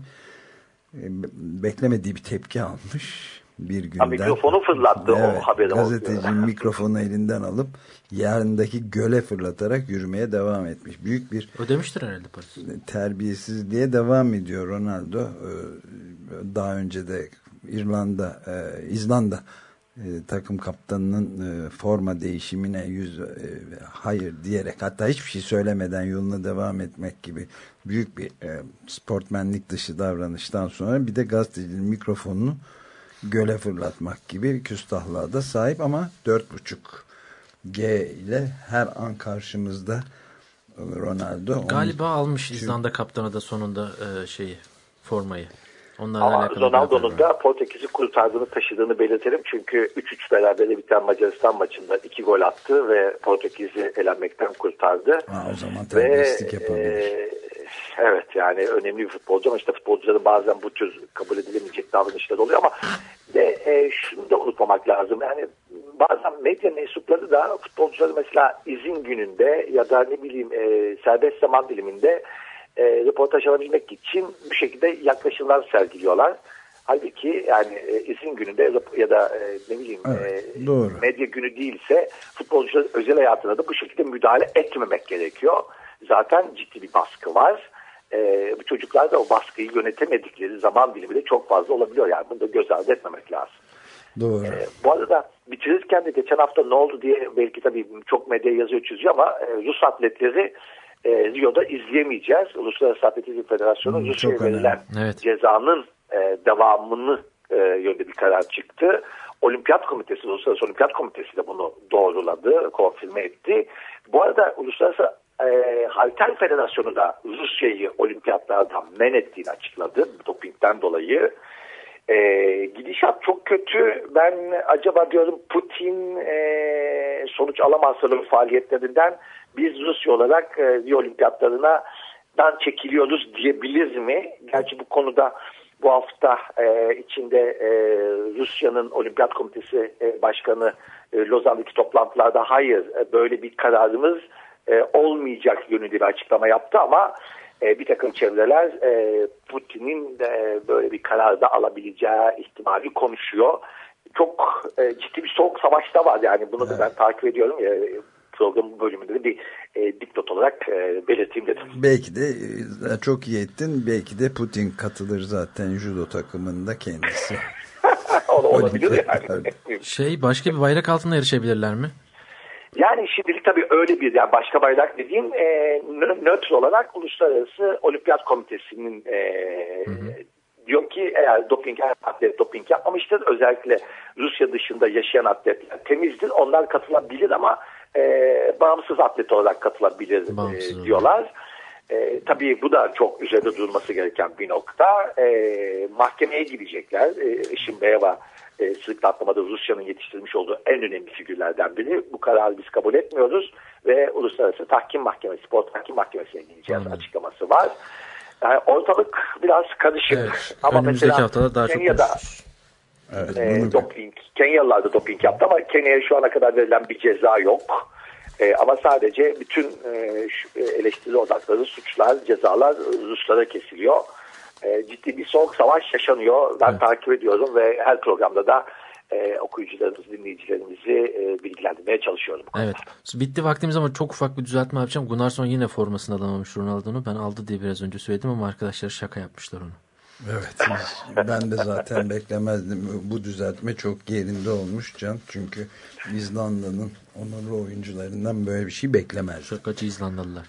e, be- beklemediği bir tepki almış bir günden. mikrofonu fırlattı o haberi Gazeteci mikrofonu elinden alıp yarındaki göle fırlatarak yürümeye devam etmiş. Büyük bir Ödemiştir herhalde parası. terbiyesizliğe devam ediyor Ronaldo. Ee, Daha önce de İrlanda, e, İzlanda e, takım kaptanının e, forma değişimine yüz hayır diyerek hatta hiçbir şey söylemeden yoluna devam etmek gibi büyük bir sportmenlik dışı davranıştan sonra bir de gazetecinin mikrofonunu göle fırlatmak gibi küstahlığa da sahip ama 4.5 G ile her an karşımızda Ronaldo. Galiba almış İzlanda kaptanı da sonunda e, şeyi formayı. Onlarla Ama Ronaldo'nun da Portekiz'i kurtardığını taşıdığını belirtelim. Çünkü 3-3 berabere biten Macaristan maçında 2 gol attı ve Portekiz'i elenmekten kurtardı. Ha, o zaman Ve terbiyesizlik yapabilir. e, evet yani önemli bir futbolcu ama işte futbolcuların bazen bu tür kabul edilemeyecek davranışlar oluyor ama de e, şunu da unutmamak lazım. Yani bazen medya mensupları da futbolcuları mesela izin gününde ya da ne bileyim e, serbest zaman diliminde e, röportaj alabilmek için bu şekilde yaklaşımlar sergiliyorlar. Halbuki yani e, izin gününde ya da e, ne bileyim Evet, e, doğru. medya günü değilse futbolcuların özel hayatına da bu şekilde müdahale etmemek gerekiyor. Zaten ciddi bir baskı var. E, bu çocuklar da o baskıyı yönetemedikleri zaman dilimi de çok fazla olabiliyor. Yani bunu da göz ardı etmemek lazım. Doğru. E, bu arada bitirirken de geçen hafta ne oldu diye belki tabii çok medya yazıyor çiziyor ama e, Rus atletleri e, Rio'da izleyemeyeceğiz. Uluslararası Atletizm Federasyonu Hmm, Rusya'ya verilen Evet. cezanın e, devamını e, yönde bir karar çıktı. Olimpiyat Komitesi, Uluslararası Olimpiyat Komitesi de bunu doğruladı, konfirme etti. Bu arada Uluslararası e, Halter Federasyonu da Rusya'yı olimpiyatlardan men ettiğini açıkladı dopingden dolayı. E, gidişat çok kötü. Ben acaba diyorum Putin e, sonuç alamazsa faaliyetlerinden biz Rusya olarak e, olimpiyatlarına dan çekiliyoruz diyebiliriz mi? Gerçi bu konuda bu hafta e, içinde e, Rusya'nın Olimpiyat Komitesi e, Başkanı e, Lozan'daki toplantılarda hayır e, böyle bir kararımız e, olmayacak yönünde bir açıklama yaptı ama e, bir takım çevreler e, Putin'in de böyle bir kararda alabileceği ihtimali konuşuyor. Çok e, ciddi bir soğuk savaşta var yani bunu da ben takip ediyorum. E, programın bölümünde de bir e, dipnot olarak e, belirteyim dedim. Belki de e, çok iyi ettin. Belki de Putin katılır zaten judo takımında kendisi. o da olabilir yani. Şey başka bir bayrak altında yarışabilirler mi? Yani şimdilik tabii öyle bir yani başka bayrak dediğim e, nö- nötr olarak Uluslararası Olimpiyat Komitesi'nin e, diyor ki eğer doping atlet doping yapmamıştır özellikle Rusya dışında yaşayan atletler temizdir onlar katılabilir ama e, bağımsız atlet olarak katılabilir e, olarak. diyorlar. E, tabii bu da çok üzerinde durulması gereken bir nokta. E, mahkemeye gidecekler. E, Işın Beyeva e, sırıkla atlamada Rusya'nın yetiştirmiş olduğu en önemli figürlerden biri. Bu kararı biz kabul etmiyoruz ve Uluslararası Tahkim Mahkemesi, Spor Tahkim Mahkemesi'ne gideceğiz Anladım. açıklaması var. Yani ortalık biraz karışık. Evet. Ama Önümüzdeki mesela haftada daha çok Kenya'da konuşuruz. Evet, e, doping, Kenyalılar da doping yaptı ama Kenya'ya şu ana kadar verilen bir ceza yok. E, ama sadece bütün e, e, eleştiri odakları, suçlar, cezalar Ruslara kesiliyor. E, ciddi bir soğuk savaş yaşanıyor. Ben Evet. takip ediyorum ve her programda da e, okuyucularımızı, dinleyicilerimizi e, bilgilendirmeye çalışıyorum. bu konuda. Evet. Bitti vaktimiz ama çok ufak bir düzeltme yapacağım. Gunnarsson yine formasını alamamış Ronaldo'nu. Ben aldı diye biraz önce söyledim ama arkadaşlar şaka yapmışlar onu. Evet. Ben de zaten beklemezdim. Bu düzeltme çok yerinde olmuş Can. Çünkü İzlanda'nın onurlu oyuncularından böyle bir şey beklemez. Şakacı İzlandalılar.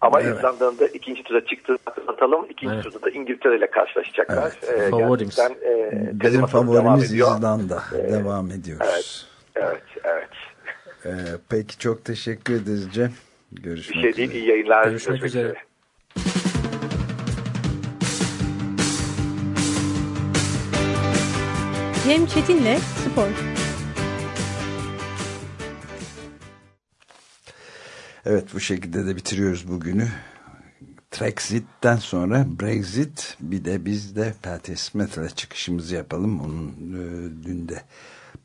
Ama Evet. İzlanda'nın da ikinci tura çıktığını hatırlatalım. İkinci Evet. turda da İngiltere ile karşılaşacaklar. Evet. E, Favorimiz. e, Bizim favorimiz. İzlanda. Devam ediyoruz. Evet, evet. Ee, peki çok teşekkür ederiz Cem. Görüşmek Bir şey değil, üzere. iyi yayınlar. Görüşmek üzere. Cem Çetin'le Spor. Evet bu şekilde de bitiriyoruz bugünü. Brexit'ten sonra Brexit bir de biz de Patti Smith'le çıkışımızı yapalım. Onun e, dün de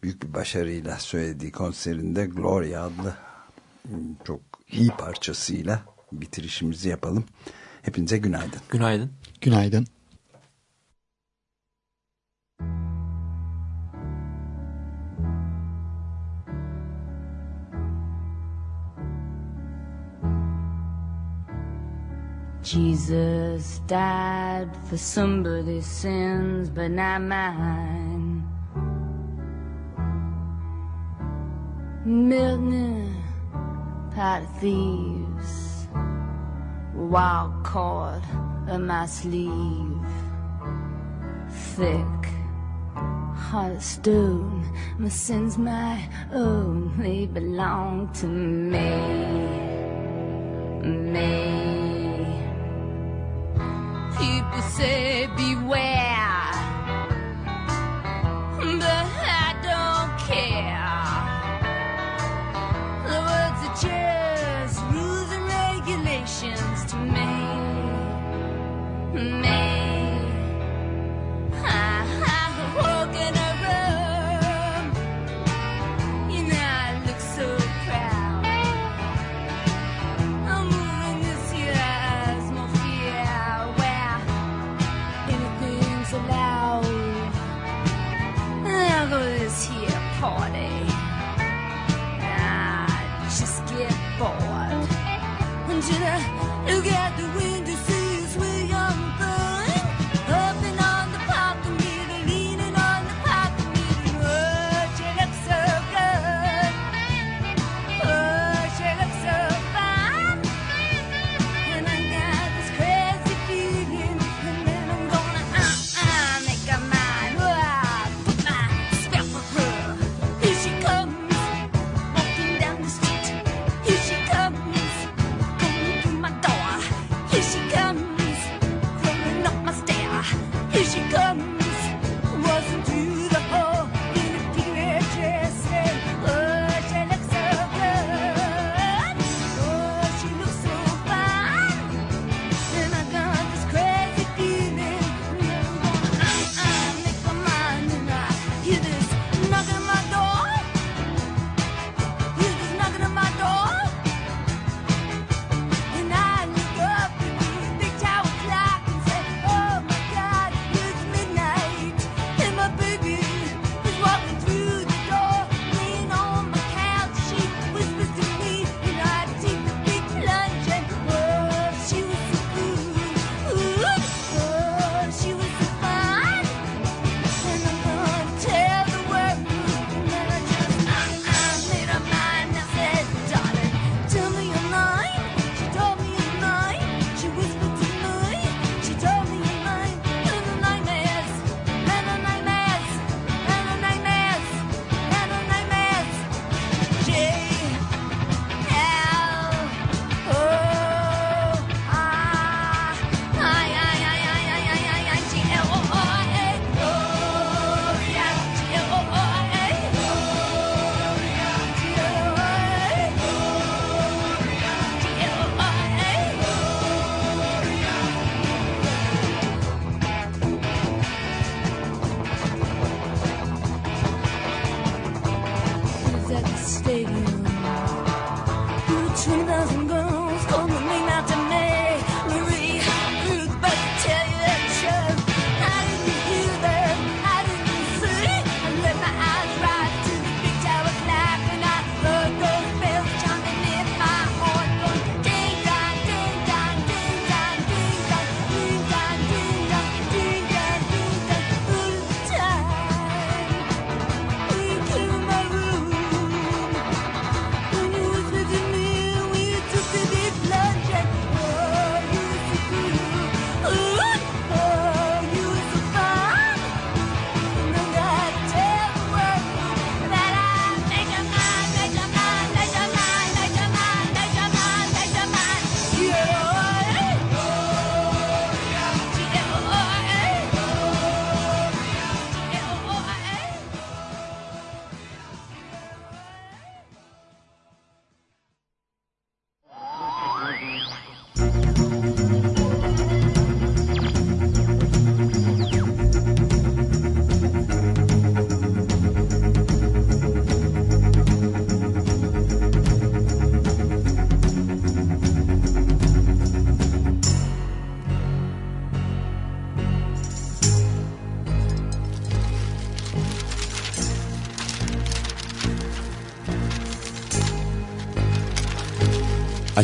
büyük bir başarıyla söylediği konserinde Gloria adlı m, çok iyi parçasıyla bitirişimizi yapalım. Hepinize günaydın. Günaydın. Günaydın. Jesus died for somebody's sins, but not mine. Milton, pot thieves, wild cord of my sleeve, thick, heart of stone. My sins, my own, they belong to me, me. People say beware, but I don't care. The words are just rules and regulations to me, me.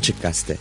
Açık Gazete